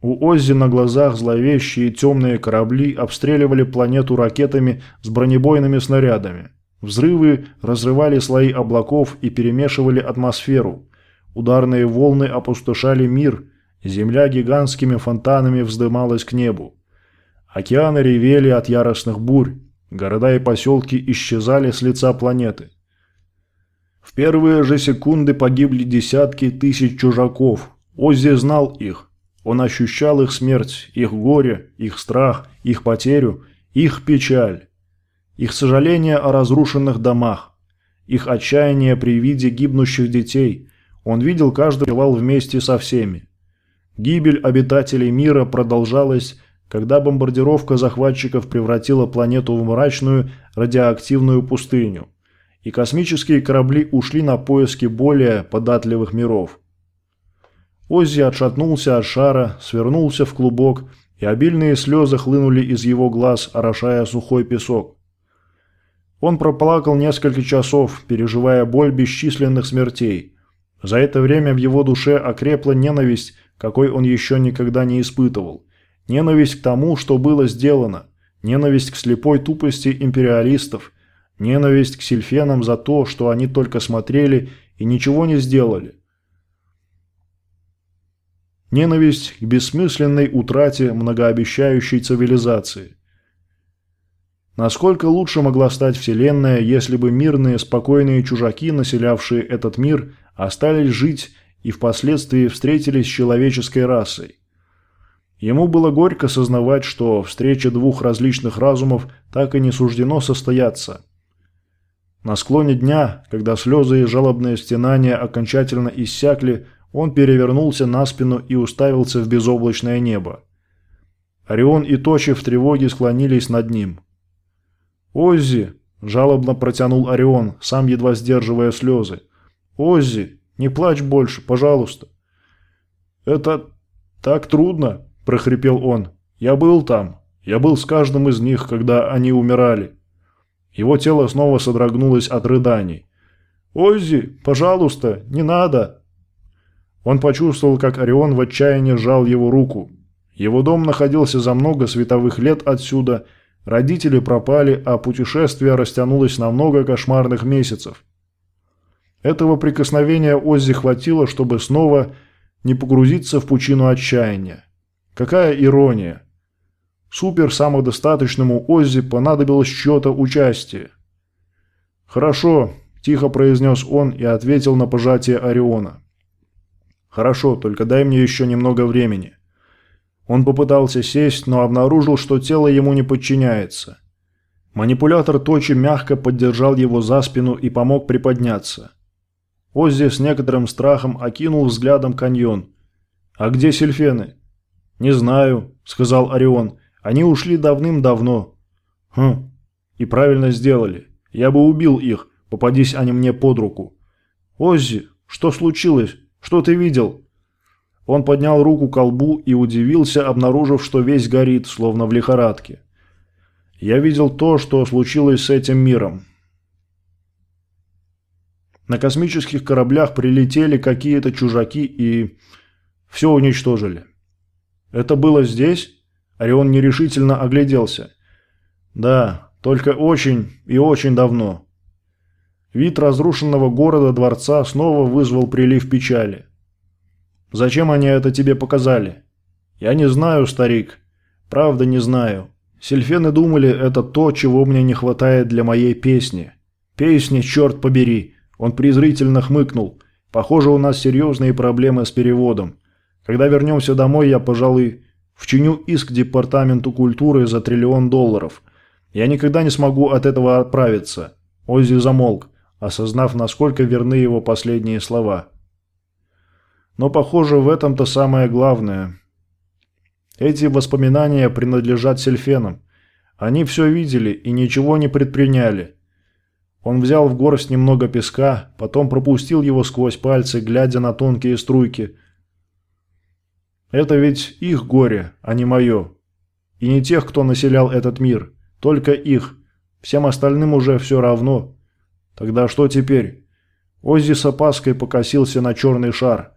У Оззи на глазах зловещие темные корабли обстреливали планету ракетами с бронебойными снарядами. Взрывы разрывали слои облаков и перемешивали атмосферу. Ударные волны опустошали мир, земля гигантскими фонтанами вздымалась к небу. Океаны ревели от яростных бурь, города и поселки исчезали с лица планеты. В первые же секунды погибли десятки тысяч чужаков. Оззи знал их. Он ощущал их смерть, их горе, их страх, их потерю, их печаль. Их сожаление о разрушенных домах. Их отчаяние при виде гибнущих детей. Он видел каждый воевал вместе со всеми. Гибель обитателей мира продолжалась, когда бомбардировка захватчиков превратила планету в мрачную радиоактивную пустыню и космические корабли ушли на поиски более податливых миров. Оззи отшатнулся от шара, свернулся в клубок, и обильные слезы хлынули из его глаз, орошая сухой песок. Он проплакал несколько часов, переживая боль бесчисленных смертей. За это время в его душе окрепла ненависть, какой он еще никогда не испытывал. Ненависть к тому, что было сделано. Ненависть к слепой тупости империалистов, Ненависть к сильфенам за то, что они только смотрели и ничего не сделали. Ненависть к бессмысленной утрате многообещающей цивилизации. Насколько лучше могла стать Вселенная, если бы мирные, спокойные чужаки, населявшие этот мир, остались жить и впоследствии встретились с человеческой расой? Ему было горько сознавать, что встреча двух различных разумов так и не суждено состояться – на склоне дня, когда слезы и жалобные стенания окончательно иссякли, он перевернулся на спину и уставился в безоблачное небо. Орион и Точи в тревоге склонились над ним. «Оззи!» – жалобно протянул Орион, сам едва сдерживая слезы. «Оззи, не плачь больше, пожалуйста!» «Это так трудно!» –– прохрипел он. «Я был там. Я был с каждым из них, когда они умирали». Его тело снова содрогнулось от рыданий. «Оззи, пожалуйста, не надо!» Он почувствовал, как Орион в отчаянии сжал его руку. Его дом находился за много световых лет отсюда, родители пропали, а путешествие растянулось на много кошмарных месяцев. Этого прикосновения Оззи хватило, чтобы снова не погрузиться в пучину отчаяния. Какая ирония! Супер самодостаточному Оззи понадобилось чье-то участие. «Хорошо», – тихо произнес он и ответил на пожатие Ориона. «Хорошо, только дай мне еще немного времени». Он попытался сесть, но обнаружил, что тело ему не подчиняется. Манипулятор Точи мягко поддержал его за спину и помог приподняться. Оззи с некоторым страхом окинул взглядом каньон. «А где сельфены?» «Не знаю», — сказал Орион. «Они ушли давным-давно». «Хм, и правильно сделали. Я бы убил их, попадись они мне под руку». «Оззи, что случилось? Что ты видел?» Он поднял руку к колбу и удивился, обнаружив, что весь горит, словно в лихорадке. «Я видел то, что случилось с этим миром. На космических кораблях прилетели какие-то чужаки и все уничтожили. Это было здесь? Орион нерешительно огляделся. Да, только очень и очень давно. Вид разрушенного города-дворца снова вызвал прилив печали. Зачем они это тебе показали? Я не знаю, старик. Правда не знаю. Сильфены думали, это то, чего мне не хватает для моей песни. Песни, черт побери. Он презрительно хмыкнул. «Похоже, у нас серьезные проблемы с переводом. Когда вернемся домой, я, пожалуй, вчиню иск Департаменту культуры за триллион долларов. Я никогда не смогу от этого отправиться». Оззи замолк, осознав, насколько верны его последние слова. Но, похоже, в этом-то самое главное. Эти воспоминания принадлежат Сельфенам. Они все видели и ничего не предприняли. Он взял в горсть немного песка, потом пропустил его сквозь пальцы, глядя на тонкие струйки. «Это ведь их горе, а не мое. И не тех, кто населял этот мир. Только их. Всем остальным уже все равно. Тогда что теперь?» Оззи с опаской покосился на черный шар.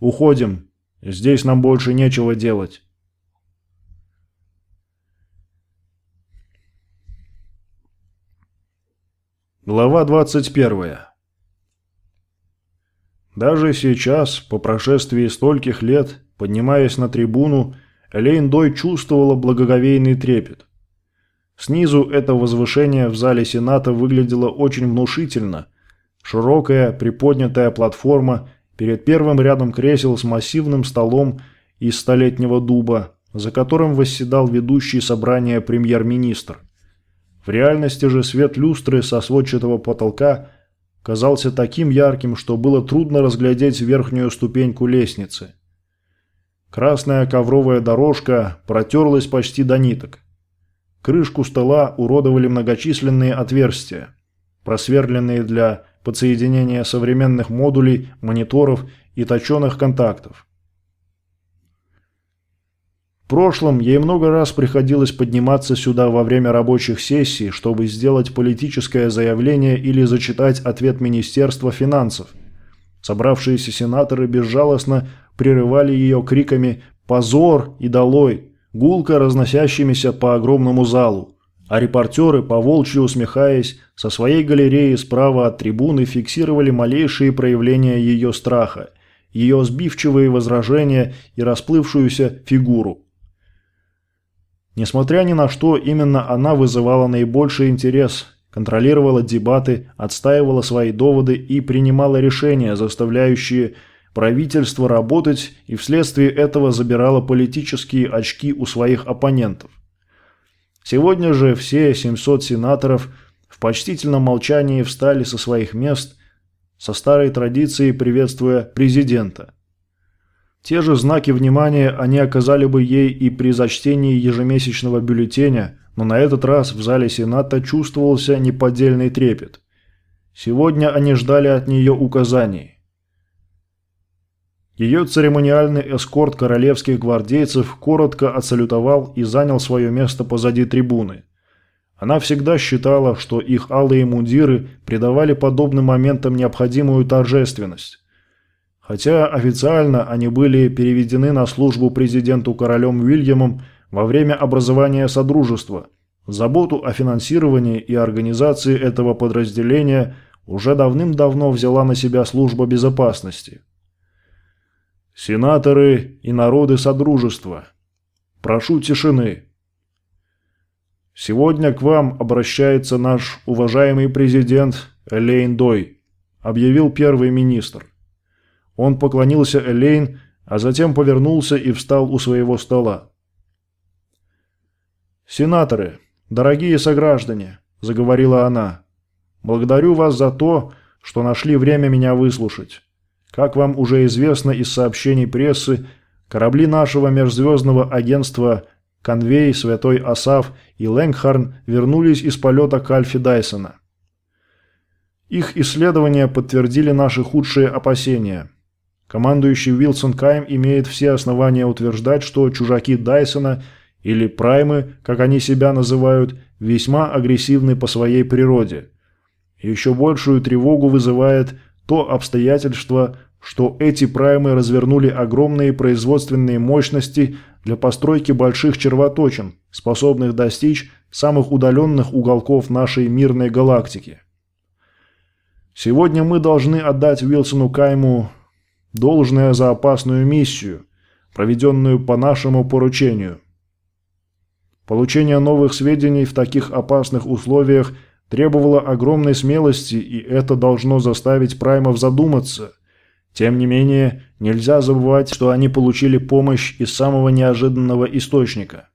«Уходим. Здесь нам больше нечего делать». Глава 21. Даже сейчас, по прошествии стольких лет, поднимаясь на трибуну, Лейн Дой чувствовала благоговейный трепет. Снизу это возвышение в зале Сената выглядело очень внушительно. Широкая, приподнятая платформа перед первым рядом кресел с массивным столом из столетнего дуба, за которым восседал ведущий собрание премьер-министр. В реальности же свет люстры со сводчатого потолка казался таким ярким, что было трудно разглядеть верхнюю ступеньку лестницы. Красная ковровая дорожка протерлась почти до ниток. Крышку стола уродовали многочисленные отверстия, просверленные для подсоединения современных модулей, мониторов и точеных контактов. В прошлом ей много раз приходилось подниматься сюда во время рабочих сессий, чтобы сделать политическое заявление или зачитать ответ Министерства финансов. Собравшиеся сенаторы безжалостно прерывали ее криками «Позор!» и «Долой!», гулко разносящимися по огромному залу. А репортеры, поволчьи усмехаясь, со своей галереи справа от трибуны фиксировали малейшие проявления ее страха, ее сбивчивые возражения и расплывшуюся фигуру. Несмотря ни на что, именно она вызывала наибольший интерес, контролировала дебаты, отстаивала свои доводы и принимала решения, заставляющие правительство работать и вследствие этого забирала политические очки у своих оппонентов. Сегодня же все 700 сенаторов в почтительном молчании встали со своих мест, со старой традицией приветствуя президента. Те же знаки внимания они оказали бы ей и при зачтении ежемесячного бюллетеня, но на этот раз в зале Сената чувствовался неподдельный трепет. Сегодня они ждали от нее указаний. Ее церемониальный эскорт королевских гвардейцев коротко отсалютовал и занял свое место позади трибуны. Она всегда считала, что их алые мундиры придавали подобным моментам необходимую торжественность. Хотя официально они были переведены на службу президенту королем Уильямом во время образования Содружества, заботу о финансировании и организации этого подразделения уже давным-давно взяла на себя служба безопасности. Сенаторы и народы Содружества, прошу тишины. Сегодня к вам обращается наш уважаемый президент Элейн Дой, объявил первый министр. Он поклонился Элейн, а затем повернулся и встал у своего стола. «Сенаторы, дорогие сограждане», – заговорила она, – «благодарю вас за то, что нашли время меня выслушать. Как вам уже известно из сообщений прессы, корабли нашего межзвездного агентства «Конвей», «Святой Асав» и «Лэнгхарн» вернулись из полета Кальфи Дайсона. Их исследования подтвердили наши худшие опасения. Командующий Уилсон Кайм имеет все основания утверждать, что чужаки Дайсона или праймы, как они себя называют, весьма агрессивны по своей природе. Еще большую тревогу вызывает то обстоятельство, что эти праймы развернули огромные производственные мощности для постройки больших червоточин, способных достичь самых удаленных уголков нашей мирной галактики. Сегодня мы должны отдать Уилсону Кайму должное за опасную миссию, проведенную по нашему поручению. Получение новых сведений в таких опасных условиях требовало огромной смелости, и это должно заставить праймов задуматься – тем не менее, нельзя забывать, что они получили помощь из самого неожиданного источника.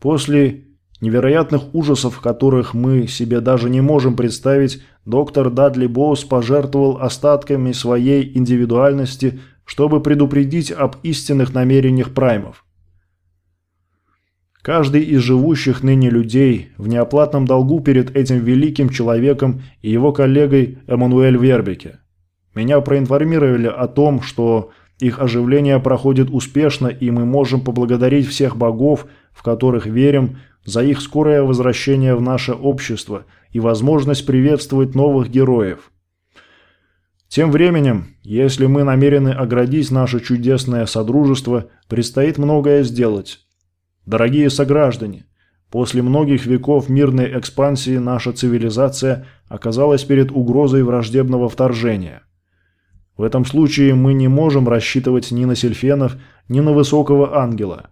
После невероятных ужасов, которых мы себе даже не можем представить, доктор Дадли Боус пожертвовал остатками своей индивидуальности, чтобы предупредить об истинных намерениях праймов. Каждый из живущих ныне людей в неоплатном долгу перед этим великим человеком и его коллегой Эммануэль Вербике – меня проинформировали о том, что их оживление проходит успешно, и мы можем поблагодарить всех богов, в которых верим, за их скорое возвращение в наше общество и возможность приветствовать новых героев. Тем временем, если мы намерены оградить наше чудесное содружество, предстоит многое сделать. Дорогие сограждане, после многих веков мирной экспансии наша цивилизация оказалась перед угрозой враждебного вторжения – в этом случае мы не можем рассчитывать ни на сельфенов, ни на высокого ангела.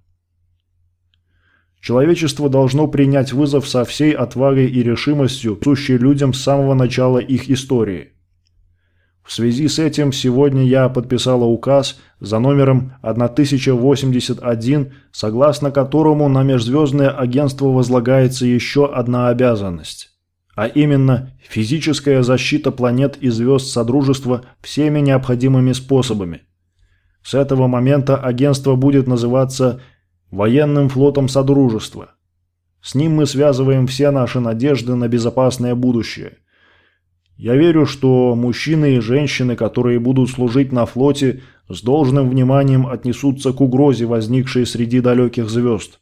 Человечество должно принять вызов со всей отвагой и решимостью, сущей людям с самого начала их истории. В связи с этим сегодня я подписала указ за номером 1081, согласно которому на Межзвездное агентство возлагается еще одна обязанность а именно физическая защита планет и звезд Содружества всеми необходимыми способами. С этого момента агентство будет называться «Военным флотом Содружества». С ним мы связываем все наши надежды на безопасное будущее. Я верю, что мужчины и женщины, которые будут служить на флоте, с должным вниманием отнесутся к угрозе, возникшей среди далеких звезд.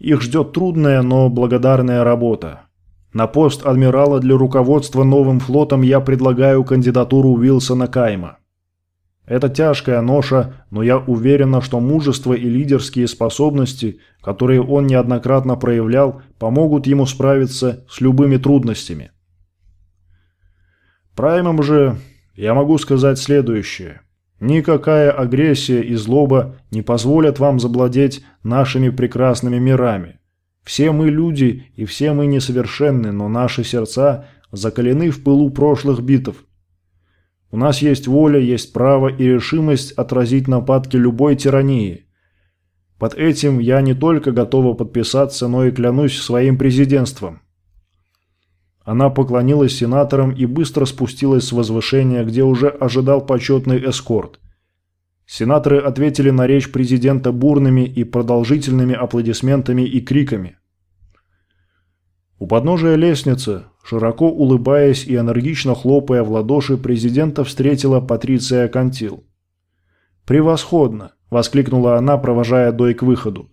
Их ждет трудная, но благодарная работа. На пост адмирала для руководства новым флотом я предлагаю кандидатуру Уилсона Кайма. Это тяжкая ноша, но я уверена, что мужество и лидерские способности, которые он неоднократно проявлял, помогут ему справиться с любыми трудностями. Праймом же я могу сказать следующее. Никакая агрессия и злоба не позволят вам завладеть нашими прекрасными мирами. Все мы люди, и все мы несовершенны, но наши сердца закалены в пылу прошлых битв. У нас есть воля, есть право и решимость отразить нападки любой тирании. Под этим я не только готова подписаться, но и клянусь своим президентством. Она поклонилась сенаторам и быстро спустилась с возвышения, где уже ожидал почетный эскорт. Сенаторы ответили на речь президента бурными и продолжительными аплодисментами и криками. У подножия лестницы, Широко улыбаясь и энергично хлопая в ладоши, президента встретила Патриция Кантил. «Превосходно!» – воскликнула она, провожая Дой к выходу.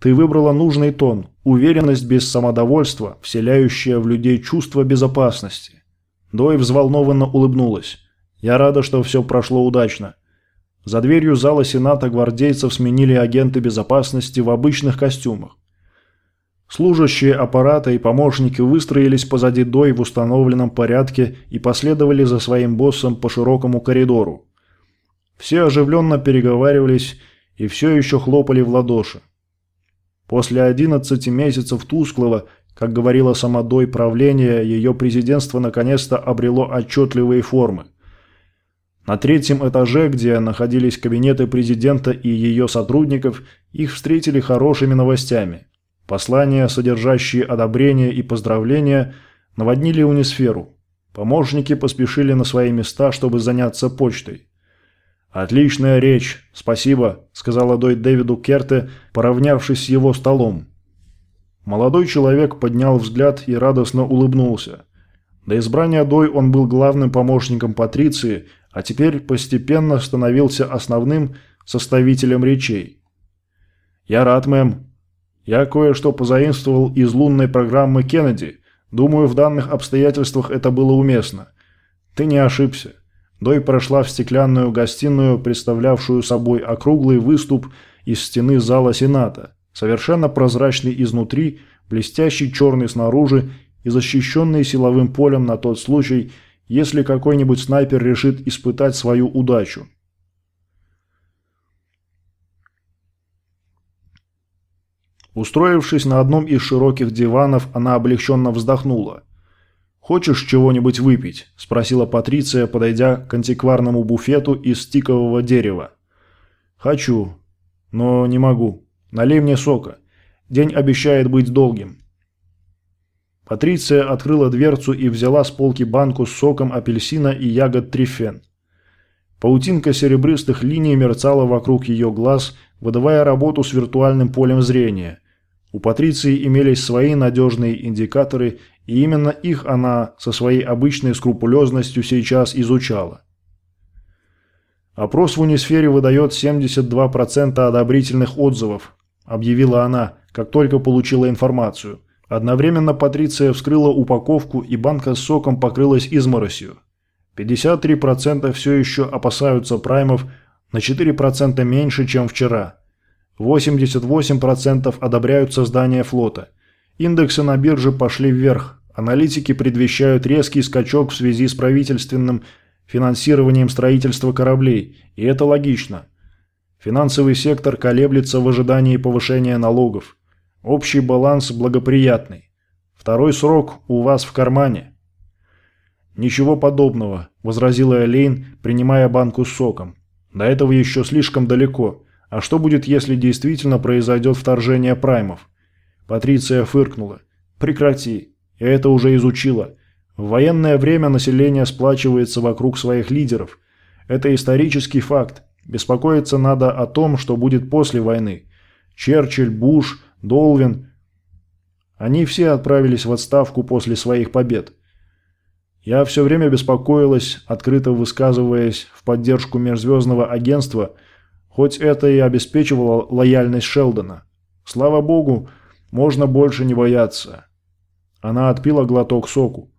«Ты выбрала нужный тон, уверенность без самодовольства, вселяющая в людей чувство безопасности». Дой взволнованно улыбнулась. «Я рада, что все прошло удачно. За дверью зала Сената гвардейцев сменили агенты безопасности в обычных костюмах. Служащие аппарата и помощники выстроились позади Дой в установленном порядке и последовали за своим боссом по широкому коридору. Все оживленно переговаривались и все еще хлопали в ладоши. После 11 месяцев тусклого, как говорила сама Дой, правления, ее президентство наконец-то обрело отчетливые формы. На третьем этаже, где находились кабинеты президента и ее сотрудников, их встретили хорошими новостями. Послания, содержащие одобрения и поздравления, наводнили унисферу. Помощники поспешили на свои места, чтобы заняться почтой. «Отличная речь, спасибо», – сказала Дой Дэвиду Керте, поравнявшись с его столом. Молодой человек поднял взгляд и радостно улыбнулся. До избрания Дой он был главным помощником Патриции, а теперь постепенно становился основным составителем речей. «Я рад, мэм. Я кое-что позаимствовал из лунной программы Кеннеди. Думаю, в данных обстоятельствах это было уместно. Ты не ошибся». Дой прошла в стеклянную гостиную, представлявшую собой округлый выступ из стены зала Сената, совершенно прозрачный изнутри, блестящий черный снаружи и защищенный силовым полем на тот случай, если какой-нибудь снайпер решит испытать свою удачу. Устроившись на одном из широких диванов, она облегченно вздохнула. «Хочешь чего-нибудь выпить?» – спросила Патриция, подойдя к антикварному буфету из тикового дерева. «Хочу, но не могу. Налей мне сока. День обещает быть долгим». Патриция открыла дверцу и взяла с полки банку с соком апельсина и ягод трифен. Паутинка серебристых линий мерцала вокруг ее глаз, выдавая работу с виртуальным полем зрения. У Патриции имелись свои надежные индикаторы, и именно их она со своей обычной скрупулезностью сейчас изучала. «Опрос в Унисфере выдает 72% одобрительных отзывов», объявила она, как только получила информацию. Одновременно Патриция вскрыла упаковку, и банка с соком покрылась изморосью. 53% все еще опасаются праймов, на 4% меньше, чем вчера. 88% одобряют создание флота. Индексы на бирже пошли вверх. Аналитики предвещают резкий скачок в связи с правительственным финансированием строительства кораблей, и это логично. Финансовый сектор колеблется в ожидании повышения налогов. Общий баланс благоприятный. Второй срок у вас в кармане. Ничего подобного, возразила Элейн, принимая банку с соком. До этого еще слишком далеко. А что будет, если действительно произойдет вторжение праймов? Патриция фыркнула. Прекрати. Я это уже изучила. В военное время население сплачивается вокруг своих лидеров. Это исторический факт. Беспокоиться надо о том, что будет после войны. Черчилль, Буш, Долвин. Они все отправились в отставку после своих побед. Я все время беспокоилась, открыто высказываясь в поддержку межзвездного агентства, хоть это и обеспечивало лояльность Шелдона. Слава богу, можно больше не бояться. Она отпила глоток соку.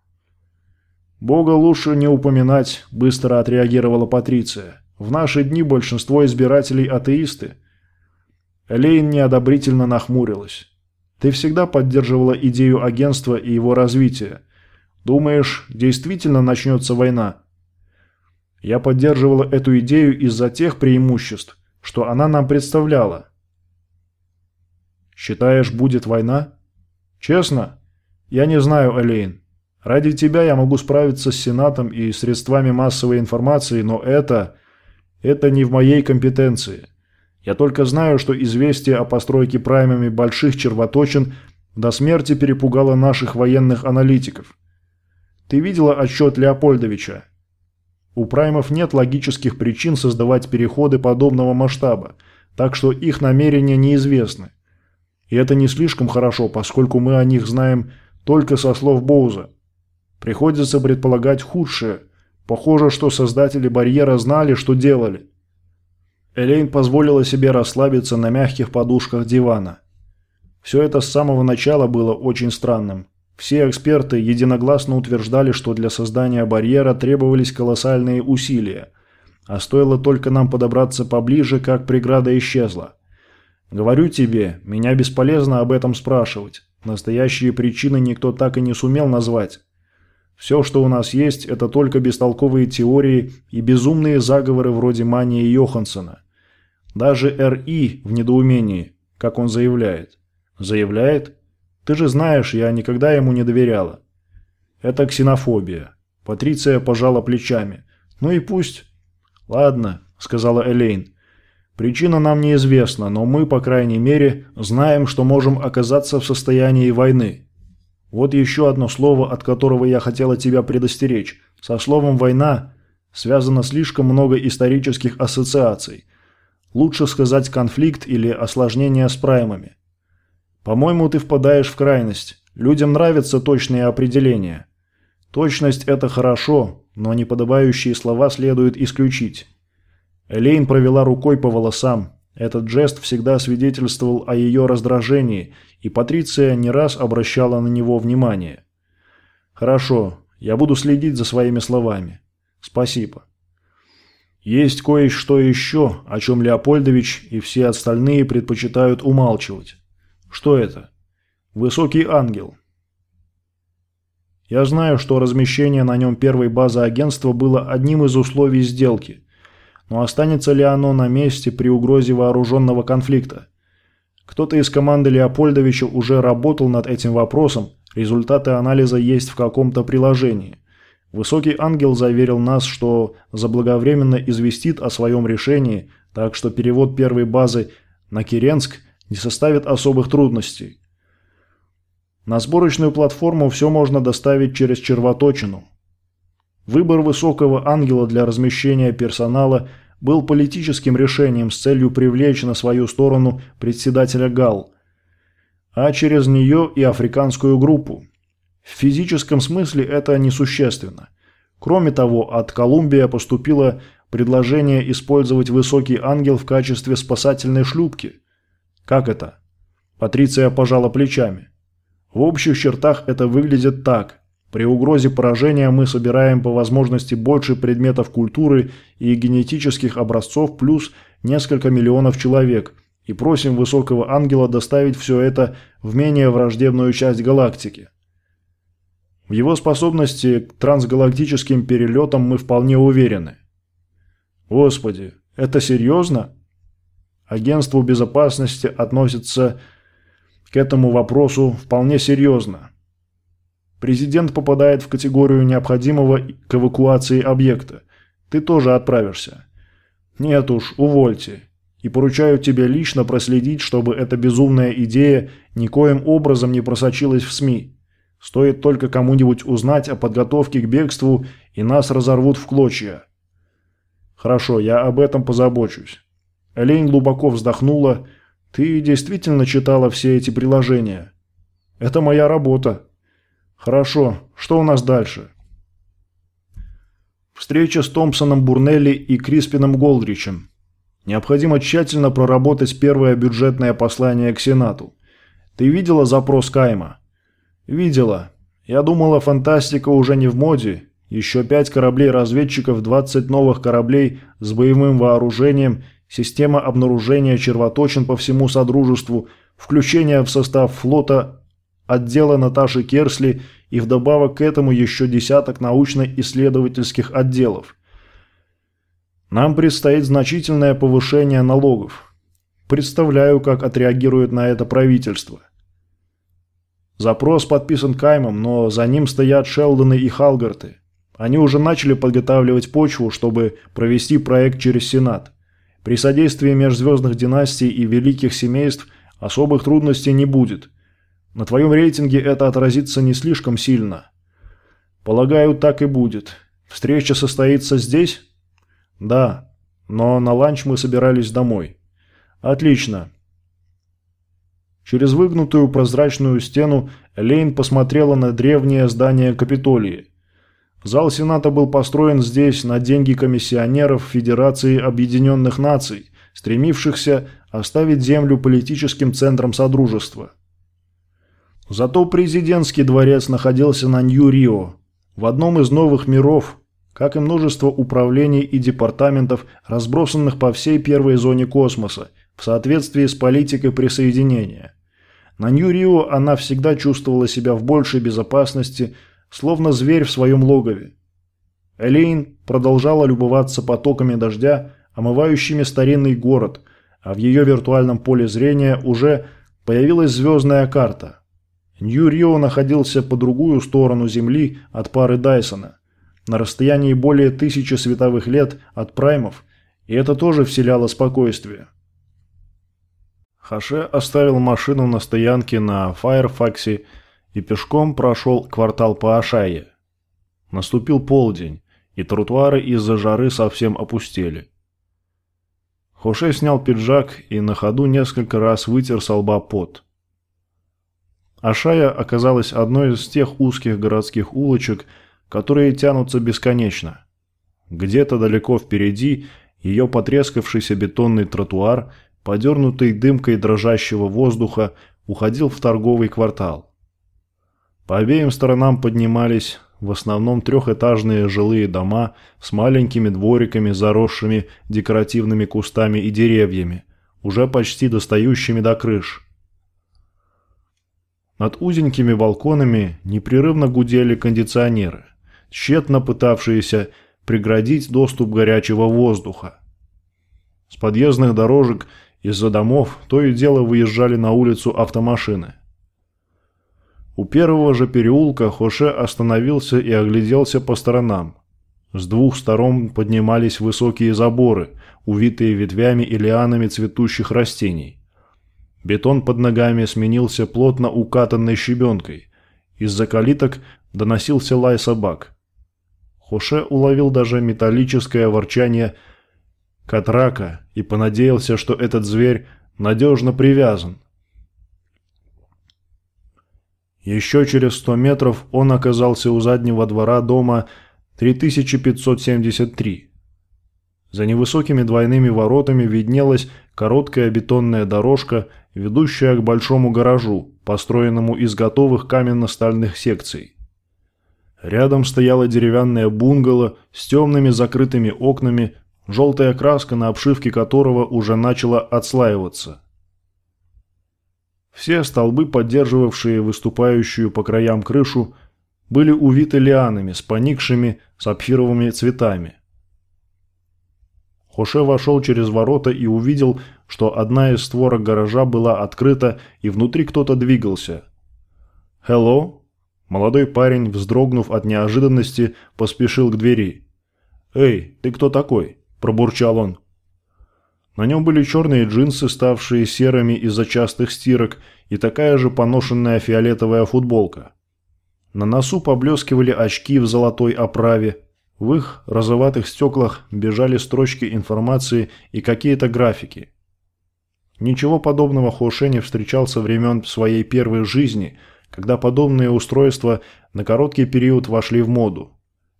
«Бога лучше не упоминать», – быстро отреагировала Патриция. «В наши дни большинство избирателей – атеисты. Лейн неодобрительно нахмурилась. «Ты всегда поддерживала идею агентства и его развития. Думаешь, действительно начнется война?» «Я поддерживала эту идею из-за тех преимуществ, что она нам представляла». «Считаешь, будет война?» «Честно? Я не знаю, Элейн. Ради тебя я могу справиться с Сенатом и средствами массовой информации, но это... это не в моей компетенции». Я только знаю, что известие о постройке праймами больших червоточин до смерти перепугало наших военных аналитиков. Ты видела отчет Леопольдовича? У праймов нет логических причин создавать переходы подобного масштаба, так что их намерения неизвестны. И это не слишком хорошо, поскольку мы о них знаем только со слов Боуза. Приходится предполагать худшее. Похоже, что создатели барьера знали, что делали. Элейн позволила себе расслабиться на мягких подушках дивана. Все это с самого начала было очень странным. Все эксперты единогласно утверждали, что для создания барьера требовались колоссальные усилия. А стоило только нам подобраться поближе, как преграда исчезла. Говорю тебе, меня бесполезно об этом спрашивать. Настоящие причины никто так и не сумел назвать. Все, что у нас есть, это только бестолковые теории и безумные заговоры вроде мании Йоханссона. Даже Р.И. в недоумении, как он заявляет. Заявляет? Ты же знаешь, я никогда ему не доверяла. Это ксенофобия. Патриция пожала плечами. Ну и пусть. Ладно, сказала Элейн. Причина нам неизвестна, но мы, по крайней мере, знаем, что можем оказаться в состоянии войны. Вот еще одно слово, от которого я хотела тебя предостеречь. Со словом «война» связано слишком много исторических ассоциаций – Лучше сказать конфликт или осложнение с праймами. По-моему, ты впадаешь в крайность. Людям нравятся точные определения. Точность – это хорошо, но неподобающие слова следует исключить. Элейн провела рукой по волосам. Этот жест всегда свидетельствовал о ее раздражении, и Патриция не раз обращала на него внимание. «Хорошо, я буду следить за своими словами. Спасибо». Есть кое-что еще, о чем Леопольдович и все остальные предпочитают умалчивать. Что это? Высокий ангел. Я знаю, что размещение на нем первой базы агентства было одним из условий сделки. Но останется ли оно на месте при угрозе вооруженного конфликта? Кто-то из команды Леопольдовича уже работал над этим вопросом, результаты анализа есть в каком-то приложении. Высокий ангел заверил нас, что заблаговременно известит о своем решении, так что перевод первой базы на Киренск не составит особых трудностей. На сборочную платформу все можно доставить через червоточину. Выбор высокого ангела для размещения персонала был политическим решением с целью привлечь на свою сторону председателя ГАЛ, а через нее и африканскую группу. В физическом смысле это несущественно. Кроме того, от Колумбия поступило предложение использовать высокий ангел в качестве спасательной шлюпки. Как это? Патриция пожала плечами. В общих чертах это выглядит так. При угрозе поражения мы собираем по возможности больше предметов культуры и генетических образцов плюс несколько миллионов человек и просим высокого ангела доставить все это в менее враждебную часть галактики. В его способности к трансгалактическим перелетам мы вполне уверены. Господи, это серьезно? Агентство безопасности относится к этому вопросу вполне серьезно. Президент попадает в категорию необходимого к эвакуации объекта. Ты тоже отправишься. Нет уж, увольте. И поручаю тебе лично проследить, чтобы эта безумная идея никоим образом не просочилась в СМИ. Стоит только кому-нибудь узнать о подготовке к бегству, и нас разорвут в клочья. Хорошо, я об этом позабочусь. Элейн глубоко вздохнула. Ты действительно читала все эти приложения? Это моя работа. Хорошо, что у нас дальше? Встреча с Томпсоном Бурнелли и Криспином Голдричем. Необходимо тщательно проработать первое бюджетное послание к Сенату. Ты видела запрос Кайма? «Видела. Я думала, фантастика уже не в моде. Еще пять кораблей-разведчиков, 20 новых кораблей с боевым вооружением, система обнаружения червоточин по всему Содружеству, включение в состав флота отдела Наташи Керсли и вдобавок к этому еще десяток научно-исследовательских отделов. Нам предстоит значительное повышение налогов. Представляю, как отреагирует на это правительство. Запрос подписан Каймом, но за ним стоят Шелдоны и Халгарты. Они уже начали подготавливать почву, чтобы провести проект через Сенат. При содействии межзвездных династий и великих семейств особых трудностей не будет. На твоем рейтинге это отразится не слишком сильно. Полагаю, так и будет. Встреча состоится здесь? Да, но на ланч мы собирались домой. Отлично. Через выгнутую прозрачную стену Лейн посмотрела на древнее здание Капитолии. Зал Сената был построен здесь на деньги комиссионеров Федерации Объединенных Наций, стремившихся оставить Землю политическим центром Содружества. Зато президентский дворец находился на Нью-Рио, в одном из новых миров, как и множество управлений и департаментов, разбросанных по всей первой зоне космоса, в соответствии с политикой присоединения. На Нью-Рио она всегда чувствовала себя в большей безопасности, словно зверь в своем логове. Элейн продолжала любоваться потоками дождя, омывающими старинный город, а в ее виртуальном поле зрения уже появилась звездная карта – Нью-Рио находился по другую сторону Земли от пары Дайсона, на расстоянии более тысячи световых лет от праймов, и это тоже вселяло спокойствие. Хаше оставил машину на стоянке на Файрфаксе и пешком прошел квартал по Ашае. Наступил полдень, и тротуары из-за жары совсем опустели. Хоше снял пиджак и на ходу несколько раз вытер со лба пот. Ашая оказалась одной из тех узких городских улочек, которые тянутся бесконечно. Где-то далеко впереди ее потрескавшийся бетонный тротуар, подернутый дымкой дрожащего воздуха, уходил в торговый квартал. По обеим сторонам поднимались в основном трехэтажные жилые дома с маленькими двориками, заросшими декоративными кустами и деревьями, уже почти достающими до крыш. Над узенькими балконами непрерывно гудели кондиционеры, тщетно пытавшиеся преградить доступ горячего воздуха. С подъездных дорожек из-за домов то и дело выезжали на улицу автомашины. У первого же переулка Хоше остановился и огляделся по сторонам. С двух сторон поднимались высокие заборы, увитые ветвями и лианами цветущих растений. Бетон под ногами сменился плотно укатанной щебенкой. Из-за калиток доносился лай собак. Хоше уловил даже металлическое ворчание катрака и понадеялся, что этот зверь надежно привязан. Еще через сто метров он оказался у заднего двора дома 3573. За невысокими двойными воротами виднелась короткая бетонная дорожка ведущая к большому гаражу, построенному из готовых каменно-стальных секций. Рядом стояла деревянная бунгало с темными закрытыми окнами, желтая краска на обшивке которого уже начала отслаиваться. Все столбы, поддерживавшие выступающую по краям крышу, были увиты лианами с поникшими сапфировыми цветами. Хоше вошел через ворота и увидел, что одна из створок гаража была открыта и внутри кто-то двигался. «Hello?» Молодой парень, вздрогнув от неожиданности, поспешил к двери. «Эй, ты кто такой?» – пробурчал он. На нем были черные джинсы, ставшие серыми из-за частых стирок, и такая же поношенная фиолетовая футболка. На носу поблескивали очки в золотой оправе, в их розоватых стеклах бежали строчки информации и какие-то графики. Ничего подобного Хоше не встречал со времен своей первой жизни, когда подобные устройства на короткий период вошли в моду.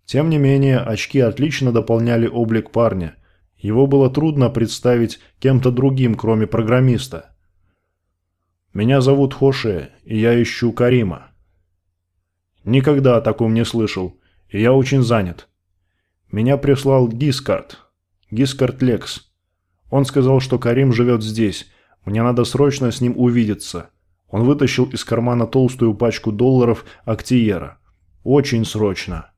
Тем не менее, очки отлично дополняли облик парня. Его было трудно представить кем-то другим, кроме программиста. «Меня зовут Хоше, и я ищу Карима». «Никогда о таком не слышал, и я очень занят», меня прислал Гискард. Гискард Лекс. Он сказал, что Карим живет здесь. Мне надо срочно с ним увидеться. Он вытащил из кармана толстую пачку долларов Актиера. Очень срочно.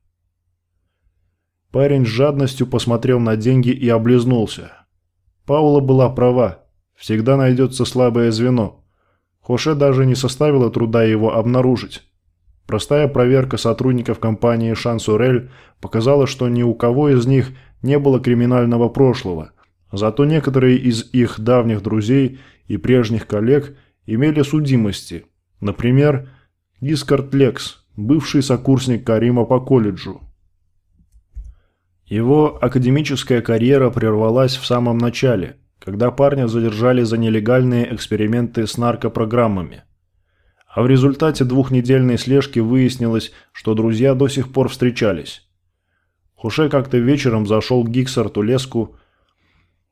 Парень с жадностью посмотрел на деньги и облизнулся. Паула была права. Всегда найдется слабое звено. Хоше даже не составило труда его обнаружить. Простая проверка сотрудников компании «Шансурель» показала, что ни у кого из них не было криминального прошлого. Зато некоторые из их давних друзей и прежних коллег имели судимости. Например, Дискард Лекс, бывший сокурсник Карима по колледжу. Его академическая карьера прервалась в самом начале, когда парня задержали за нелегальные эксперименты с наркопрограммами. А в результате двухнедельной слежки выяснилось, что друзья до сих пор встречались. Хуше как-то вечером зашел к Гиксарту Леску,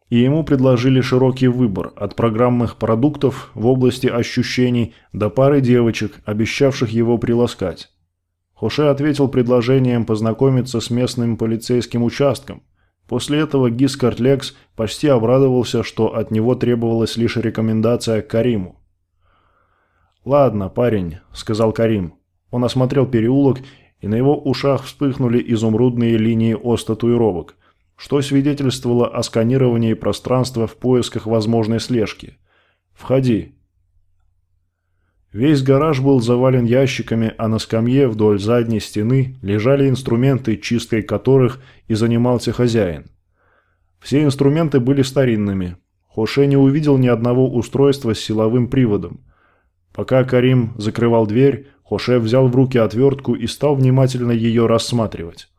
и ему предложили широкий выбор от программных продуктов в области ощущений до пары девочек, обещавших его приласкать. Хуше ответил предложением познакомиться с местным полицейским участком. После этого Гискарт Лекс почти обрадовался, что от него требовалась лишь рекомендация Кариму. «Ладно, парень», — сказал Карим. Он осмотрел переулок и на его ушах вспыхнули изумрудные линии ос татуировок, что свидетельствовало о сканировании пространства в поисках возможной слежки. «Входи». Весь гараж был завален ящиками, а на скамье вдоль задней стены лежали инструменты, чисткой которых и занимался хозяин. Все инструменты были старинными. Хоше не увидел ни одного устройства с силовым приводом. Пока Карим закрывал дверь, Хоше взял в руки отвертку и стал внимательно ее рассматривать.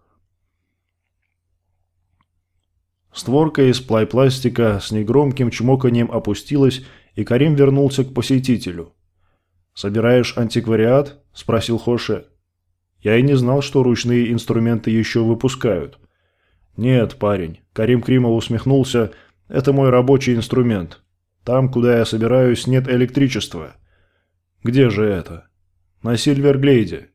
Створка из плай-пластика с негромким чмоканием опустилась, и Карим вернулся к посетителю. «Собираешь антиквариат?» – спросил Хоше. «Я и не знал, что ручные инструменты еще выпускают». «Нет, парень», – Карим Кримов усмехнулся, – «это мой рабочий инструмент. Там, куда я собираюсь, нет электричества». «Где же это?» На Сильверглейде.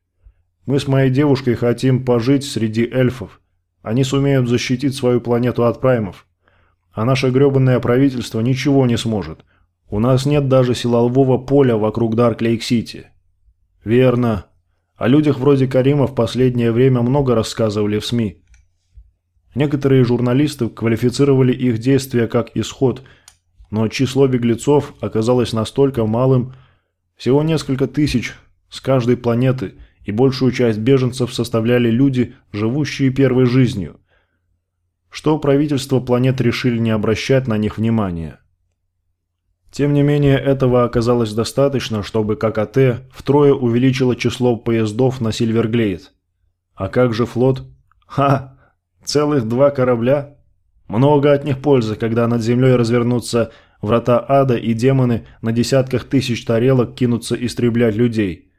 Мы с моей девушкой хотим пожить среди эльфов. Они сумеют защитить свою планету от праймов. А наше гребанное правительство ничего не сможет. У нас нет даже силового поля вокруг Дарк-Лейк-Сити. Верно. О людях вроде Карима в последнее время много рассказывали в СМИ. Некоторые журналисты квалифицировали их действия как исход, но число беглецов оказалось настолько малым, всего несколько тысяч, с каждой планеты, и большую часть беженцев составляли люди, живущие первой жизнью. Что правительство планет решили не обращать на них внимания. Тем не менее, этого оказалось достаточно, чтобы ККТ втрое увеличило число поездов на Сильверглейд. А как же флот? Ха! Целых два корабля? Много от них пользы, когда над землей развернутся врата ада и демоны на десятках тысяч тарелок кинутся истреблять людей.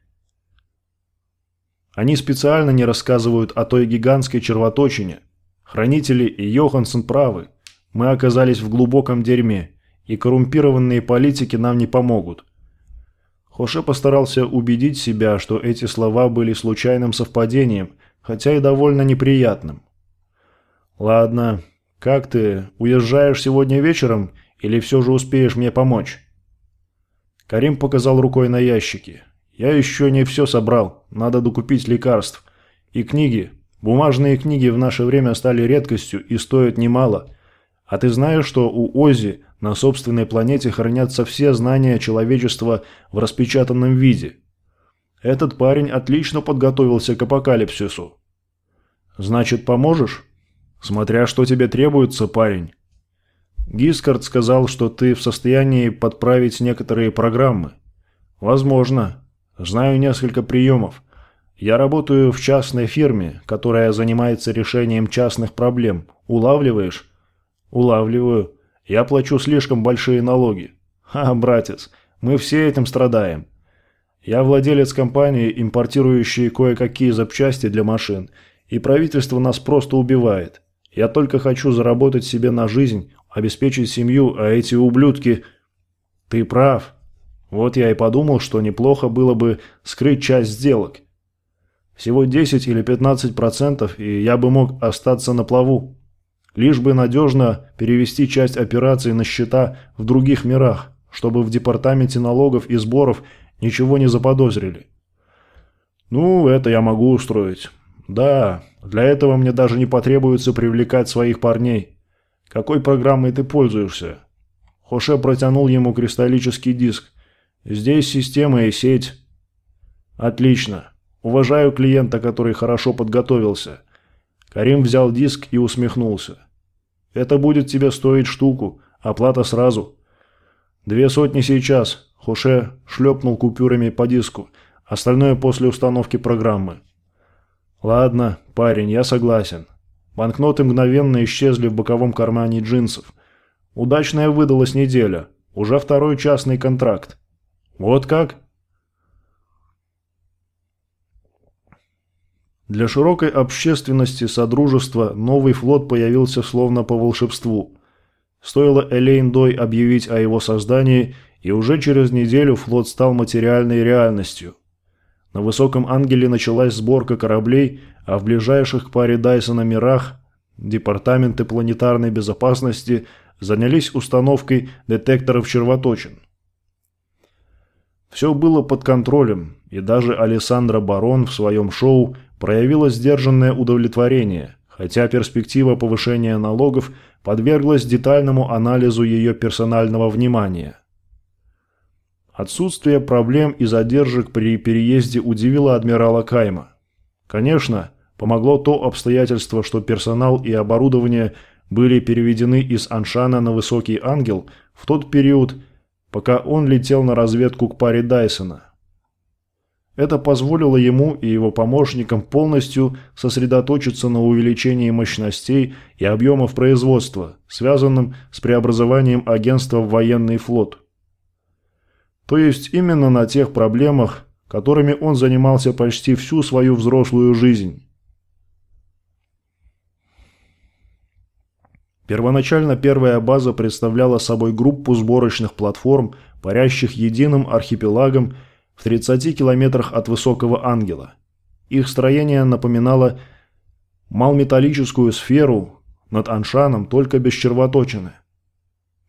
Они специально не рассказывают о той гигантской червоточине. Хранители и Йоханссон правы. Мы оказались в глубоком дерьме, и коррумпированные политики нам не помогут. Хоше постарался убедить себя, что эти слова были случайным совпадением, хотя и довольно неприятным. «Ладно, как ты, уезжаешь сегодня вечером или все же успеешь мне помочь?» Карим показал рукой на ящики. Я еще не все собрал, надо докупить лекарств. И книги. Бумажные книги в наше время стали редкостью и стоят немало. А ты знаешь, что у Ози на собственной планете хранятся все знания человечества в распечатанном виде? Этот парень отлично подготовился к апокалипсису. Значит, поможешь? Смотря что тебе требуется, парень. Гискард сказал, что ты в состоянии подправить некоторые программы. Возможно. Знаю несколько приемов. Я работаю в частной фирме, которая занимается решением частных проблем. Улавливаешь? Улавливаю. Я плачу слишком большие налоги. Ха, братец, мы все этим страдаем. Я владелец компании, импортирующей кое-какие запчасти для машин, и правительство нас просто убивает. Я только хочу заработать себе на жизнь, обеспечить семью, а эти ублюдки... Ты прав, вот я и подумал, что неплохо было бы скрыть часть сделок. Всего 10 или 15 процентов, и я бы мог остаться на плаву. Лишь бы надежно перевести часть операций на счета в других мирах, чтобы в департаменте налогов и сборов ничего не заподозрили. Ну, это я могу устроить. Да, для этого мне даже не потребуется привлекать своих парней. Какой программой ты пользуешься? Хоше протянул ему кристаллический диск. Здесь система и сеть. Отлично. Уважаю клиента, который хорошо подготовился. Карим взял диск и усмехнулся. Это будет тебе стоить штуку, оплата сразу. Две сотни сейчас. Хуше шлепнул купюрами по диску. Остальное после установки программы. Ладно, парень, я согласен. Банкноты мгновенно исчезли в боковом кармане джинсов. Удачная выдалась неделя. Уже второй частный контракт. «Вот как?» Для широкой общественности Содружества новый флот появился словно по волшебству. Стоило Элейн Дой объявить о его создании, и уже через неделю флот стал материальной реальностью. На Высоком Ангеле началась сборка кораблей, а в ближайших к паре Дайсона мирах департаменты планетарной безопасности занялись установкой детекторов червоточин. Все было под контролем, и даже Александра Барон в своем шоу проявила сдержанное удовлетворение, хотя перспектива повышения налогов подверглась детальному анализу ее персонального внимания. Отсутствие проблем и задержек при переезде удивило адмирала Кайма. Конечно, помогло то обстоятельство, что персонал и оборудование были переведены из Аншана на Высокий Ангел в тот период, пока он летел на разведку к паре Дайсона. Это позволило ему и его помощникам полностью сосредоточиться на увеличении мощностей и объемов производства, связанным с преобразованием агентства в военный флот. То есть именно на тех проблемах, которыми он занимался почти всю свою взрослую жизнь. Первоначально первая база представляла собой группу сборочных платформ, парящих единым архипелагом в 30 километрах от Высокого Ангела. Их строение напоминало малметаллическую сферу над Аншаном, только без червоточины.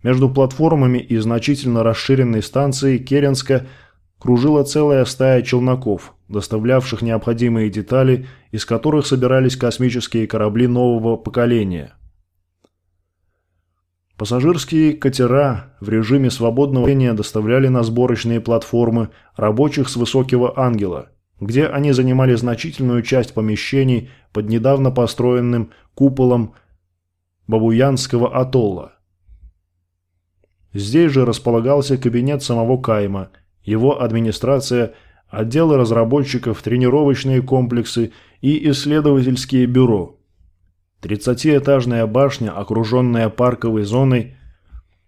Между платформами и значительно расширенной станцией Керенска кружила целая стая челноков, доставлявших необходимые детали, из которых собирались космические корабли нового поколения. Пассажирские катера в режиме свободного движения доставляли на сборочные платформы рабочих с Высокого Ангела, где они занимали значительную часть помещений под недавно построенным куполом Бабуянского атолла. Здесь же располагался кабинет самого Кайма, его администрация, отделы разработчиков, тренировочные комплексы и исследовательские бюро – Тридцатиэтажная башня, окруженная парковой зоной,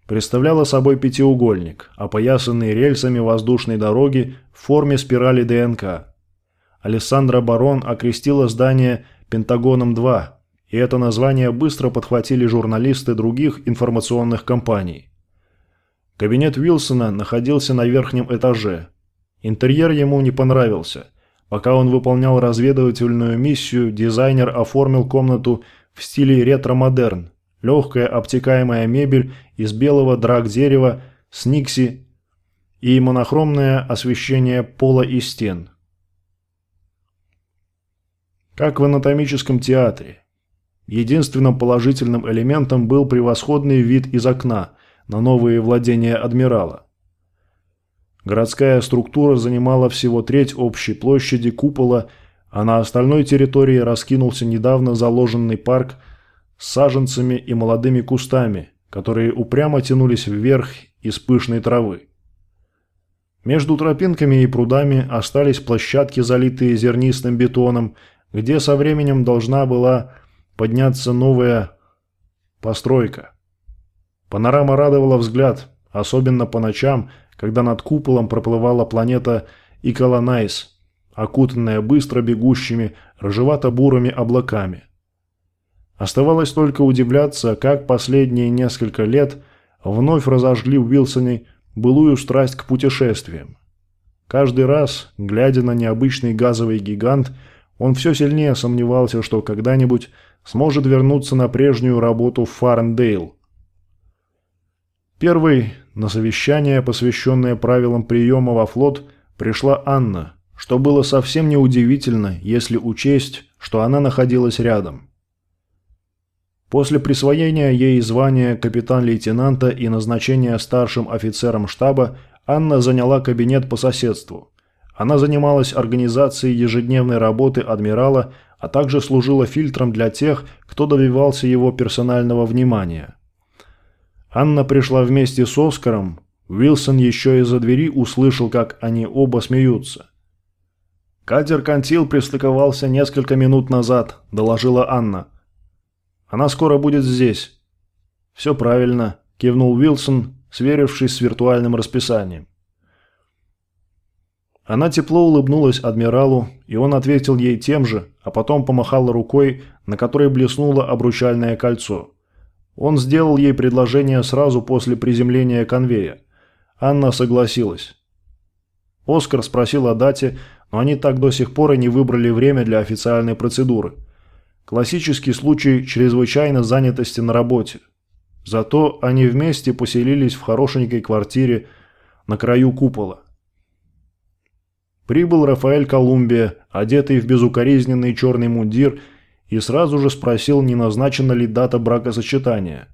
представляла собой пятиугольник, опоясанный рельсами воздушной дороги в форме спирали ДНК. Алессандра Барон окрестила здание «Пентагоном-2», и это название быстро подхватили журналисты других информационных компаний. Кабинет Уилсона находился на верхнем этаже. Интерьер ему не понравился. Пока он выполнял разведывательную миссию, дизайнер оформил комнату в стиле ретро-модерн. Легкая обтекаемая мебель из белого драг-дерева с никси и монохромное освещение пола и стен. Как в анатомическом театре. Единственным положительным элементом был превосходный вид из окна на новые владения адмирала. Городская структура занимала всего треть общей площади купола а на остальной территории раскинулся недавно заложенный парк с саженцами и молодыми кустами, которые упрямо тянулись вверх из пышной травы. Между тропинками и прудами остались площадки, залитые зернистым бетоном, где со временем должна была подняться новая постройка. Панорама радовала взгляд, особенно по ночам, когда над куполом проплывала планета Иколонайс – окутанная быстро бегущими рыжевато-бурыми облаками. Оставалось только удивляться, как последние несколько лет вновь разожгли в Уилсоне былую страсть к путешествиям. Каждый раз, глядя на необычный газовый гигант, он все сильнее сомневался, что когда-нибудь сможет вернуться на прежнюю работу в Фарндейл. Первой на совещание, посвященное правилам приема во флот, пришла Анна – что было совсем неудивительно, если учесть, что она находилась рядом. После присвоения ей звания капитан-лейтенанта и назначения старшим офицером штаба Анна заняла кабинет по соседству. Она занималась организацией ежедневной работы адмирала, а также служила фильтром для тех, кто добивался его персонального внимания. Анна пришла вместе с Оскаром. Уилсон еще из-за двери услышал, как они оба смеются. «Катер «Кантил» пристыковался несколько минут назад», – доложила Анна. «Она скоро будет здесь». «Все правильно», – кивнул Уилсон, сверившись с виртуальным расписанием. Она тепло улыбнулась адмиралу, и он ответил ей тем же, а потом помахала рукой, на которой блеснуло обручальное кольцо. Он сделал ей предложение сразу после приземления конвея. Анна согласилась. Оскар спросил о дате, но они так до сих пор и не выбрали время для официальной процедуры. Классический случай чрезвычайной занятости на работе. Зато они вместе поселились в хорошенькой квартире на краю купола. Прибыл Рафаэль Колумбия, одетый в безукоризненный черный мундир, и сразу же спросил, не назначена ли дата бракосочетания.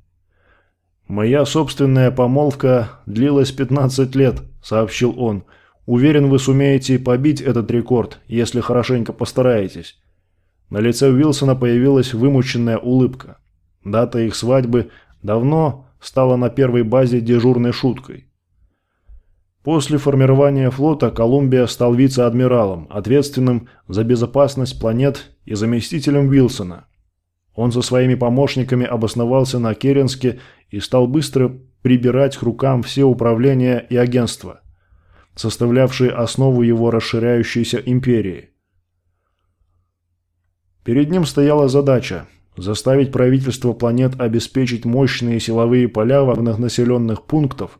«Моя собственная помолвка длилась 15 лет», – сообщил он. «Уверен, вы сумеете побить этот рекорд, если хорошенько постараетесь». На лице Уилсона появилась вымученная улыбка. Дата их свадьбы давно стала на первой базе дежурной шуткой. После формирования флота Колумбия стал вице-адмиралом, ответственным за безопасность планет и заместителем Уилсона. Он со своими помощниками обосновался на Керенске и стал быстро прибирать к рукам все управления и агентства, составлявшие основу его расширяющейся империи. Перед ним стояла задача – заставить правительство планет обеспечить мощные силовые поля в населенных пунктах,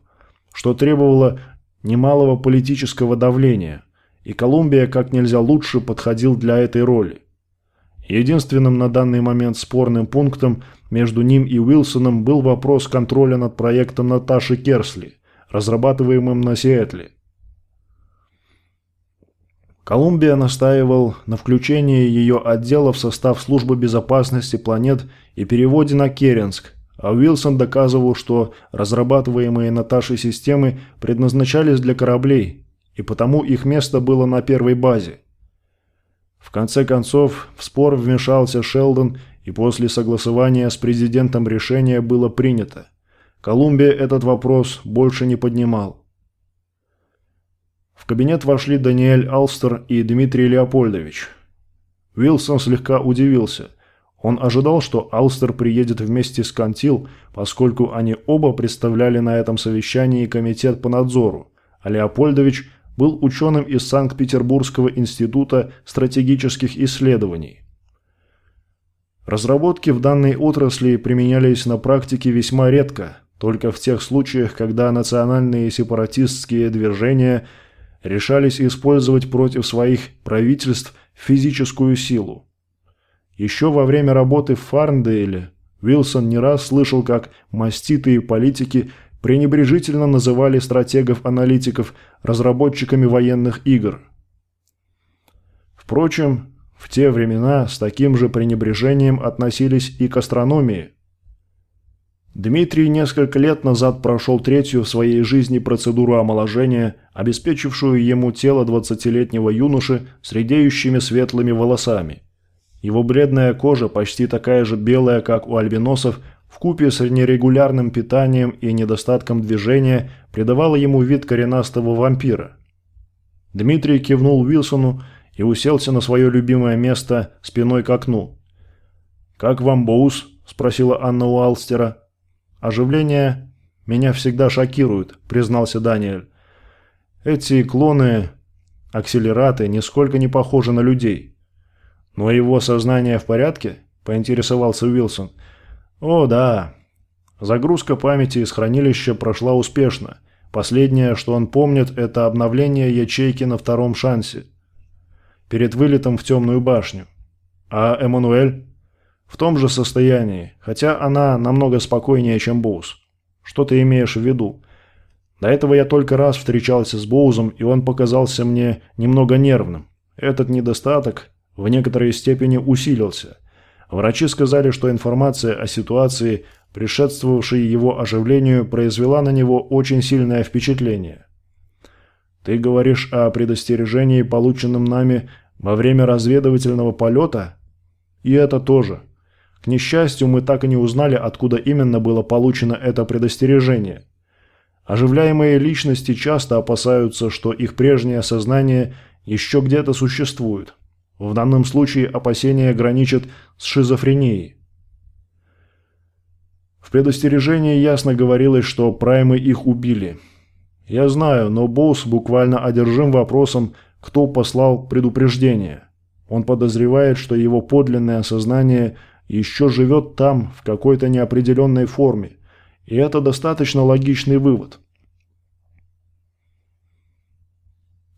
что требовало немалого политического давления, и Колумбия как нельзя лучше подходил для этой роли. Единственным на данный момент спорным пунктом между ним и Уилсоном был вопрос контроля над проектом Наташи Керсли, разрабатываемым на Сиэтле. Колумбия настаивал на включении ее отдела в состав службы безопасности планет и переводе на Керенск, а Уилсон доказывал, что разрабатываемые Наташей системы предназначались для кораблей, и потому их место было на первой базе. В конце концов, в спор вмешался Шелдон, и после согласования с президентом решение было принято. Колумбия этот вопрос больше не поднимал. В кабинет вошли Даниэль Алстер и Дмитрий Леопольдович. Уилсон слегка удивился. Он ожидал, что Алстер приедет вместе с Кантил, поскольку они оба представляли на этом совещании комитет по надзору, а Леопольдович был ученым из Санкт-Петербургского института стратегических исследований. Разработки в данной отрасли применялись на практике весьма редко, только в тех случаях, когда национальные сепаратистские движения решались использовать против своих правительств физическую силу. Еще во время работы в Фарндейле Уилсон не раз слышал, как маститые политики – пренебрежительно называли стратегов-аналитиков разработчиками военных игр. Впрочем, в те времена с таким же пренебрежением относились и к астрономии. Дмитрий несколько лет назад прошел третью в своей жизни процедуру омоложения, обеспечившую ему тело 20-летнего юноши с редеющими светлыми волосами. Его бледная кожа, почти такая же белая, как у альбиносов, в купе с нерегулярным питанием и недостатком движения придавало ему вид коренастого вампира. Дмитрий кивнул Уилсону и уселся на свое любимое место спиной к окну. «Как вам Боус?» – спросила Анна у Алстера. «Оживление меня всегда шокирует», – признался Даниэль. «Эти клоны, акселераты, нисколько не похожи на людей». «Но его сознание в порядке?» – поинтересовался Уилсон – о, да. Загрузка памяти из хранилища прошла успешно. Последнее, что он помнит, это обновление ячейки на втором шансе. Перед вылетом в темную башню. А Эммануэль? В том же состоянии, хотя она намного спокойнее, чем Боуз. Что ты имеешь в виду? До этого я только раз встречался с Боузом, и он показался мне немного нервным. Этот недостаток в некоторой степени усилился – Врачи сказали, что информация о ситуации, предшествовавшей его оживлению, произвела на него очень сильное впечатление. «Ты говоришь о предостережении, полученном нами во время разведывательного полета?» «И это тоже. К несчастью, мы так и не узнали, откуда именно было получено это предостережение. Оживляемые личности часто опасаются, что их прежнее сознание еще где-то существует». В данном случае опасения граничат с шизофренией. В предостережении ясно говорилось, что праймы их убили. Я знаю, но босс буквально одержим вопросом, кто послал предупреждение. Он подозревает, что его подлинное сознание еще живет там в какой-то неопределенной форме, и это достаточно логичный вывод.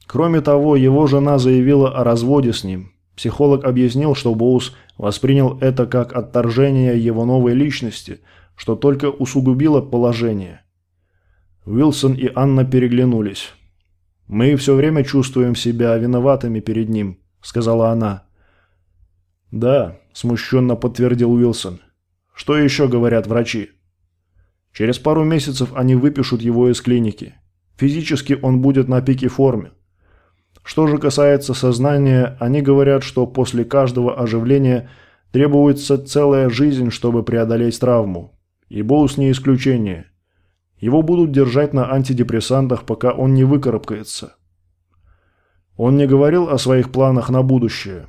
Кроме того, его жена заявила о разводе с ним. Психолог объяснил, что Боус воспринял это как отторжение его новой личности, что только усугубило положение. Уилсон и Анна переглянулись. «Мы все время чувствуем себя виноватыми перед ним», — сказала она. «Да», — смущенно подтвердил Уилсон. «Что еще говорят врачи?» «Через пару месяцев они выпишут его из клиники. Физически он будет на пике формы. Что же касается сознания, они говорят, что после каждого оживления требуется целая жизнь, чтобы преодолеть травму. И Боус не исключение. Его будут держать на антидепрессантах, пока он не выкарабкается. Он не говорил о своих планах на будущее.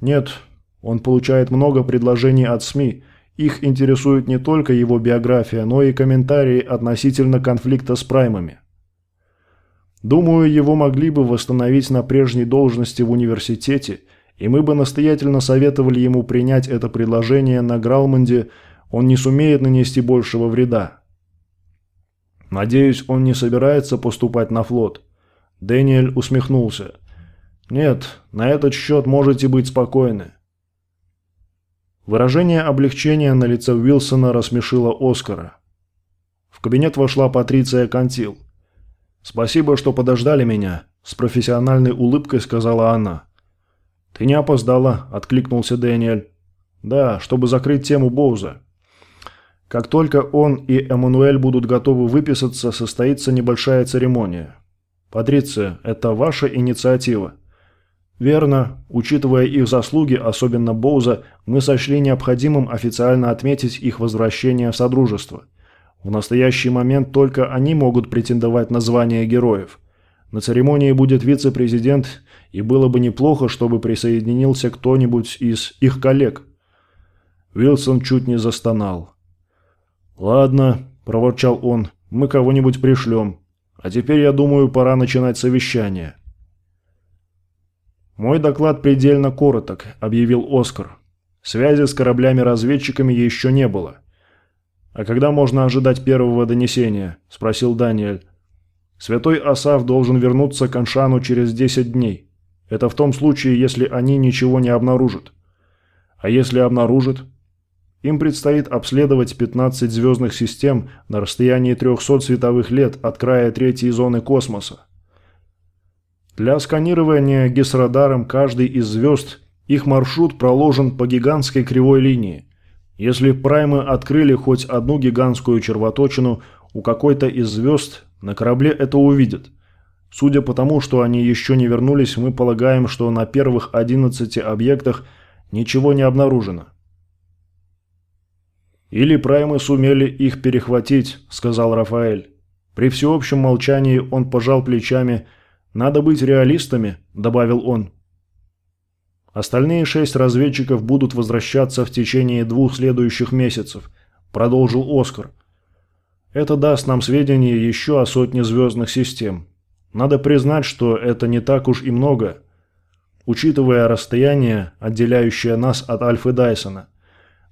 Нет, он получает много предложений от СМИ. Их интересует не только его биография, но и комментарии относительно конфликта с праймами. Думаю, его могли бы восстановить на прежней должности в университете, и мы бы настоятельно советовали ему принять это предложение на Гралмонде, он не сумеет нанести большего вреда. Надеюсь, он не собирается поступать на флот. Дэниэль усмехнулся. Нет, на этот счет можете быть спокойны. Выражение облегчения на лице Уилсона рассмешило Оскара. В кабинет вошла Патриция Кантил. «Спасибо, что подождали меня», – с профессиональной улыбкой сказала она. «Ты не опоздала», – откликнулся Дэниэль. «Да, чтобы закрыть тему Боуза. Как только он и Эммануэль будут готовы выписаться, состоится небольшая церемония. Патриция, это ваша инициатива». «Верно. Учитывая их заслуги, особенно Боуза, мы сочли необходимым официально отметить их возвращение в Содружество». В настоящий момент только они могут претендовать на звание героев. На церемонии будет вице-президент, и было бы неплохо, чтобы присоединился кто-нибудь из их коллег. Вилсон чуть не застонал. «Ладно», – проворчал он, – «мы кого-нибудь пришлем. А теперь, я думаю, пора начинать совещание». «Мой доклад предельно короток», – объявил Оскар. «Связи с кораблями-разведчиками еще не было. «А когда можно ожидать первого донесения?» – спросил Даниэль. «Святой Асав должен вернуться к Аншану через 10 дней. Это в том случае, если они ничего не обнаружат. А если обнаружат? Им предстоит обследовать 15 звездных систем на расстоянии 300 световых лет от края третьей зоны космоса. Для сканирования гисрадаром каждой из звезд их маршрут проложен по гигантской кривой линии. Если праймы открыли хоть одну гигантскую червоточину у какой-то из звезд, на корабле это увидят. Судя по тому, что они еще не вернулись, мы полагаем, что на первых 11 объектах ничего не обнаружено. «Или праймы сумели их перехватить», – сказал Рафаэль. При всеобщем молчании он пожал плечами. «Надо быть реалистами», – добавил он. Остальные шесть разведчиков будут возвращаться в течение двух следующих месяцев, продолжил Оскар. Это даст нам сведения еще о сотне звездных систем. Надо признать, что это не так уж и много, учитывая расстояние, отделяющее нас от Альфы Дайсона.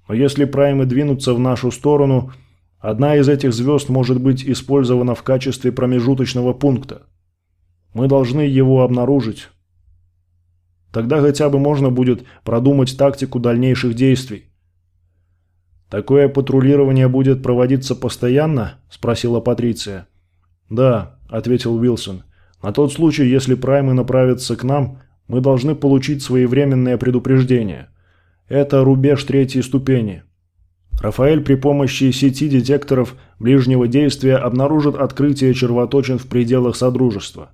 Но если праймы двинутся в нашу сторону, одна из этих звезд может быть использована в качестве промежуточного пункта. Мы должны его обнаружить, Тогда хотя бы можно будет продумать тактику дальнейших действий. «Такое патрулирование будет проводиться постоянно?» – спросила Патриция. «Да», – ответил Уилсон. «На тот случай, если праймы направятся к нам, мы должны получить своевременное предупреждение. Это рубеж третьей ступени». Рафаэль при помощи сети детекторов ближнего действия обнаружит открытие червоточин в пределах Содружества.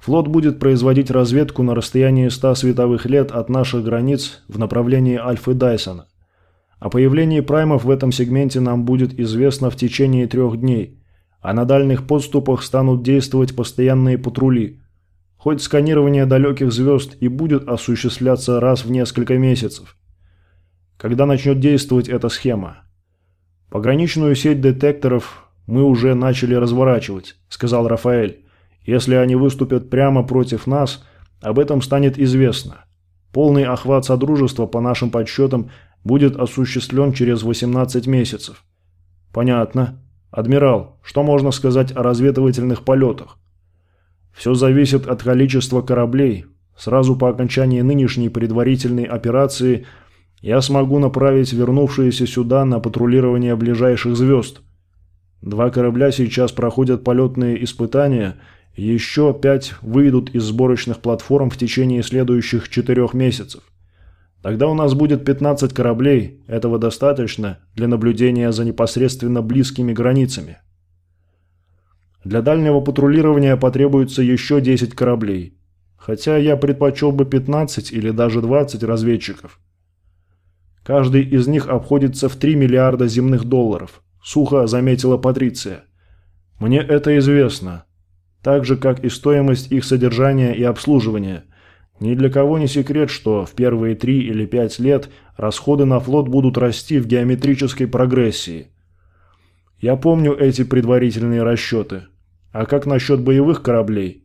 Флот будет производить разведку на расстоянии 100 световых лет от наших границ в направлении Альфы Дайсона. О появлении праймов в этом сегменте нам будет известно в течение трех дней, а на дальних подступах станут действовать постоянные патрули. Хоть сканирование далеких звезд и будет осуществляться раз в несколько месяцев. Когда начнет действовать эта схема? Пограничную сеть детекторов мы уже начали разворачивать, сказал Рафаэль Если они выступят прямо против нас, об этом станет известно. Полный охват Содружества, по нашим подсчетам, будет осуществлен через 18 месяцев. Понятно. Адмирал, что можно сказать о разведывательных полетах? Все зависит от количества кораблей. Сразу по окончании нынешней предварительной операции я смогу направить вернувшиеся сюда на патрулирование ближайших звезд. Два корабля сейчас проходят полетные испытания – еще пять выйдут из сборочных платформ в течение следующих четырех месяцев. Тогда у нас будет 15 кораблей, этого достаточно для наблюдения за непосредственно близкими границами. Для дальнего патрулирования потребуется еще 10 кораблей, хотя я предпочел бы 15 или даже 20 разведчиков. Каждый из них обходится в 3 миллиарда земных долларов, сухо заметила Патриция. Мне это известно, так же, как и стоимость их содержания и обслуживания. Ни для кого не секрет, что в первые три или пять лет расходы на флот будут расти в геометрической прогрессии. Я помню эти предварительные расчеты. А как насчет боевых кораблей?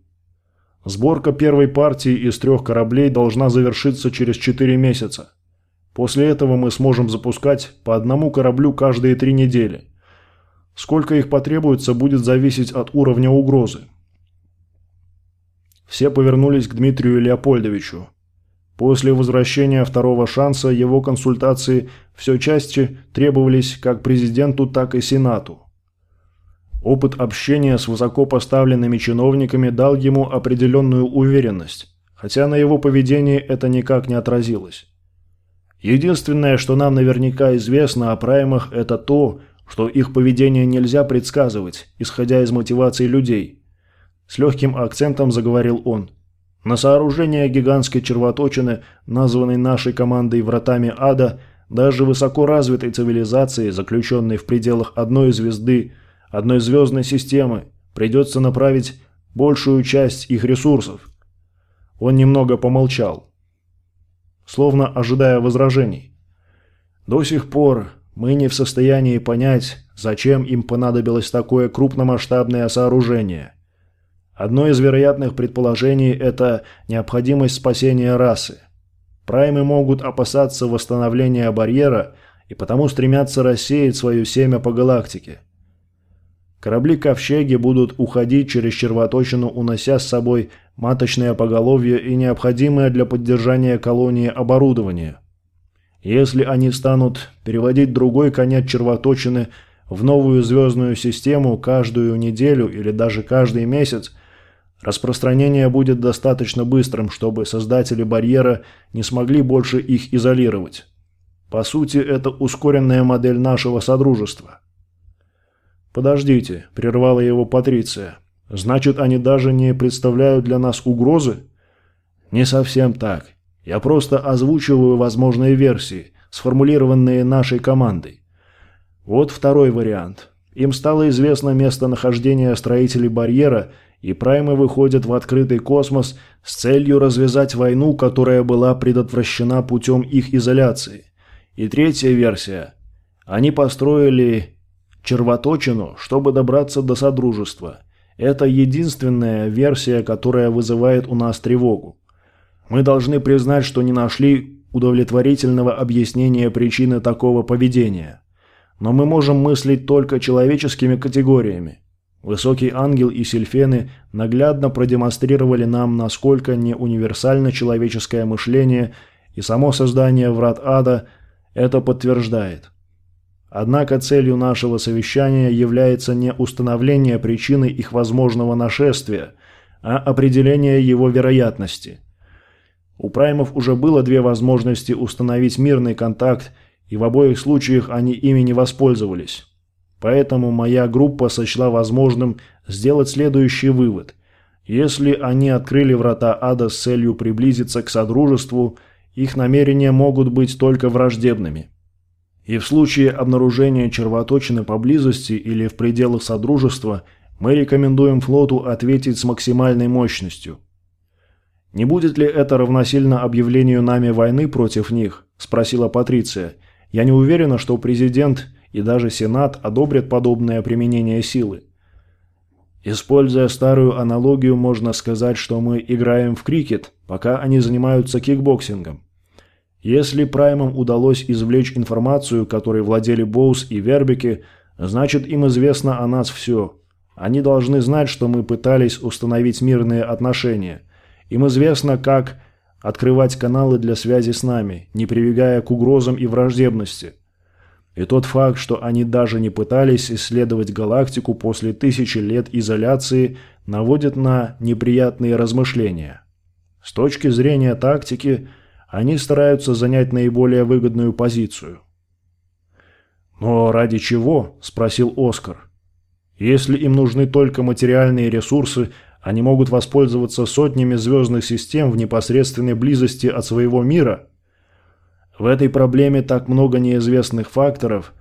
Сборка первой партии из трех кораблей должна завершиться через 4 месяца. После этого мы сможем запускать по одному кораблю каждые три недели. Сколько их потребуется, будет зависеть от уровня угрозы. Все повернулись к Дмитрию Леопольдовичу. После возвращения второго шанса его консультации все чаще требовались как президенту, так и Сенату. Опыт общения с высокопоставленными чиновниками дал ему определенную уверенность, хотя на его поведении это никак не отразилось. Единственное, что нам наверняка известно о праймах, это то, что их поведение нельзя предсказывать, исходя из мотиваций людей – с легким акцентом заговорил он. На сооружение гигантской червоточины, названной нашей командой «Вратами ада», даже высоко развитой цивилизации, заключенной в пределах одной звезды, одной звездной системы, придется направить большую часть их ресурсов. Он немного помолчал, словно ожидая возражений. До сих пор мы не в состоянии понять, зачем им понадобилось такое крупномасштабное сооружение. Одно из вероятных предположений – это необходимость спасения расы. Праймы могут опасаться восстановления барьера и потому стремятся рассеять свое семя по галактике. Корабли-ковчеги будут уходить через червоточину, унося с собой маточное поголовье и необходимое для поддержания колонии оборудование. Если они станут переводить другой конец червоточины в новую звездную систему каждую неделю или даже каждый месяц – Распространение будет достаточно быстрым, чтобы создатели барьера не смогли больше их изолировать. По сути, это ускоренная модель нашего содружества. «Подождите», – прервала его Патриция. «Значит, они даже не представляют для нас угрозы?» «Не совсем так. Я просто озвучиваю возможные версии, сформулированные нашей командой. Вот второй вариант. Им стало известно местонахождение строителей барьера – и праймы выходят в открытый космос с целью развязать войну, которая была предотвращена путем их изоляции. И третья версия. Они построили червоточину, чтобы добраться до Содружества. Это единственная версия, которая вызывает у нас тревогу. Мы должны признать, что не нашли удовлетворительного объяснения причины такого поведения. Но мы можем мыслить только человеческими категориями. Высокий ангел и сильфены наглядно продемонстрировали нам, насколько не универсально человеческое мышление, и само создание врат ада это подтверждает. Однако целью нашего совещания является не установление причины их возможного нашествия, а определение его вероятности. У праймов уже было две возможности установить мирный контакт, и в обоих случаях они ими не воспользовались. Поэтому моя группа сочла возможным сделать следующий вывод. Если они открыли врата ада с целью приблизиться к Содружеству, их намерения могут быть только враждебными. И в случае обнаружения червоточины поблизости или в пределах Содружества мы рекомендуем флоту ответить с максимальной мощностью. «Не будет ли это равносильно объявлению нами войны против них?» – спросила Патриция. «Я не уверена, что президент и даже Сенат одобрят подобное применение силы. Используя старую аналогию, можно сказать, что мы играем в крикет, пока они занимаются кикбоксингом. Если праймам удалось извлечь информацию, которой владели Боуз и Вербики, значит им известно о нас все. Они должны знать, что мы пытались установить мирные отношения. Им известно, как открывать каналы для связи с нами, не прибегая к угрозам и враждебности. И тот факт, что они даже не пытались исследовать галактику после тысячи лет изоляции, наводит на неприятные размышления. С точки зрения тактики, они стараются занять наиболее выгодную позицию. «Но ради чего?» – спросил Оскар. «Если им нужны только материальные ресурсы, они могут воспользоваться сотнями звездных систем в непосредственной близости от своего мира – в этой проблеме так много неизвестных факторов,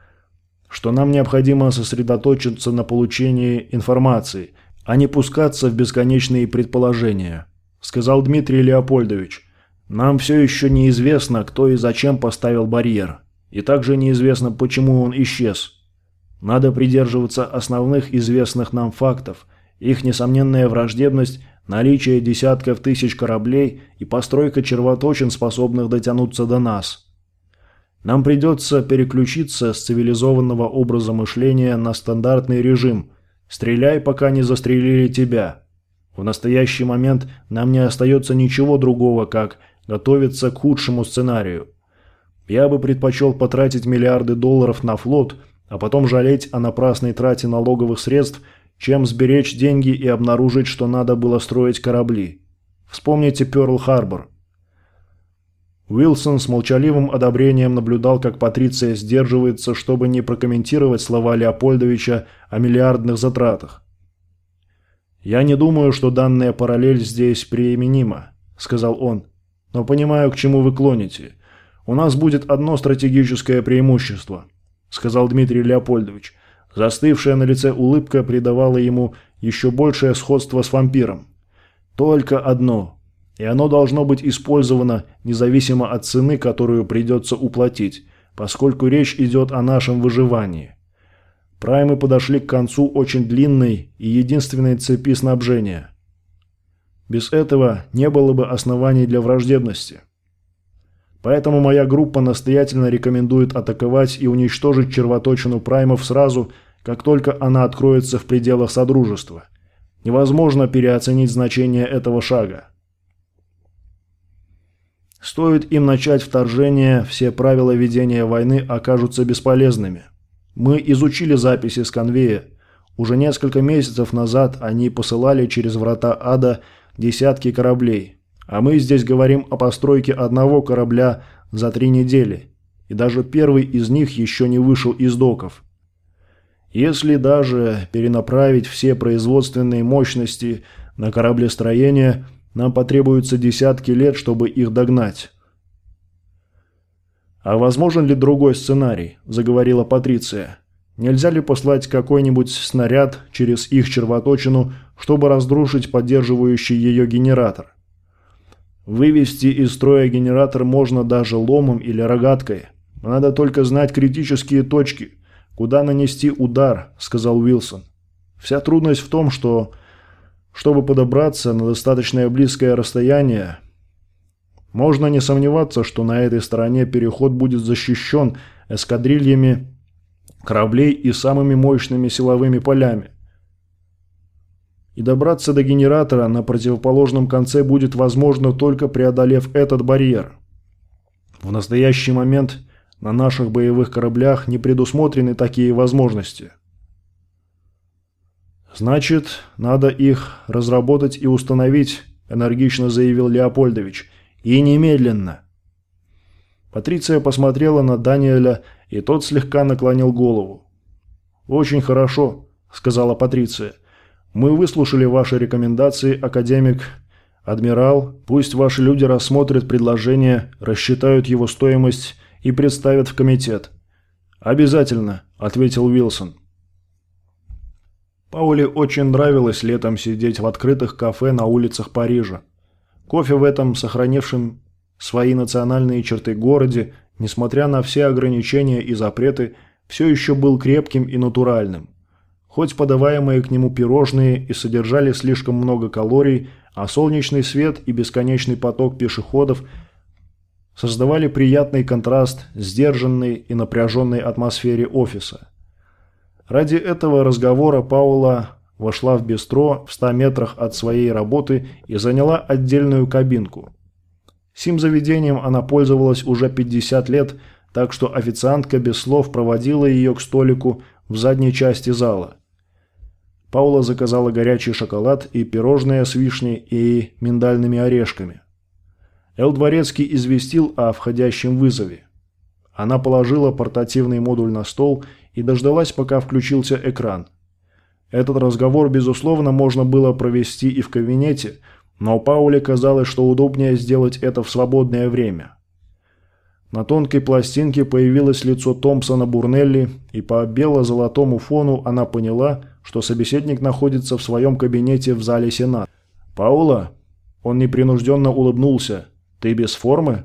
что нам необходимо сосредоточиться на получении информации, а не пускаться в бесконечные предположения», – сказал Дмитрий Леопольдович. «Нам все еще неизвестно, кто и зачем поставил барьер, и также неизвестно, почему он исчез. Надо придерживаться основных известных нам фактов, их несомненная враждебность – наличие десятков тысяч кораблей и постройка червоточин, способных дотянуться до нас. Нам придется переключиться с цивилизованного образа мышления на стандартный режим «стреляй, пока не застрелили тебя». В настоящий момент нам не остается ничего другого, как готовиться к худшему сценарию. Я бы предпочел потратить миллиарды долларов на флот, а потом жалеть о напрасной трате налоговых средств, чем сберечь деньги и обнаружить, что надо было строить корабли. Вспомните Пёрл-Харбор. Уилсон с молчаливым одобрением наблюдал, как Патриция сдерживается, чтобы не прокомментировать слова Леопольдовича о миллиардных затратах. «Я не думаю, что данная параллель здесь приеменима», — сказал он. «Но понимаю, к чему вы клоните. У нас будет одно стратегическое преимущество», — сказал Дмитрий Леопольдович. Застывшая на лице улыбка придавала ему еще большее сходство с вампиром. «Только одно и оно должно быть использовано независимо от цены, которую придется уплатить, поскольку речь идет о нашем выживании. Праймы подошли к концу очень длинной и единственной цепи снабжения. Без этого не было бы оснований для враждебности. Поэтому моя группа настоятельно рекомендует атаковать и уничтожить червоточину праймов сразу, как только она откроется в пределах Содружества. Невозможно переоценить значение этого шага. Стоит им начать вторжение, все правила ведения войны окажутся бесполезными. Мы изучили записи с конвея. Уже несколько месяцев назад они посылали через врата ада десятки кораблей. А мы здесь говорим о постройке одного корабля за три недели. И даже первый из них еще не вышел из доков. Если даже перенаправить все производственные мощности на кораблестроение – нам потребуется десятки лет, чтобы их догнать. «А возможен ли другой сценарий?» – заговорила Патриция. «Нельзя ли послать какой-нибудь снаряд через их червоточину, чтобы разрушить поддерживающий ее генератор? Вывести из строя генератор можно даже ломом или рогаткой. Надо только знать критические точки, куда нанести удар», – сказал Уилсон. «Вся трудность в том, что чтобы подобраться на достаточно близкое расстояние, можно не сомневаться, что на этой стороне переход будет защищен эскадрильями кораблей и самыми мощными силовыми полями. И добраться до генератора на противоположном конце будет возможно только преодолев этот барьер. В настоящий момент на наших боевых кораблях не предусмотрены такие возможности – «Значит, надо их разработать и установить», – энергично заявил Леопольдович. «И немедленно». Патриция посмотрела на Даниэля, и тот слегка наклонил голову. «Очень хорошо», – сказала Патриция. «Мы выслушали ваши рекомендации, академик. Адмирал, пусть ваши люди рассмотрят предложение, рассчитают его стоимость и представят в комитет». «Обязательно», – ответил Уилсон. Пауле очень нравилось летом сидеть в открытых кафе на улицах Парижа. Кофе в этом сохранившем свои национальные черты городе, несмотря на все ограничения и запреты, все еще был крепким и натуральным. Хоть подаваемые к нему пирожные и содержали слишком много калорий, а солнечный свет и бесконечный поток пешеходов создавали приятный контраст сдержанной и напряженной атмосфере офиса. Ради этого разговора Паула вошла в бистро в 100 метрах от своей работы и заняла отдельную кабинку. Сим заведением она пользовалась уже 50 лет, так что официантка без слов проводила ее к столику в задней части зала. Паула заказала горячий шоколад и пирожные с вишней и миндальными орешками. Эл Дворецкий известил о входящем вызове. Она положила портативный модуль на стол и дождалась, пока включился экран. Этот разговор, безусловно, можно было провести и в кабинете, но Пауле казалось, что удобнее сделать это в свободное время. На тонкой пластинке появилось лицо Томпсона Бурнелли, и по бело-золотому фону она поняла – что собеседник находится в своем кабинете в зале Сенат. «Паула?» Он непринужденно улыбнулся. «Ты без формы?»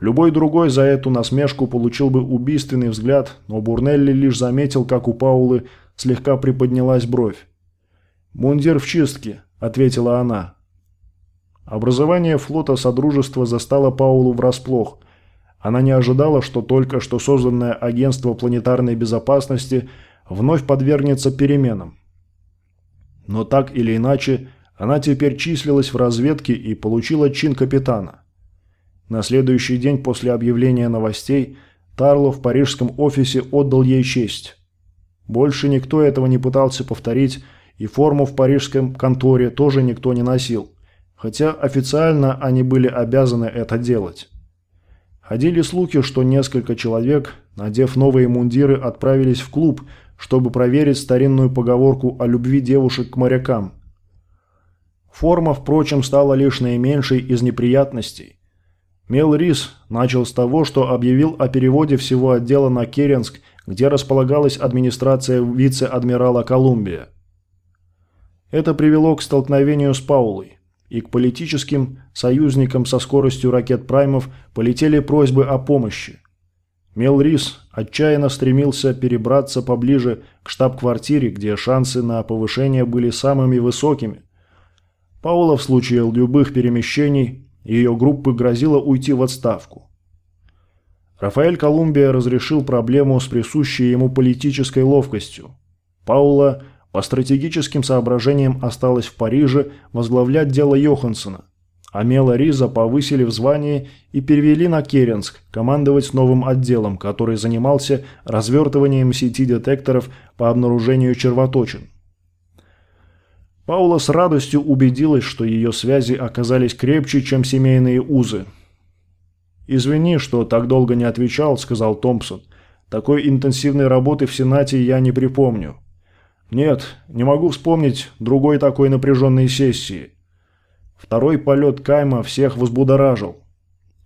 Любой другой за эту насмешку получил бы убийственный взгляд, но Бурнелли лишь заметил, как у Паулы слегка приподнялась бровь. «Мундир в чистке», — ответила она. Образование флота Содружества застало Паулу врасплох. Она не ожидала, что только что созданное агентство планетарной безопасности — вновь подвергнется переменам. Но так или иначе, она теперь числилась в разведке и получила чин капитана. На следующий день после объявления новостей Тарло в парижском офисе отдал ей честь. Больше никто этого не пытался повторить, и форму в парижском конторе тоже никто не носил, хотя официально они были обязаны это делать. Ходили слухи, что несколько человек, надев новые мундиры, отправились в клуб, чтобы проверить старинную поговорку о любви девушек к морякам. Форма, впрочем, стала лишь наименьшей из неприятностей. Мел Рис начал с того, что объявил о переводе всего отдела на Керенск, где располагалась администрация вице-адмирала Колумбия. Это привело к столкновению с Паулой, и к политическим союзникам со скоростью ракет Праймов полетели просьбы о помощи. Мелрис отчаянно стремился перебраться поближе к штаб-квартире, где шансы на повышение были самыми высокими. Паула в случае любых перемещений ее группы грозила уйти в отставку. Рафаэль Колумбия разрешил проблему с присущей ему политической ловкостью. Паула по стратегическим соображениям осталась в Париже возглавлять дело Йоханссона. Амела Риза повысили в звании и перевели на Керенск командовать новым отделом, который занимался развертыванием сети детекторов по обнаружению червоточин. Паула с радостью убедилась, что ее связи оказались крепче, чем семейные узы. «Извини, что так долго не отвечал», — сказал Томпсон. «Такой интенсивной работы в Сенате я не припомню». «Нет, не могу вспомнить другой такой напряженной сессии». Второй полет Кайма всех возбудоражил.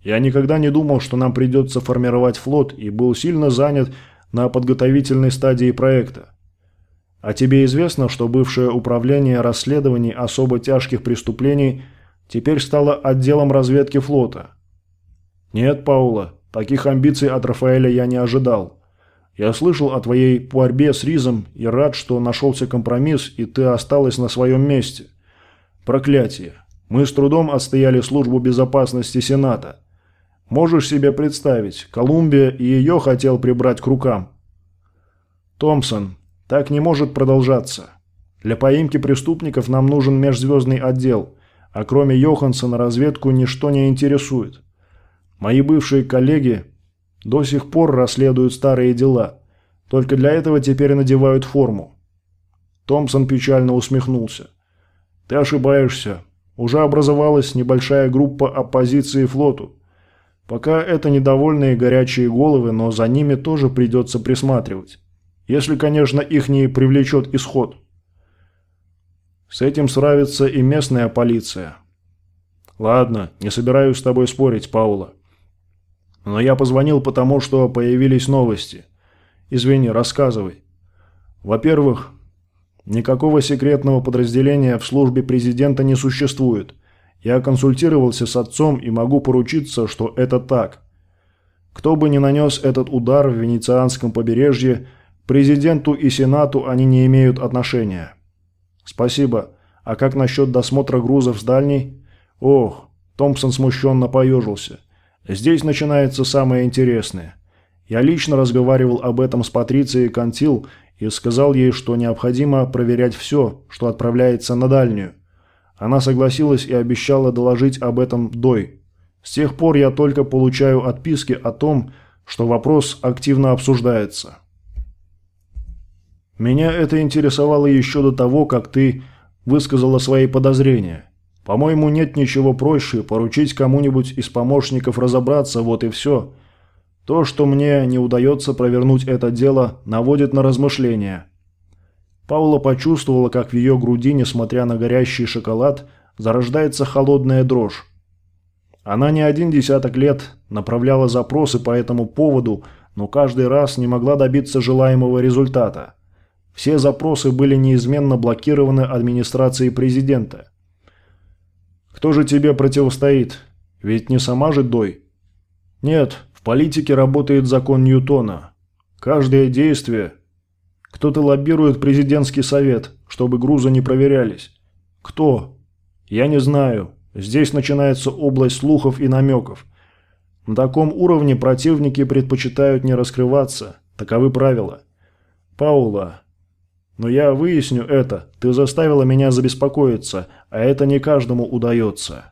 Я никогда не думал, что нам придется формировать флот, и был сильно занят на подготовительной стадии проекта. А тебе известно, что бывшее управление расследований особо тяжких преступлений теперь стало отделом разведки флота? Нет, Паула, таких амбиций от Рафаэля я не ожидал. Я слышал о твоей борьбе с Ризом и рад, что нашелся компромисс, и ты осталась на своем месте. Проклятие. Мы с трудом отстояли службу безопасности Сената. Можешь себе представить, Колумбия и ее хотел прибрать к рукам. Томпсон, так не может продолжаться. Для поимки преступников нам нужен межзвездный отдел, а кроме Йоханссона разведку ничто не интересует. Мои бывшие коллеги до сих пор расследуют старые дела, только для этого теперь надевают форму. Томпсон печально усмехнулся. Ты ошибаешься. Уже образовалась небольшая группа оппозиции флоту. Пока это недовольные горячие головы, но за ними тоже придется присматривать. Если, конечно, их не привлечет исход. С этим справится и местная полиция. Ладно, не собираюсь с тобой спорить, Паула. Но я позвонил потому, что появились новости. Извини, рассказывай. Во-первых, Никакого секретного подразделения в службе президента не существует. Я консультировался с отцом и могу поручиться, что это так. Кто бы ни нанес этот удар в венецианском побережье, президенту и сенату они не имеют отношения. Спасибо. А как насчет досмотра грузов с дальней? Ох, Томпсон смущенно поежился. Здесь начинается самое интересное. Я лично разговаривал об этом с Патрицией Кантил и сказал ей, что необходимо проверять все, что отправляется на дальнюю. Она согласилась и обещала доложить об этом Дой. С тех пор я только получаю отписки о том, что вопрос активно обсуждается. Меня это интересовало еще до того, как ты высказала свои подозрения. По-моему, нет ничего проще поручить кому-нибудь из помощников разобраться, вот и все. То, что мне не удается провернуть это дело, наводит на размышления. Паула почувствовала, как в ее груди, несмотря на горящий шоколад, зарождается холодная дрожь. Она не один десяток лет направляла запросы по этому поводу, но каждый раз не могла добиться желаемого результата. Все запросы были неизменно блокированы администрацией президента. Кто же тебе противостоит? Ведь не сама же Дой. Нет, в политике работает закон Ньютона. Каждое действие... Кто-то лоббирует президентский совет, чтобы грузы не проверялись. Кто? Я не знаю. Здесь начинается область слухов и намеков. На таком уровне противники предпочитают не раскрываться. Таковы правила. Паула, но я выясню это. Ты заставила меня забеспокоиться, а это не каждому удается.